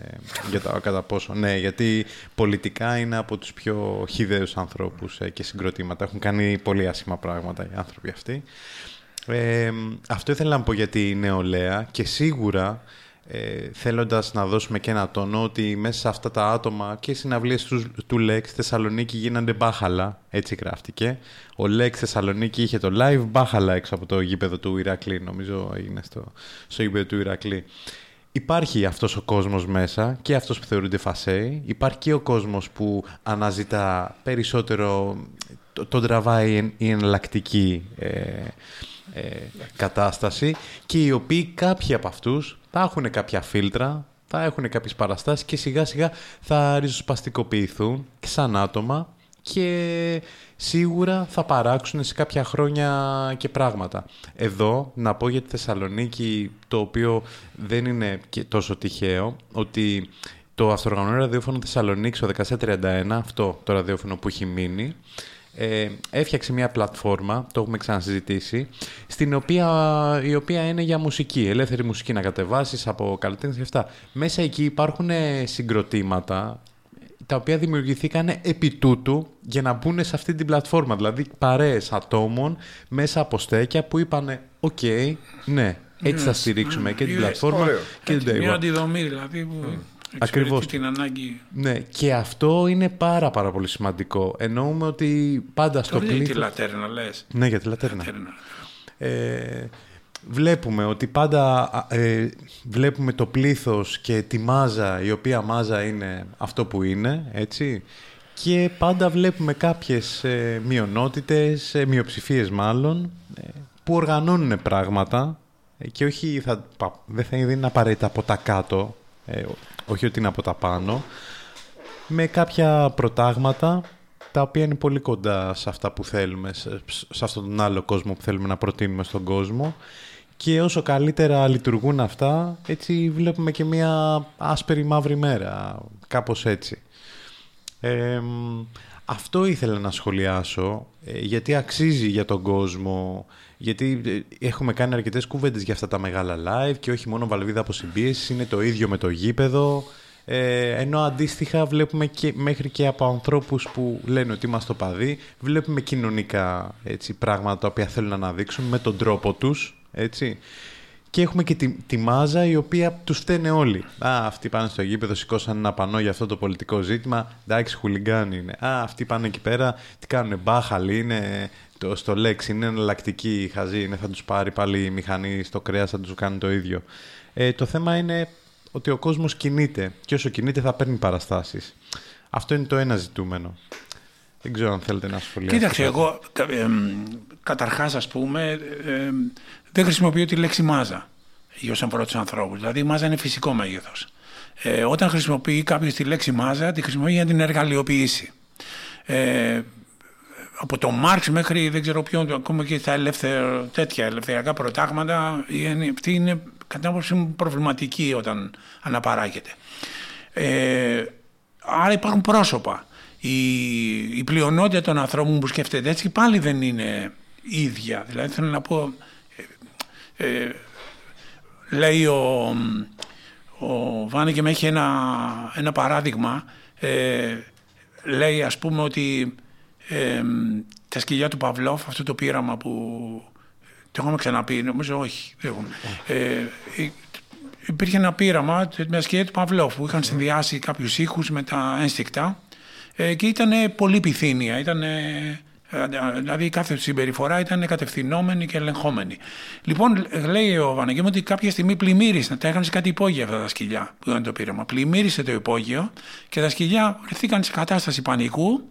για το κατά πόσο. Ναι, γιατί πολιτικά είναι από τους πιο χιδαίους ανθρώπους ε, και συγκροτήματα. Έχουν κάνει πολύ άσχημα πράγματα οι άνθρωποι αυτοί. Ε, αυτό ήθελα να πω για τη νεολαία και σίγουρα ε, θέλοντας να δώσουμε και ένα τόνο ότι μέσα σε αυτά τα άτομα και οι συναυλίες τους, του Lex Θεσσαλονίκη γίνονται μπάχαλα, έτσι γράφτηκε. Ο Lex Θεσσαλονίκη είχε το live μπάχαλα έξω από το γήπεδο του Ηρακλή, νομίζω είναι στο, στο γήπεδο του Ηρακλή. Υπάρχει αυτός ο κόσμος μέσα και αυτός που θεωρούνται φασέοι. Υπάρχει και ο κόσμος που αναζητά περισσότερο, το- τον τραβάει η εναλλακτική ε, ε, κατάσταση και οι οποίοι κάποιοι από αυτούς θα έχουν κάποια φίλτρα, θα έχουν κάποιες παραστάσεις και σιγά σιγά θα ριζοσπαστικοποιηθούν και σαν άτομα και σίγουρα θα παράξουν σε κάποια χρόνια και πράγματα. Εδώ να πω για τη Θεσσαλονίκη το οποίο δεν είναι και τόσο τυχαίο ότι το αυτοργανωμένο ραδιόφωνο Θεσσαλονίκη, το 1431, αυτό το ραδιόφωνο που έχει μείνει, ε, έφτιαξε μια πλατφόρμα, το έχουμε ξανασυζητήσει, στην οποία, η οποία είναι για μουσική, ελεύθερη μουσική να κατεβάσεις από καλλιτέχνες και αυτά. Μέσα εκεί υπάρχουν ε, συγκροτήματα τα οποία δημιουργηθήκαν επί τούτου για να μπουν σε αυτή την πλατφόρμα. Δηλαδή παρέες ατόμων μέσα από στέκια που είπαν «ΟΚ, ναι, έτσι θα στηρίξουμε και την Είδες, πλατφόρμα ωραίο. και την Έτσι, Μια Daywork». αντιδομή δηλαδή που εξυπηρετεί Ακριβώς. την ανάγκη. Ναι, και αυτό είναι πάρα πάρα πολύ σημαντικό. Εννοούμε ότι πάντα στο Το λέει τη πλήθος... λατέρνα λες. Ναι, για τη Λατέρνα. Λατέρνα. Ε, βλέπουμε ότι πάντα α, ε, βλέπουμε το πλήθος και τη μάζα, η οποία μάζα είναι αυτό που είναι, έτσι. Και πάντα βλέπουμε κάποιες ε, μειονότητες, ε, μειοψηφίες μάλλον, ε, που οργανώνουν πράγματα ε, και όχι θα, πα- δεν θα είναι απαραίτητα από τα κάτω, ε, όχι ότι είναι από τα πάνω, με κάποια προτάγματα τα οποία είναι πολύ κοντά σε αυτά που θέλουμε, σε, σε αυτόν τον άλλο κόσμο που θέλουμε να προτείνουμε στον κόσμο και όσο καλύτερα λειτουργούν αυτά, έτσι βλέπουμε και μια άσπερη μαύρη μέρα, κάπως έτσι. Ε, μ, αυτό ήθελα να σχολιάσω, ε, γιατί αξίζει για τον κόσμο, γιατί ε, έχουμε κάνει αρκετές κουβέντες για αυτά τα μεγάλα live και όχι μόνο βαλβίδα από συμπίεσης, είναι το ίδιο με το γήπεδο, ε, ενώ αντίστοιχα βλέπουμε και, μέχρι και από ανθρώπους που λένε ότι είμαστε παδί, βλέπουμε κοινωνικά έτσι, πράγματα τα οποία θέλουν να αναδείξουν με τον τρόπο τους, έτσι. Και έχουμε και τη, τη μάζα η οποία τους φταίνε όλοι. Α, αυτοί πάνε στο γήπεδο, σηκώσαν ένα πανό για αυτό το πολιτικό ζήτημα. Εντάξει, χουλιγκάνοι είναι. Α, αυτοί πάνε εκεί πέρα, τι κάνουν, μπάχαλοι είναι. Το, στο λέξη είναι εναλλακτική χαζή, είναι, θα τους πάρει πάλι η μηχανή στο κρέας, θα τους κάνει το ίδιο. Ε, το θέμα είναι ότι ο κόσμος κινείται και όσο κινείται θα παίρνει παραστάσεις. Αυτό είναι το ένα ζητούμενο. Δεν ξέρω αν θέλετε να σχολιάσετε. Κοίταξε, κάτι. εγώ κα- εμ, καταρχάς ας πούμε εμ, δεν χρησιμοποιώ τη λέξη μάζα για όσον αφορά τους ανθρώπους. Δηλαδή η μάζα είναι φυσικό μέγεθος. Ε, όταν χρησιμοποιεί κάποιος τη λέξη μάζα, τη χρησιμοποιεί για να την εργαλειοποιήσει. Ε, από τον Μάρξ μέχρι δεν ξέρω ποιον, ακόμα και τα ελεύθερα, τέτοια ελευθεριακά προτάγματα, είναι, αυτή είναι κατά άποψή μου προβληματική όταν αναπαράγεται. Ε, άρα υπάρχουν πρόσωπα. Η, η πλειονότητα των ανθρώπων που σκέφτεται έτσι πάλι δεν είναι ίδια. Δηλαδή θέλω να πω, ε, ε, λέει ο, ο Βάνεκε με έχει ένα, ένα παράδειγμα, ε, λέει ας πούμε ότι ε, τα σκυλιά του Παυλόφ, αυτό το πείραμα που το έχουμε ξαναπεί, νομίζω όχι. Ε, υπήρχε ένα πείραμα με σκυλιά του Παυλόφ που είχαν συνδυάσει κάποιους ήχους με τα ένστικτα ε, και ήταν πολύ πυθύνια, ήταν Δηλαδή κάθε συμπεριφορά ήταν κατευθυνόμενη και ελεγχόμενη. Λοιπόν, λέει ο Βαναγκέμ ότι κάποια στιγμή πλημμύρισαν, τα είχαν σε κάτι υπόγεια αυτά τα σκυλιά που ήταν το πείραμα. Πλημμύρισε το υπόγειο και τα σκυλιά βρεθήκαν σε κατάσταση πανικού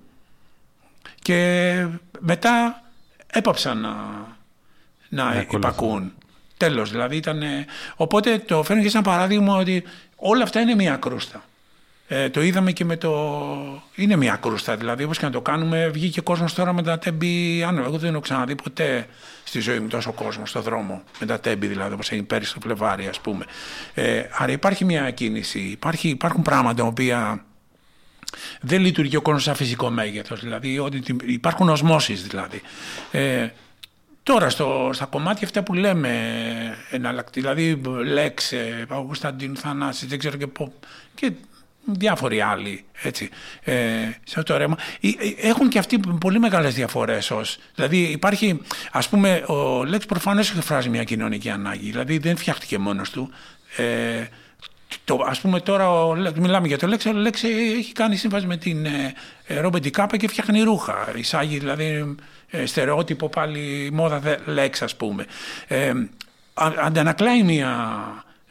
και μετά έπαψαν να, να υπακούν. Τέλος, δηλαδή ήταν... Οπότε το φέρνει και σαν παράδειγμα ότι όλα αυτά είναι μία κρούστα. Ε, το είδαμε και με το. Είναι μια κρούστα δηλαδή. Όπως και να το κάνουμε, βγήκε κόσμος τώρα με τα τέμπη άνω. Εγώ δεν έχω ξαναδεί ποτέ στη ζωή μου τόσο κόσμος στον δρόμο με τα τέμπη δηλαδή, όπως έγινε πέρυσι το Φλεβάρι, ας πούμε. Ε, άρα υπάρχει μια κίνηση. Υπάρχει, υπάρχουν πράγματα τα οποία δεν λειτουργεί ο κόσμος σαν φυσικό μέγεθος. Δηλαδή, ότι υπάρχουν οσμώσεις δηλαδή. Ε, Τώρα στο, στα κομμάτια αυτά που λέμε εναλλακτή, δηλαδή Λέξ, Κωνσταντίνου Θανάσης, δεν ξέρω και πω, και διάφοροι άλλοι έτσι, ε, σε αυτό το ρέμα. Ε, ε, έχουν και αυτοί πολύ μεγάλες διαφορές. Ως, δηλαδή υπάρχει, ας πούμε, ο Λέξ προφανώς εκφράζει μια κοινωνική ανάγκη. Δηλαδή δεν φτιάχτηκε μόνος του. Ε, το, ας πούμε τώρα ο, μιλάμε για το Λέξ, ο Λέξ έχει κάνει σύμβαση με την ε, Ρόμπεν Κάπα και φτιάχνει ρούχα. Εισάγει δηλαδή ε, στερεότυπο πάλι μόδα Λέξ ας πούμε. Ε, αντανακλάει μια...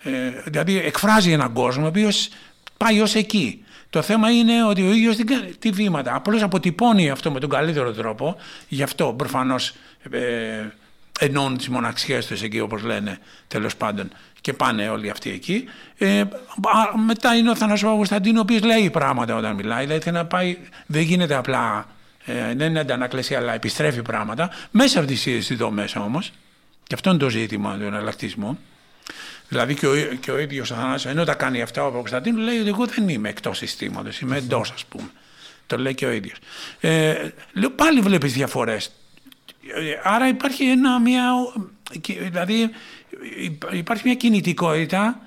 Ε, δηλαδή εκφράζει έναν κόσμο ο οποίος πάει ως εκεί. Το θέμα είναι ότι ο ίδιος δεν κάνει τι βήματα. Απλώς αποτυπώνει αυτό με τον καλύτερο τρόπο. Γι' αυτό προφανώς ε, ενώνουν τις μοναξιές τους εκεί, όπως λένε τέλος πάντων. Και πάνε όλοι αυτοί εκεί. Ε, μετά είναι ο Θανάσος Αυγουσταντίνο, ο οποίος λέει πράγματα όταν μιλάει. Δηλαδή να πάει, δεν γίνεται απλά. Ε, δεν είναι αντανάκλαση, αλλά επιστρέφει πράγματα μέσα από τις ίδιες δομές όμως. Και αυτό είναι το ζήτημα του εναλλακτισμού. Δηλαδή και ο, και ο ίδιος ο Θανάσης, ενώ τα κάνει αυτά ο Κωνσταντίνου, λέει ότι εγώ δεν είμαι εκτός συστήματος, είμαι εντός, ας πούμε. Το λέει και ο ίδιος. Ε, λέω πάλι βλέπεις διαφορές. Άρα υπάρχει ένα, μια, δηλαδή υπάρχει μια κινητικότητα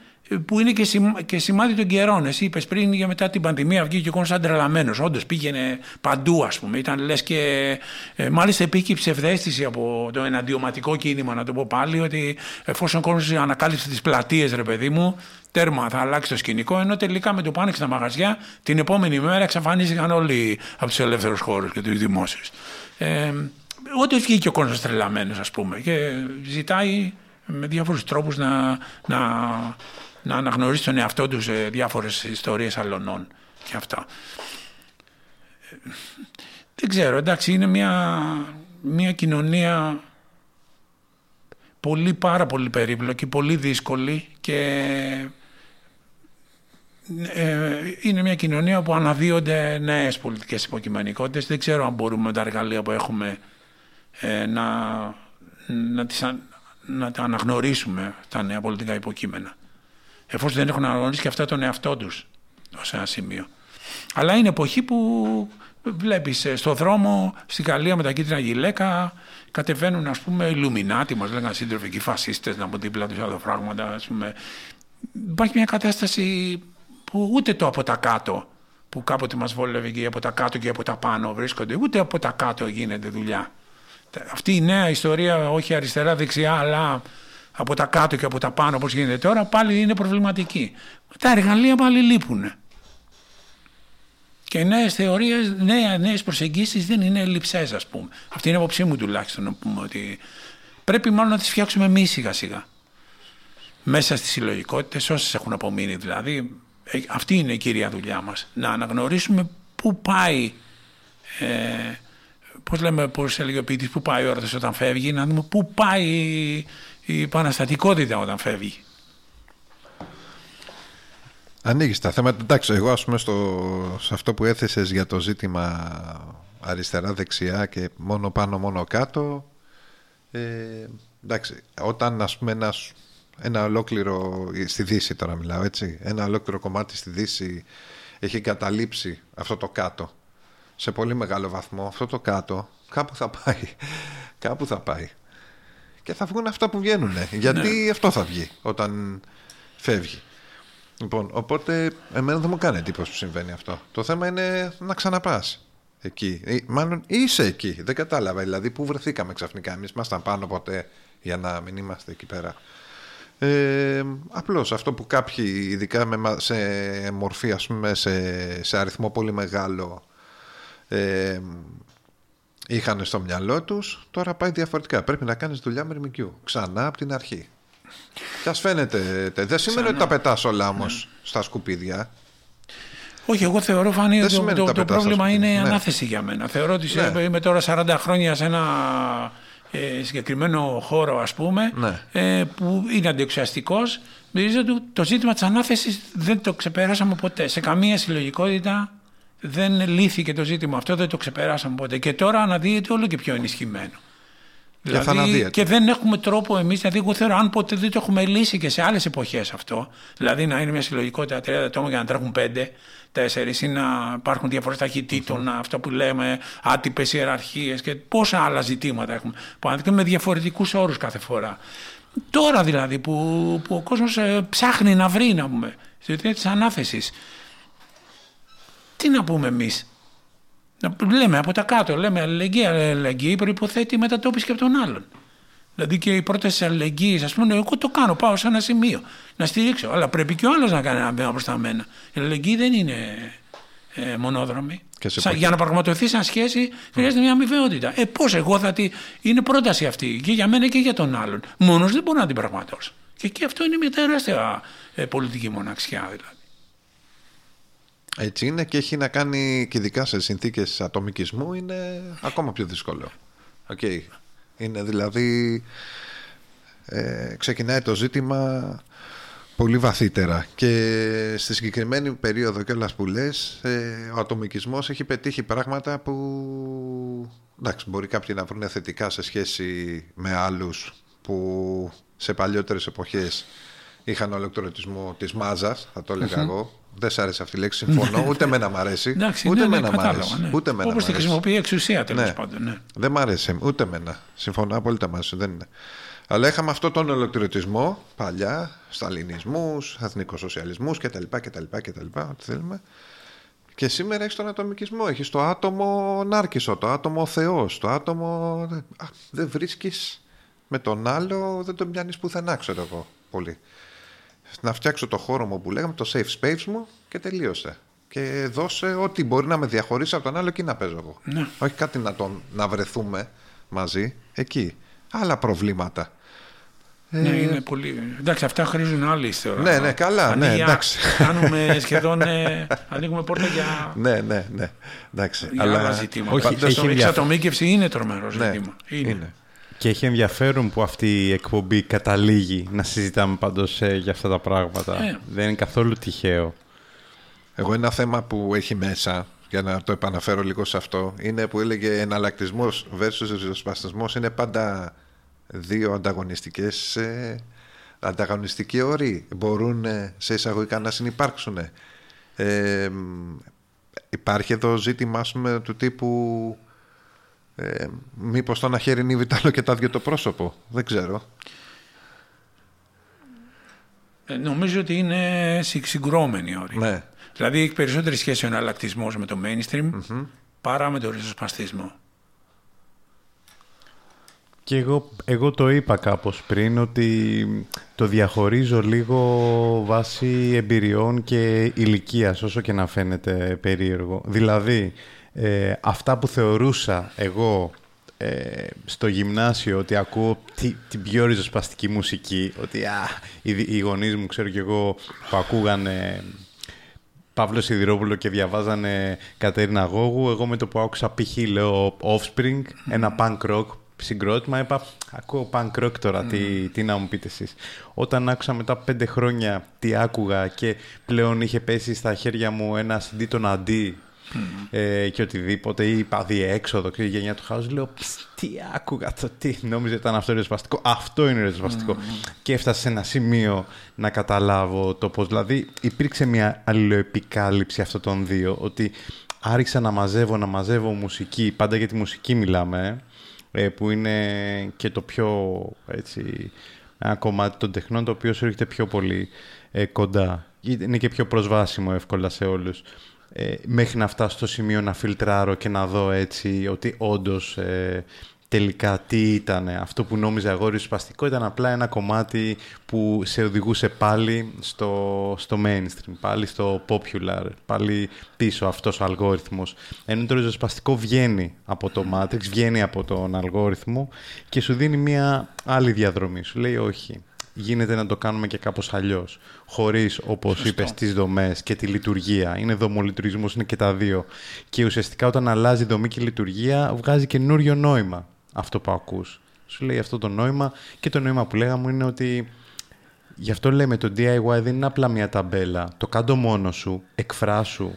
που είναι και, και σημάδι των καιρών. Εσύ είπες πριν για μετά την πανδημία βγήκε ο κόσμο σαν τρελαμένος. Όντως πήγαινε παντού, ας πούμε. Ήταν λες και. Ε, μάλιστα επίκει ψευδέστηση από το εναντιωματικό κίνημα, να το πω πάλι, ότι εφόσον ο κόσμος ανακάλυψε τις πλατείες, ρε παιδί μου, τέρμα θα αλλάξει το σκηνικό. Ενώ τελικά με το που άνοιξε τα μαγαζιά, την επόμενη μέρα εξαφανίστηκαν όλοι από τους ελεύθερους χώρους και τους δημόσιους. Ε, Όντω βγήκε ο κόσμο τρελαμένος, ας πούμε, και ζητάει με διάφορους τρόπους να, να να αναγνωρίσει τον εαυτό του σε διάφορες ιστορίες αλωνών και αυτά. Δεν ξέρω, εντάξει, είναι μια, μια κοινωνία πολύ πάρα πολύ περίπλοκη, πολύ δύσκολη και ε, είναι μια κοινωνία που αναδύονται νέες πολιτικές υποκειμενικότητες. Δεν ξέρω αν μπορούμε με τα εργαλεία που έχουμε ε, να, να, τις, να τα αναγνωρίσουμε τα νέα πολιτικά υποκείμενα εφόσον δεν έχουν αναγνωρίσει και αυτά τον εαυτό τους ως ένα σημείο. Αλλά είναι εποχή που βλέπεις ε, στο δρόμο, στην Γαλλία με τα κίτρινα γυλαίκα, κατεβαίνουν ας πούμε Ιλουμινάτι, μας λέγανε σύντροφοι εκεί φασίστες να από δίπλα τους άλλα πράγματα. Ας πούμε. Υπάρχει μια κατάσταση που ούτε το από τα κάτω που κάποτε μας βόλευε και από τα κάτω και από τα πάνω βρίσκονται, ούτε από τα κάτω γίνεται δουλειά. Αυτή η νέα ιστορία, όχι αριστερά-δεξιά, αλλά από τα κάτω και από τα πάνω όπως γίνεται τώρα πάλι είναι προβληματική. Τα εργαλεία πάλι λείπουν. Και νέες θεωρίες, νέα, νέες προσεγγίσεις δεν είναι λειψές ας πούμε. Αυτή είναι η άποψή μου τουλάχιστον να πούμε ότι πρέπει μάλλον να τις φτιάξουμε εμείς σιγά σιγά. Μέσα στις συλλογικότητες όσες έχουν απομείνει δηλαδή. Ε, αυτή είναι η κυρία δουλειά μας. Να αναγνωρίσουμε πού πάει ε, πώς λέμε, πώς έλεγε ο ποιητής, πού πάει ο όταν φεύγει, να δούμε πού πάει η επαναστατικότητα όταν φεύγει. Ανοίγεις τα θέματα. Εντάξει, εγώ ας πούμε στο, σε αυτό που έθεσες για το ζήτημα αριστερά-δεξιά και μόνο πάνω μόνο κάτω. Ε, εντάξει, όταν ας πούμε ένας, ένα ολόκληρο, στη Δύση τώρα μιλάω έτσι, ένα ολόκληρο κομμάτι στη Δύση έχει καταλήψει αυτό το κάτω σε πολύ μεγάλο βαθμό, αυτό το κάτω κάπου θα πάει, κάπου θα πάει. Και θα βγουν αυτά που βγαίνουν, γιατί αυτό θα βγει όταν φεύγει. Λοιπόν, οπότε εμένα δεν μου κάνει εντύπωση που συμβαίνει αυτό. Το θέμα είναι να ξαναπάς εκεί. Ή, μάλλον είσαι εκεί. Δεν κατάλαβα. Δηλαδή, πού βρεθήκαμε ξαφνικά. Εμείς ήμασταν πάνω ποτέ για να μην είμαστε εκεί πέρα. Ε, απλώς αυτό που κάποιοι ειδικά με, σε μορφή ας πούμε σε, σε αριθμό πολύ μεγάλο ε, είχαν στο μυαλό τους τώρα πάει διαφορετικά πρέπει να κάνεις δουλειά μερμικιού ξανά από την αρχή και ας φαίνεται δεν σημαίνει ότι τα πετάς όλα όμως στα σκουπίδια όχι, εγώ θεωρώ φάνη ότι το, το, το πρόβλημα είναι η ναι. ανάθεση για μένα. Θεωρώ ότι Ναι. είμαι τώρα 40 χρόνια σε ένα ε, συγκεκριμένο χώρο, ας πούμε, Ναι. ε, που είναι αντιεξιαστικός. Νομίζω ότι το ζήτημα της ανάθεσης δεν το ξεπεράσαμε ποτέ. Σε καμία συλλογικότητα δεν λύθηκε το ζήτημα αυτό, δεν το ξεπεράσαμε ποτέ. Και τώρα αναδύεται όλο και πιο ενισχυμένο. Και θα αναδύεται. και δεν έχουμε τρόπο εμείς, δηλαδή, εγώ θεωρώ, αν ποτέ δεν το έχουμε λύσει και σε άλλες εποχές αυτό, δηλαδή να είναι μια συλλογικότητα 30 ατόμων για να τρέχουν 5, 4 ή να υπάρχουν διαφορές ταχυτήτων, να- αυτό που λέμε, άτυπες ιεραρχίες και πόσα άλλα ζητήματα έχουμε. Που αναδεικνύουν με διαφορετικούς όρους κάθε φορά. Τώρα δηλαδή που, που ο κόσμος ψάχνει να βρει, να πούμε, στη διάρκεια τη ανάθεσης. Τι να πούμε εμείς; Να λέμε από τα κάτω, λέμε αλληλεγγύη. Αλληλεγγύη προποθέτει μετατόπιση και από τον άλλον. Δηλαδή και η πρόταση αλληλεγγύη, ας πούμε, εγώ το κάνω, πάω σε ένα σημείο να στηρίξω. Αλλά πρέπει και ο άλλος να κάνει ένα βήμα προς τα μένα. Η αλληλεγγύη δεν είναι ε, μονόδρομη. Και σε Σαν- εποχή- για να πραγματοποιηθεί σαν σχέση χρειάζεται μια αμοιβαιότητα. Ε, πώς εγώ θα τη. Είναι πρόταση αυτή και για μένα και για τον άλλον. Μόνος δεν μπορώ να την πραγματώσω. Και εκεί αυτό είναι μια τεράστια ε, πολιτική μοναξιά δηλαδή. Έτσι είναι και έχει να κάνει και ειδικά σε συνθήκες ατομικισμού είναι ακόμα πιο δύσκολο. Οκ. Είναι δηλαδή ε, ξεκινάει το ζήτημα πολύ βαθύτερα και στη συγκεκριμένη περίοδο κιόλας που λες ε, ο ατομικισμός έχει πετύχει πράγματα που εντάξει μπορεί κάποιοι να βρουν θετικά σε σχέση με άλλους που σε παλιότερες εποχές είχαν ολοκληρωτισμό της μάζας θα το έλεγα εγώ δεν σ' άρεσε αυτή η λέξη, συμφωνώ. Ούτε εμένα μ' αρέσει. Εντάξει, ούτε ναι, ναι, εμένα μ' κατάλαβα, αρέσει. ναι. Ούτε εμένα Όπως μ' τη αρέσει. χρησιμοποιεί η εξουσία τέλος Ναι. πάντων. Ναι. Δεν μ' αρέσει ούτε εμένα. Συμφωνώ απόλυτα μαζί σου. Δεν είναι. Αλλά είχαμε αυτόν τον ολοκληρωτισμό παλιά, σταλινισμούς, εθνικοσοσιαλισμούς κτλ. κτλ, κτλ ό,τι θέλουμε. Και σήμερα έχεις τον ατομικισμό. Έχεις το άτομο νάρκισο, το άτομο θεός, το άτομο. Α, δεν βρίσκεις με τον άλλο, δεν τον πιάνεις πουθενά, ξέρω εγώ πολύ. Να φτιάξω το χώρο μου που λέγαμε, το safe space μου και τελείωσε. Και δώσε ό,τι μπορεί να με διαχωρίσει από τον άλλο εκεί να παίζω εγώ. Ναι. Όχι κάτι να, τον, να βρεθούμε μαζί εκεί. Άλλα προβλήματα. Ναι, είναι πολύ. Εντάξει, αυτά χρήζουν άλλη ιστορία. Ναι, ναι, καλά, ναι, Αντί για- εντάξει. Κάνουμε σχεδόν. Ε, ανοίγουμε πόρτα για, Ναι, ναι, ναι. Εντάξει. για άλλα ζητήματα. Όχι, Πάντως, έχει το ενδιαφέρον. εξατομίκευση είναι τρομερό Ναι, ζήτημα. Είναι. Και έχει ενδιαφέρον που αυτή η εκπομπή καταλήγει να συζητάμε πάντως ε, για αυτά τα πράγματα. Ε. Δεν είναι καθόλου τυχαίο. Εγώ ένα θέμα που έχει μέσα, για να το επαναφέρω λίγο σε αυτό, είναι που έλεγε εναλλακτισμός versus ριζοσπαστισμός είναι πάντα δύο ανταγωνιστικές ε, ανταγωνιστικοί όροι. Μπορούν ε, σε εισαγωγικά να συνεπάρξουν. Ε, μ, υπάρχει εδώ ζήτημα ας πούμε, του τύπου ε, μήπως το ένα χέρι είναι βιτάλο και τα δυο το πρόσωπο. Δεν ξέρω. Ε, νομίζω ότι είναι συ- συγκρόμενοι όροι. Ναι. Δηλαδή έχει περισσότερη σχέση ο εναλλακτισμός με το mainstream παρά με το ριζοσπαστισμό. Και εγώ, εγώ το είπα κάπως πριν ότι το διαχωρίζω λίγο βάσει εμπειριών και ηλικίας, όσο και να φαίνεται περίεργο. Δηλαδή, ε, αυτά που θεωρούσα εγώ ε, στο γυμνάσιο ότι ακούω τη- την πιο ριζοσπαστική μουσική, ότι α, οι, δι- οι γονείς μου, ξέρω κι εγώ, που ακούγανε Παύλο Σιδηρόπουλο και διαβάζανε Κατερίνα Γόγου. Εγώ με το που άκουσα π.χ. λέω Offspring, ένα punk rock συγκρότημα, είπα ακούω punk rock τώρα, τι, τι να μου πείτε εσείς. Όταν άκουσα μετά πέντε χρόνια τι άκουγα και πλέον είχε πέσει στα χέρια μου ένα CD των Αντί ε, και οτιδήποτε, ή είπα διέξοδο και η γενιά του χάους. Λέω, «Ψ, τι άκουγα το, τι νόμιζα ήταν αυτό ριζοσπαστικό. Αυτό είναι ριζοσπαστικό. Και έφτασε σε ένα σημείο να καταλάβω το πώς. Δηλαδή, υπήρξε μια αλληλοεπικάλυψη αυτών των δύο, ότι άρχισα να μαζεύω, να μαζεύω μουσική, πάντα για τη μουσική μιλάμε, ε, που είναι και το πιο, έτσι, ένα κομμάτι των τεχνών το οποίο σου έρχεται πιο πολύ ε, κοντά. Είναι και πιο προσβάσιμο εύκολα σε όλους. Ε, μέχρι να φτάσω στο σημείο να φιλτράρω και να δω έτσι ότι όντως ε, τελικά τι ήταν. Αυτό που νόμιζα εγώ ριζοσπαστικό ήταν απλά ένα κομμάτι που σε οδηγούσε πάλι στο, στο mainstream, πάλι στο popular, πάλι πίσω αυτός ο αλγόριθμος. Ενώ το ριζοσπαστικό βγαίνει από το Matrix, βγαίνει από τον αλγόριθμο και σου δίνει μια άλλη διαδρομή. Σου λέει όχι, γίνεται να το κάνουμε και κάπως αλλιώς. Χωρίς, όπως είπες, τις δομές και τη λειτουργία. Είναι δομολειτουργισμός, είναι και τα δύο. Και ουσιαστικά όταν αλλάζει η δομή και η λειτουργία, βγάζει καινούριο νόημα αυτό που ακούς. Σου λέει αυτό το νόημα και το νόημα που λέγαμε είναι ότι γι' αυτό λέμε το DIY δεν είναι απλά μια ταμπέλα. Το κάτω μόνο σου, εκφράσου,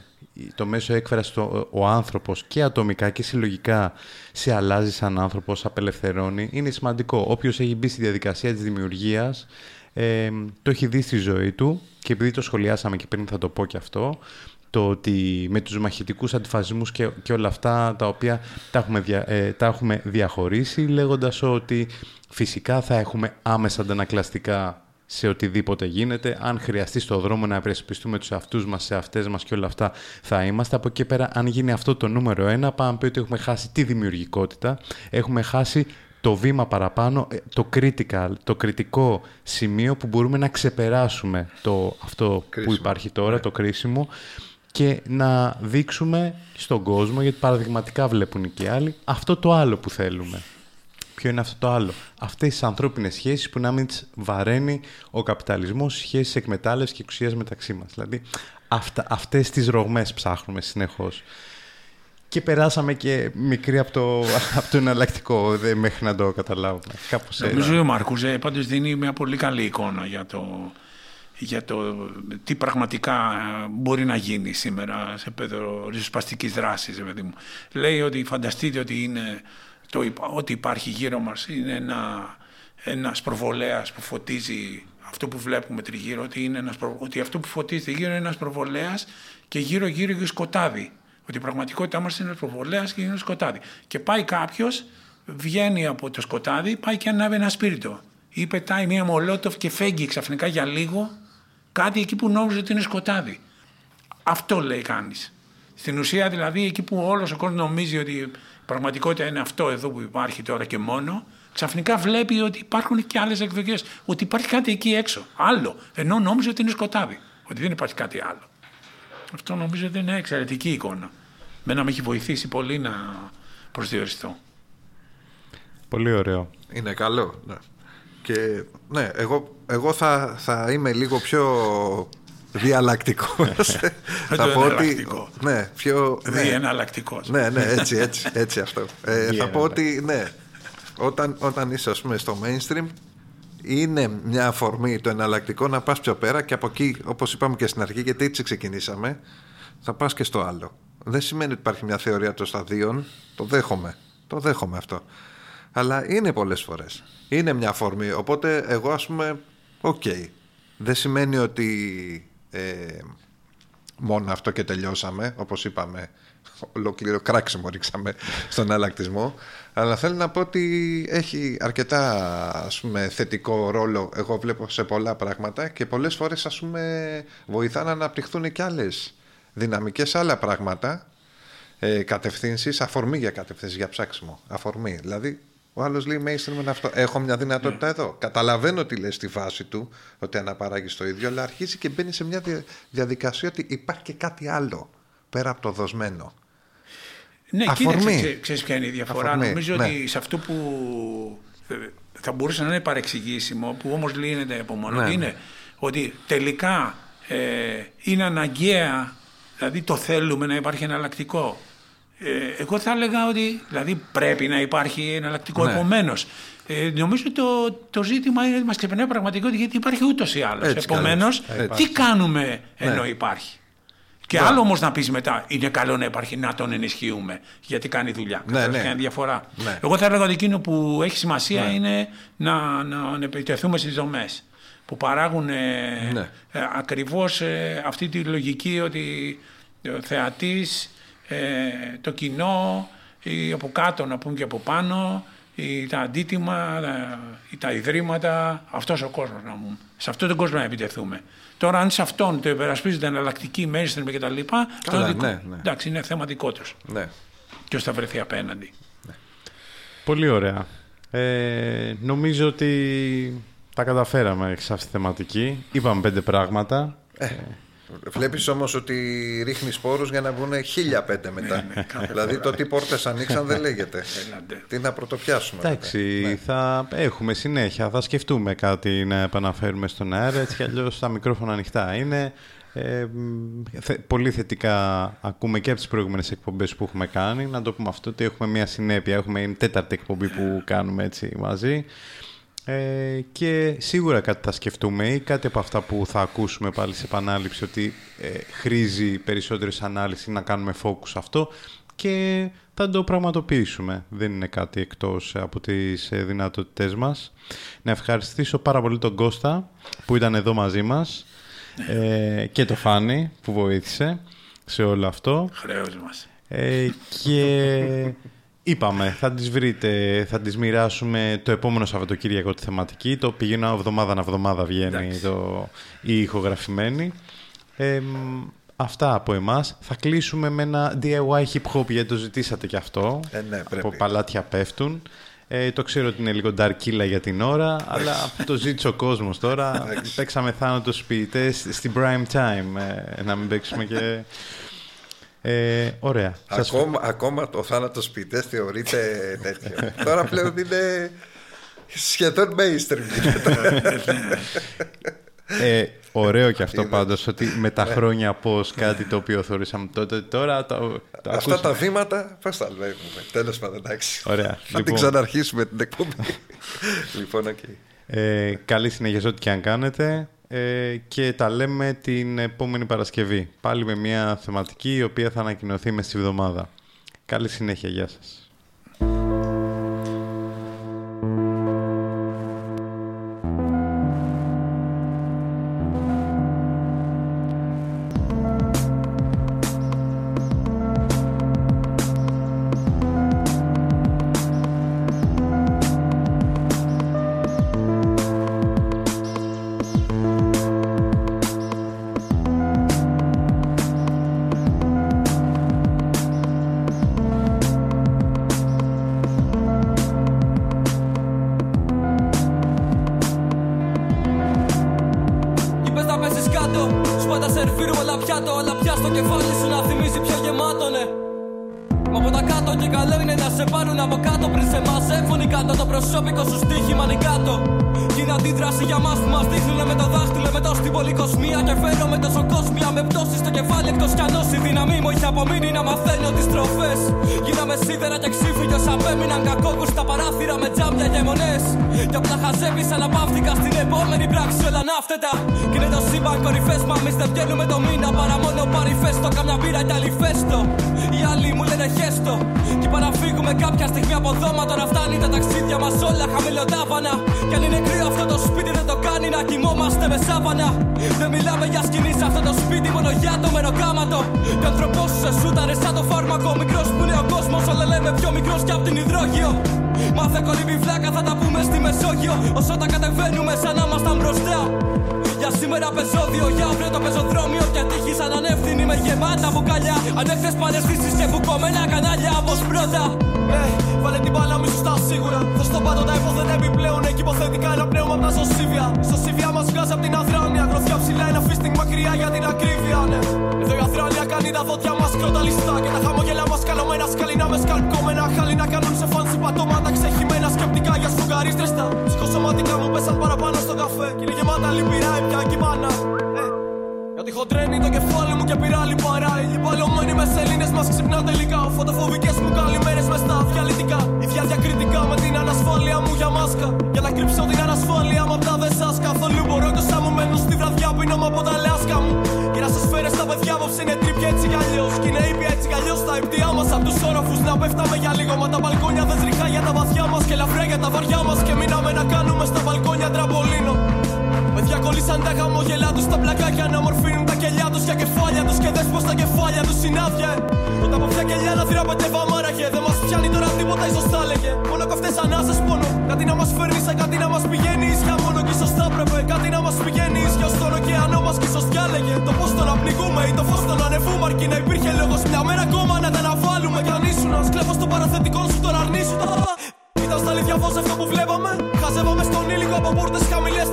το μέσο έκφρασης το, ο άνθρωπος και ατομικά και συλλογικά σε αλλάζει σαν άνθρωπος, σε απελευθερώνει, είναι σημαντικό. Όποιος έχει μπει στη διαδικασία της δημιουργίας, ε, το έχει δει στη ζωή του και επειδή το σχολιάσαμε και πριν θα το πω και αυτό, το ότι με τους μαχητικούς αντιφασισμούς και, και όλα αυτά τα οποία τα έχουμε, δια, ε, τα έχουμε διαχωρίσει λέγοντας ότι φυσικά θα έχουμε άμεσα αντανακλαστικά σε οτιδήποτε γίνεται. Αν χρειαστεί στο δρόμο να ευρεσπιστούμε τους εαυτού μας, σε αυτές μας και όλα αυτά, θα είμαστε. Από εκεί πέρα, αν γίνει αυτό το νούμερο ένα, πάμε πει ότι έχουμε χάσει τη δημιουργικότητα, έχουμε χάσει το βήμα παραπάνω, ε, το critical, το κριτικό σημείο που μπορούμε να ξεπεράσουμε το, αυτό που υπάρχει τώρα, το κρίσιμο και να δείξουμε στον κόσμο, γιατί παραδειγματικά βλέπουν και οι άλλοι, αυτό το άλλο που θέλουμε. Ποιο είναι αυτό το άλλο. Αυτές τις ανθρώπινες σχέσεις που να μην τις βαραίνει ο καπιταλισμός, σχέσεις εκμετάλλευσης και εξουσίας μεταξύ μας. Δηλαδή, αυτές τις ρογμές ψάχνουμε συνεχώς. Και περάσαμε και μικρή από το, από το εναλλακτικό, δε, μέχρι να το καταλάβουμε. Κάπως Νομίζω ότι ο Μαρκούζε πάντως δίνει μια πολύ καλή εικόνα για το, για το τι πραγματικά μπορεί να γίνει σήμερα σε επίπεδο ριζοσπαστικής δράσης. Λέει ότι φανταστείτε ότι είναι το, ό,τι υπάρχει γύρω μας είναι ένα, ένας προβολέας που φωτίζει αυτό που βλέπουμε τριγύρω, ότι, είναι ένας, ότι αυτό που φωτίζει τριγύρω είναι ένας προβολέας και γύρω γύρω γύρω σκοτάδι. Ότι η πραγματικότητά μας είναι ένας προβολέας και είναι σκοτάδι. Και πάει κάποιος, βγαίνει από το σκοτάδι, πάει και ανάβει ένα σπίρτο. Ή πετάει μία μολότοφ και φέγγει ξαφνικά για λίγο κάτι εκεί που νόμιζε ότι είναι σκοτάδι. Αυτό λέει κάνει. Στην ουσία δηλαδή εκεί που όλος ο κόσμος νομίζει ότι πραγματικότητα είναι αυτό εδώ που υπάρχει τώρα και μόνο, ξαφνικά βλέπει ότι υπάρχουν και άλλες εκδοχές. Ότι υπάρχει κάτι εκεί έξω. Άλλο. Ενώ νόμιζε ότι είναι σκοτάδι. Ότι δεν υπάρχει κάτι άλλο. Αυτό νομίζω ότι είναι εξαιρετική εικόνα. Μένα με έχει βοηθήσει πολύ να προσδιοριστώ. Πολύ ωραίο. Είναι καλό. Ναι. Και ναι, εγώ, εγώ θα, θα είμαι λίγο πιο διαλλακτικός. θα πω ότι. Ναι, πιο. Ναι, Διεναλλακτικός. Ναι, ναι, έτσι, έτσι, έτσι αυτό. Ε, θα πω ότι ναι, όταν, όταν είσαι ας πούμε, στο mainstream, είναι μια αφορμή το εναλλακτικό να πας πιο πέρα και από εκεί, όπως είπαμε και στην αρχή, γιατί έτσι ξεκινήσαμε, θα πας και στο άλλο. Δεν σημαίνει ότι υπάρχει μια θεωρία των σταδίων, το δέχομαι, το δέχομαι αυτό. Αλλά είναι πολλές φορές. Είναι μια αφορμή, οπότε εγώ ας πούμε, οκ. Δεν σημαίνει ότι ε, μόνο αυτό και τελειώσαμε, όπως είπαμε, ολόκληρο κράξιμο ρίξαμε στον αλλακτισμό. Αλλά θέλω να πω ότι έχει αρκετά ας πούμε, θετικό ρόλο. Εγώ βλέπω σε πολλά πράγματα και πολλές φορές ας πούμε, βοηθά να αναπτυχθούν και άλλες δυναμικές άλλα πράγματα. Ε, κατευθύνσεις, αφορμή για κατευθύνσεις, για ψάξιμο. Αφορμή. Δηλαδή ο άλλος λέει mainstream είναι αυτό. Έχω μια δυνατότητα ναι. εδώ. Καταλαβαίνω τι λέει στη βάση του, ότι αναπαράγεις το ίδιο, αλλά αρχίζει και μπαίνει σε μια διαδικασία ότι υπάρχει και κάτι άλλο πέρα από το δοσμένο. Ναι, Αφορμή. κοίταξε, ξέρεις ποια είναι η διαφορά. Αφορμή, Νομίζω ναι. ότι σε αυτό που ε, θα μπορούσε να είναι παρεξηγήσιμο, που όμως λύνεται από μόνο ναι, είναι ναι. ότι τελικά ε, είναι αναγκαία, δηλαδή το θέλουμε να υπάρχει εναλλακτικό. Ε, εγώ θα έλεγα ότι δηλαδή πρέπει να υπάρχει εναλλακτικό ναι. επομένως. Ε, νομίζω ότι το, το ζήτημα είναι ότι μας ξεπερνάει πραγματικότητα γιατί υπάρχει ούτως ή άλλως. Επομένως, τι κάνουμε ενώ ναι. υπάρχει. Και άλλο όμως να πεις μετά, είναι καλό να υπάρχει να τον ενισχύουμε, γιατί κάνει δουλειά. Ναι, Κατάλαβες, ναι. Κάνει διαφορά. Ναι. Εγώ θα έλεγα ότι εκείνο που έχει σημασία είναι να, να, να επιτεθούμε στις δομές που παράγουν ε, Ναι. ε, ακριβώς ε, αυτή τη λογική ότι ο θεατής, ε, το κοινό, ή από κάτω να πούν και από πάνω, ή τα αντίτιμα, τα, ή τα ιδρύματα, αυτός ο κόσμος να μου. Σε αυτόν τον κόσμο να επιτεθούμε. Τώρα αν σε αυτόν το υπερασπίζεται εναλλακτική mainstream και τα λοιπά, Καλά, αυτό δικό- ναι, ναι. εντάξει είναι θέμα δικός τους. Ναι. Ποιος θα βρεθεί απέναντι. Πολύ ωραία. Ε, νομίζω ότι τα καταφέραμε σε αυτή τη θεματική. Είπαμε πέντε πράγματα. Βλέπεις όμως ότι ρίχνεις σπόρου για να βγουν χίλια πέντε μετά. Ναι, δηλαδή το τι πόρτες ανοίξαν δεν λέγεται. Έλαντε. τι να πρωτοπιάσουμε. μετά. Εντάξει, θα έχουμε συνέχεια. Θα σκεφτούμε κάτι να επαναφέρουμε στον αέρα. Έτσι κι αλλιώς τα μικρόφωνα ανοιχτά είναι. Ε, μ, θε- πολύ θετικά ακούμε και από τις προηγούμενες εκπομπές που έχουμε κάνει. Να το πούμε αυτό ότι έχουμε μια συνέπεια. Έχουμε είναι η τέταρτη εκπομπή που κάνουμε έτσι μαζί. Ε, και σίγουρα κάτι θα σκεφτούμε ή κάτι από αυτά που θα ακούσουμε πάλι σε επανάληψη ότι ε, χρήζει περισσότερης ανάλυση να κάνουμε focus σε αυτό και θα το πραγματοποιήσουμε. Δεν είναι κάτι εκτός από τις ε, δυνατότητές μας. Να ευχαριστήσω πάρα πολύ τον Κώστα που ήταν εδώ μαζί μας ε, και το Φάνη που βοήθησε σε όλο αυτό. Χρέος μας. Ε, και είπαμε, θα τις βρείτε, θα τις μοιράσουμε το επόμενο Σαββατοκύριακο τη θεματική. Το πηγαίνω εβδομάδα ανά εβδομάδα βγαίνει Εντάξει. το, η ηχογραφημένη. Ε, μ, αυτά από εμάς. Θα κλείσουμε με ένα DIY hip hop γιατί το ζητήσατε κι αυτό. Ε, ναι, πρέπει. από παλάτια πέφτουν. Ε, το ξέρω ότι είναι λίγο darkilla για την ώρα, αλλά το ζήτησε ο κόσμος τώρα. Παίξαμε θάνατος ποιητές στην prime time, ε, να μην παίξουμε και... Ε, ωραία. Σας Ακόμα, ακόμα το θάνατος ποιητέ θεωρείται τέτοιο. Τώρα πλέον είναι σχεδόν mainstream. Ε, ωραίο και αυτό πάντως ότι με τα χρόνια πώς κάτι το οποίο θεωρήσαμε τότε τώρα το, το Αυτά ακούσαμε. τα βήματα πώς τα λέμε. Τέλος πάντων, εντάξει. Ωραία. Θα την Λοιπόν. ξαναρχίσουμε την εκπομπή. λοιπόν, οκ. Ε, καλή συνέχεια σε ό,τι και αν κάνετε ε, και τα λέμε την επόμενη Παρασκευή. Πάλι με μια θεματική η οποία θα ανακοινωθεί μες στη βδομάδα. Καλή συνέχεια. Γεια σας. Κάτω το προσώπικο σου στοίχημα είναι κάτω. Κι είναι αντίδραση για μας που μας δείχνουνε με το δάχτυλο Με το στην πολυκοσμία και φέρω με τόσο κόσμια Με πτώση στο κεφάλι εκτός κι αν η δύναμή μου έχει απομείνει να μαθαίνω τις τροφές Γίναμε σίδερα και ξύφυγε όσα απέμειναν κακόκους στα παράθυρα με τζάμπια και αιμονές. Κι απλά χαζεύεις αναπαύτηκα στην επόμενη πράξη όλα ναύτετα. Κι είναι το σύμπαν κορυφές μα εμείς δεν βγαίνουμε το μήνα. Παρά μόνο παρυφέστο, καμιά μπύρα και άλλη φέστο. Οι άλλοι μου λένε χέστο Κι παραφύγουμε κάποια στιγμή από εδώ Μα τώρα φτάνει τα ταξίδια μας όλα χαμηλοτάβανα. Κι αν είναι κρύο αυτό το σπίτι δεν το κάνει να κοιμόμαστε με σάβανα Δεν μιλάμε για σκηνή σε αυτό το σπίτι μόνο για το μεροκάματο. Κι ο άνθρωπός σου σε σούταρε σαν το φάρμακο. Μικρός που είναι ο κόσμος όλα λέμε πιο μικρός κι απ' την υδρόγειο. Μάθε κολύμπη βλάκα θα τα πούμε στη Μεσόγειο. Όσο τα κατεβαίνουμε σαν να ήμασταν μπροστά. Για σήμερα πεζόδιο, για αύριο το πεζοδρόμιο. Και τύχη σαν ανεύθυνη με γεμάτα μπουκάλια. Ανέχθες παρεστήσεις και μπουκωμένα κανάλια όπως πρώτα Ναι, βάλε την μπάλα μου στα σίγουρα. Θα στο πάτω τα υποθέτα επιπλέον. Εκεί υποθετικά ένα πνεύμα από τα σωσίβια. Η σωσίβια μας βγάζει από την αδράνεια. Γροθιά ψηλά, ένα φίστινγκ μακριά για την ακρίβεια. Ναι, εδώ η αδράνεια κάνει τα δόντια μας κροταλιστά. Και τα χαμόγελα μας καλωμένα. Σκαλινά μες σκαλκόμενα. Χαλί να κάνουν σε φάνση πατώματα ξεχυμένα. Σκεπτικά για σφουγγαρίστριστα. Ψυχοσωματικά μου πέσαν παραπάνω στο καφέ. Και είναι γεμάτα λυπηρά η πια κοιμάνα. Ε, γιατί χοντρένει το κεφάλι μου και πειράλει παράλληλοι. Παλωμένοι μες σελήνες μας ξυπνά τελικά. Φωτοφοβικές μου καλημέρες μες στα διαλυτικά. Ίδια διακριτικά με την ανασφάλεια μου για μάσκα. Για να κρύψω την ανασφάλεια μου απ' τα δεν σας καθόλου μπορώ. Και όσα μου μένουν στη βραδιά πίνω από τα λάσκα μου. Και να σας φέρε στα παιδιά απόψε είναι τρίπια έτσι κι αλλιώς. Κι είναι ήπια έτσι κι αλλιώς τα υπτία μας από τους όροφους να πέφταμε για λίγο. Μα τα μπαλκόνια δεν τριχά για τα βαθιά μας και λαφριά για τα βαριά μας. Και μείναμε να κάνουμε στα μπαλκόνια τραμπολίνο. Παιδιά κολλήσαν τα χαμόγελά τους στα πλακάκια να μορφύνουν τα κελιά τους για κεφάλια τους. Και δες πως τα κεφάλια τους συνάδια. Όταν από πια κελιά να θυράπεται βαμάραχε. Δεν μας πιάνει τώρα τίποτα, ίσως τα έλεγε. Μόνο καυτές ανάσες πόνο. Κάτι να μας φέρνει σαν κάτι να μας πηγαίνει ίσια μόνο κι ίσως θα έπρεπε. Κάτι να μας πηγαίνει ίσια ω τον ωκεανό μας κι ίσως διάλεγε. Το πώ το να πνιγούμε ή το φως το να ανεβούμε. Αρκεί να υπήρχε λόγος μια μέρα ακόμα να τα αναβάλουμε. Κι αν ήσουν σκλέφο στο παραθετικό σου τώρα αρνήσου. Ήταν στα αλήθεια φως αυτό που βλέπαμε. Χαζεύαμε στον ήλικο από πόρτες χαμηλές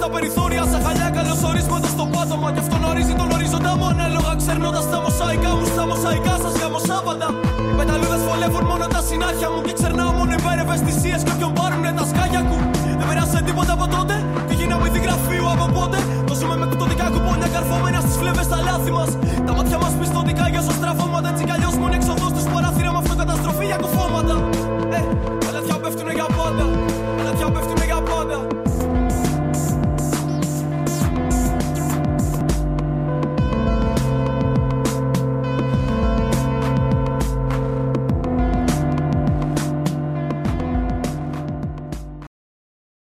salísimas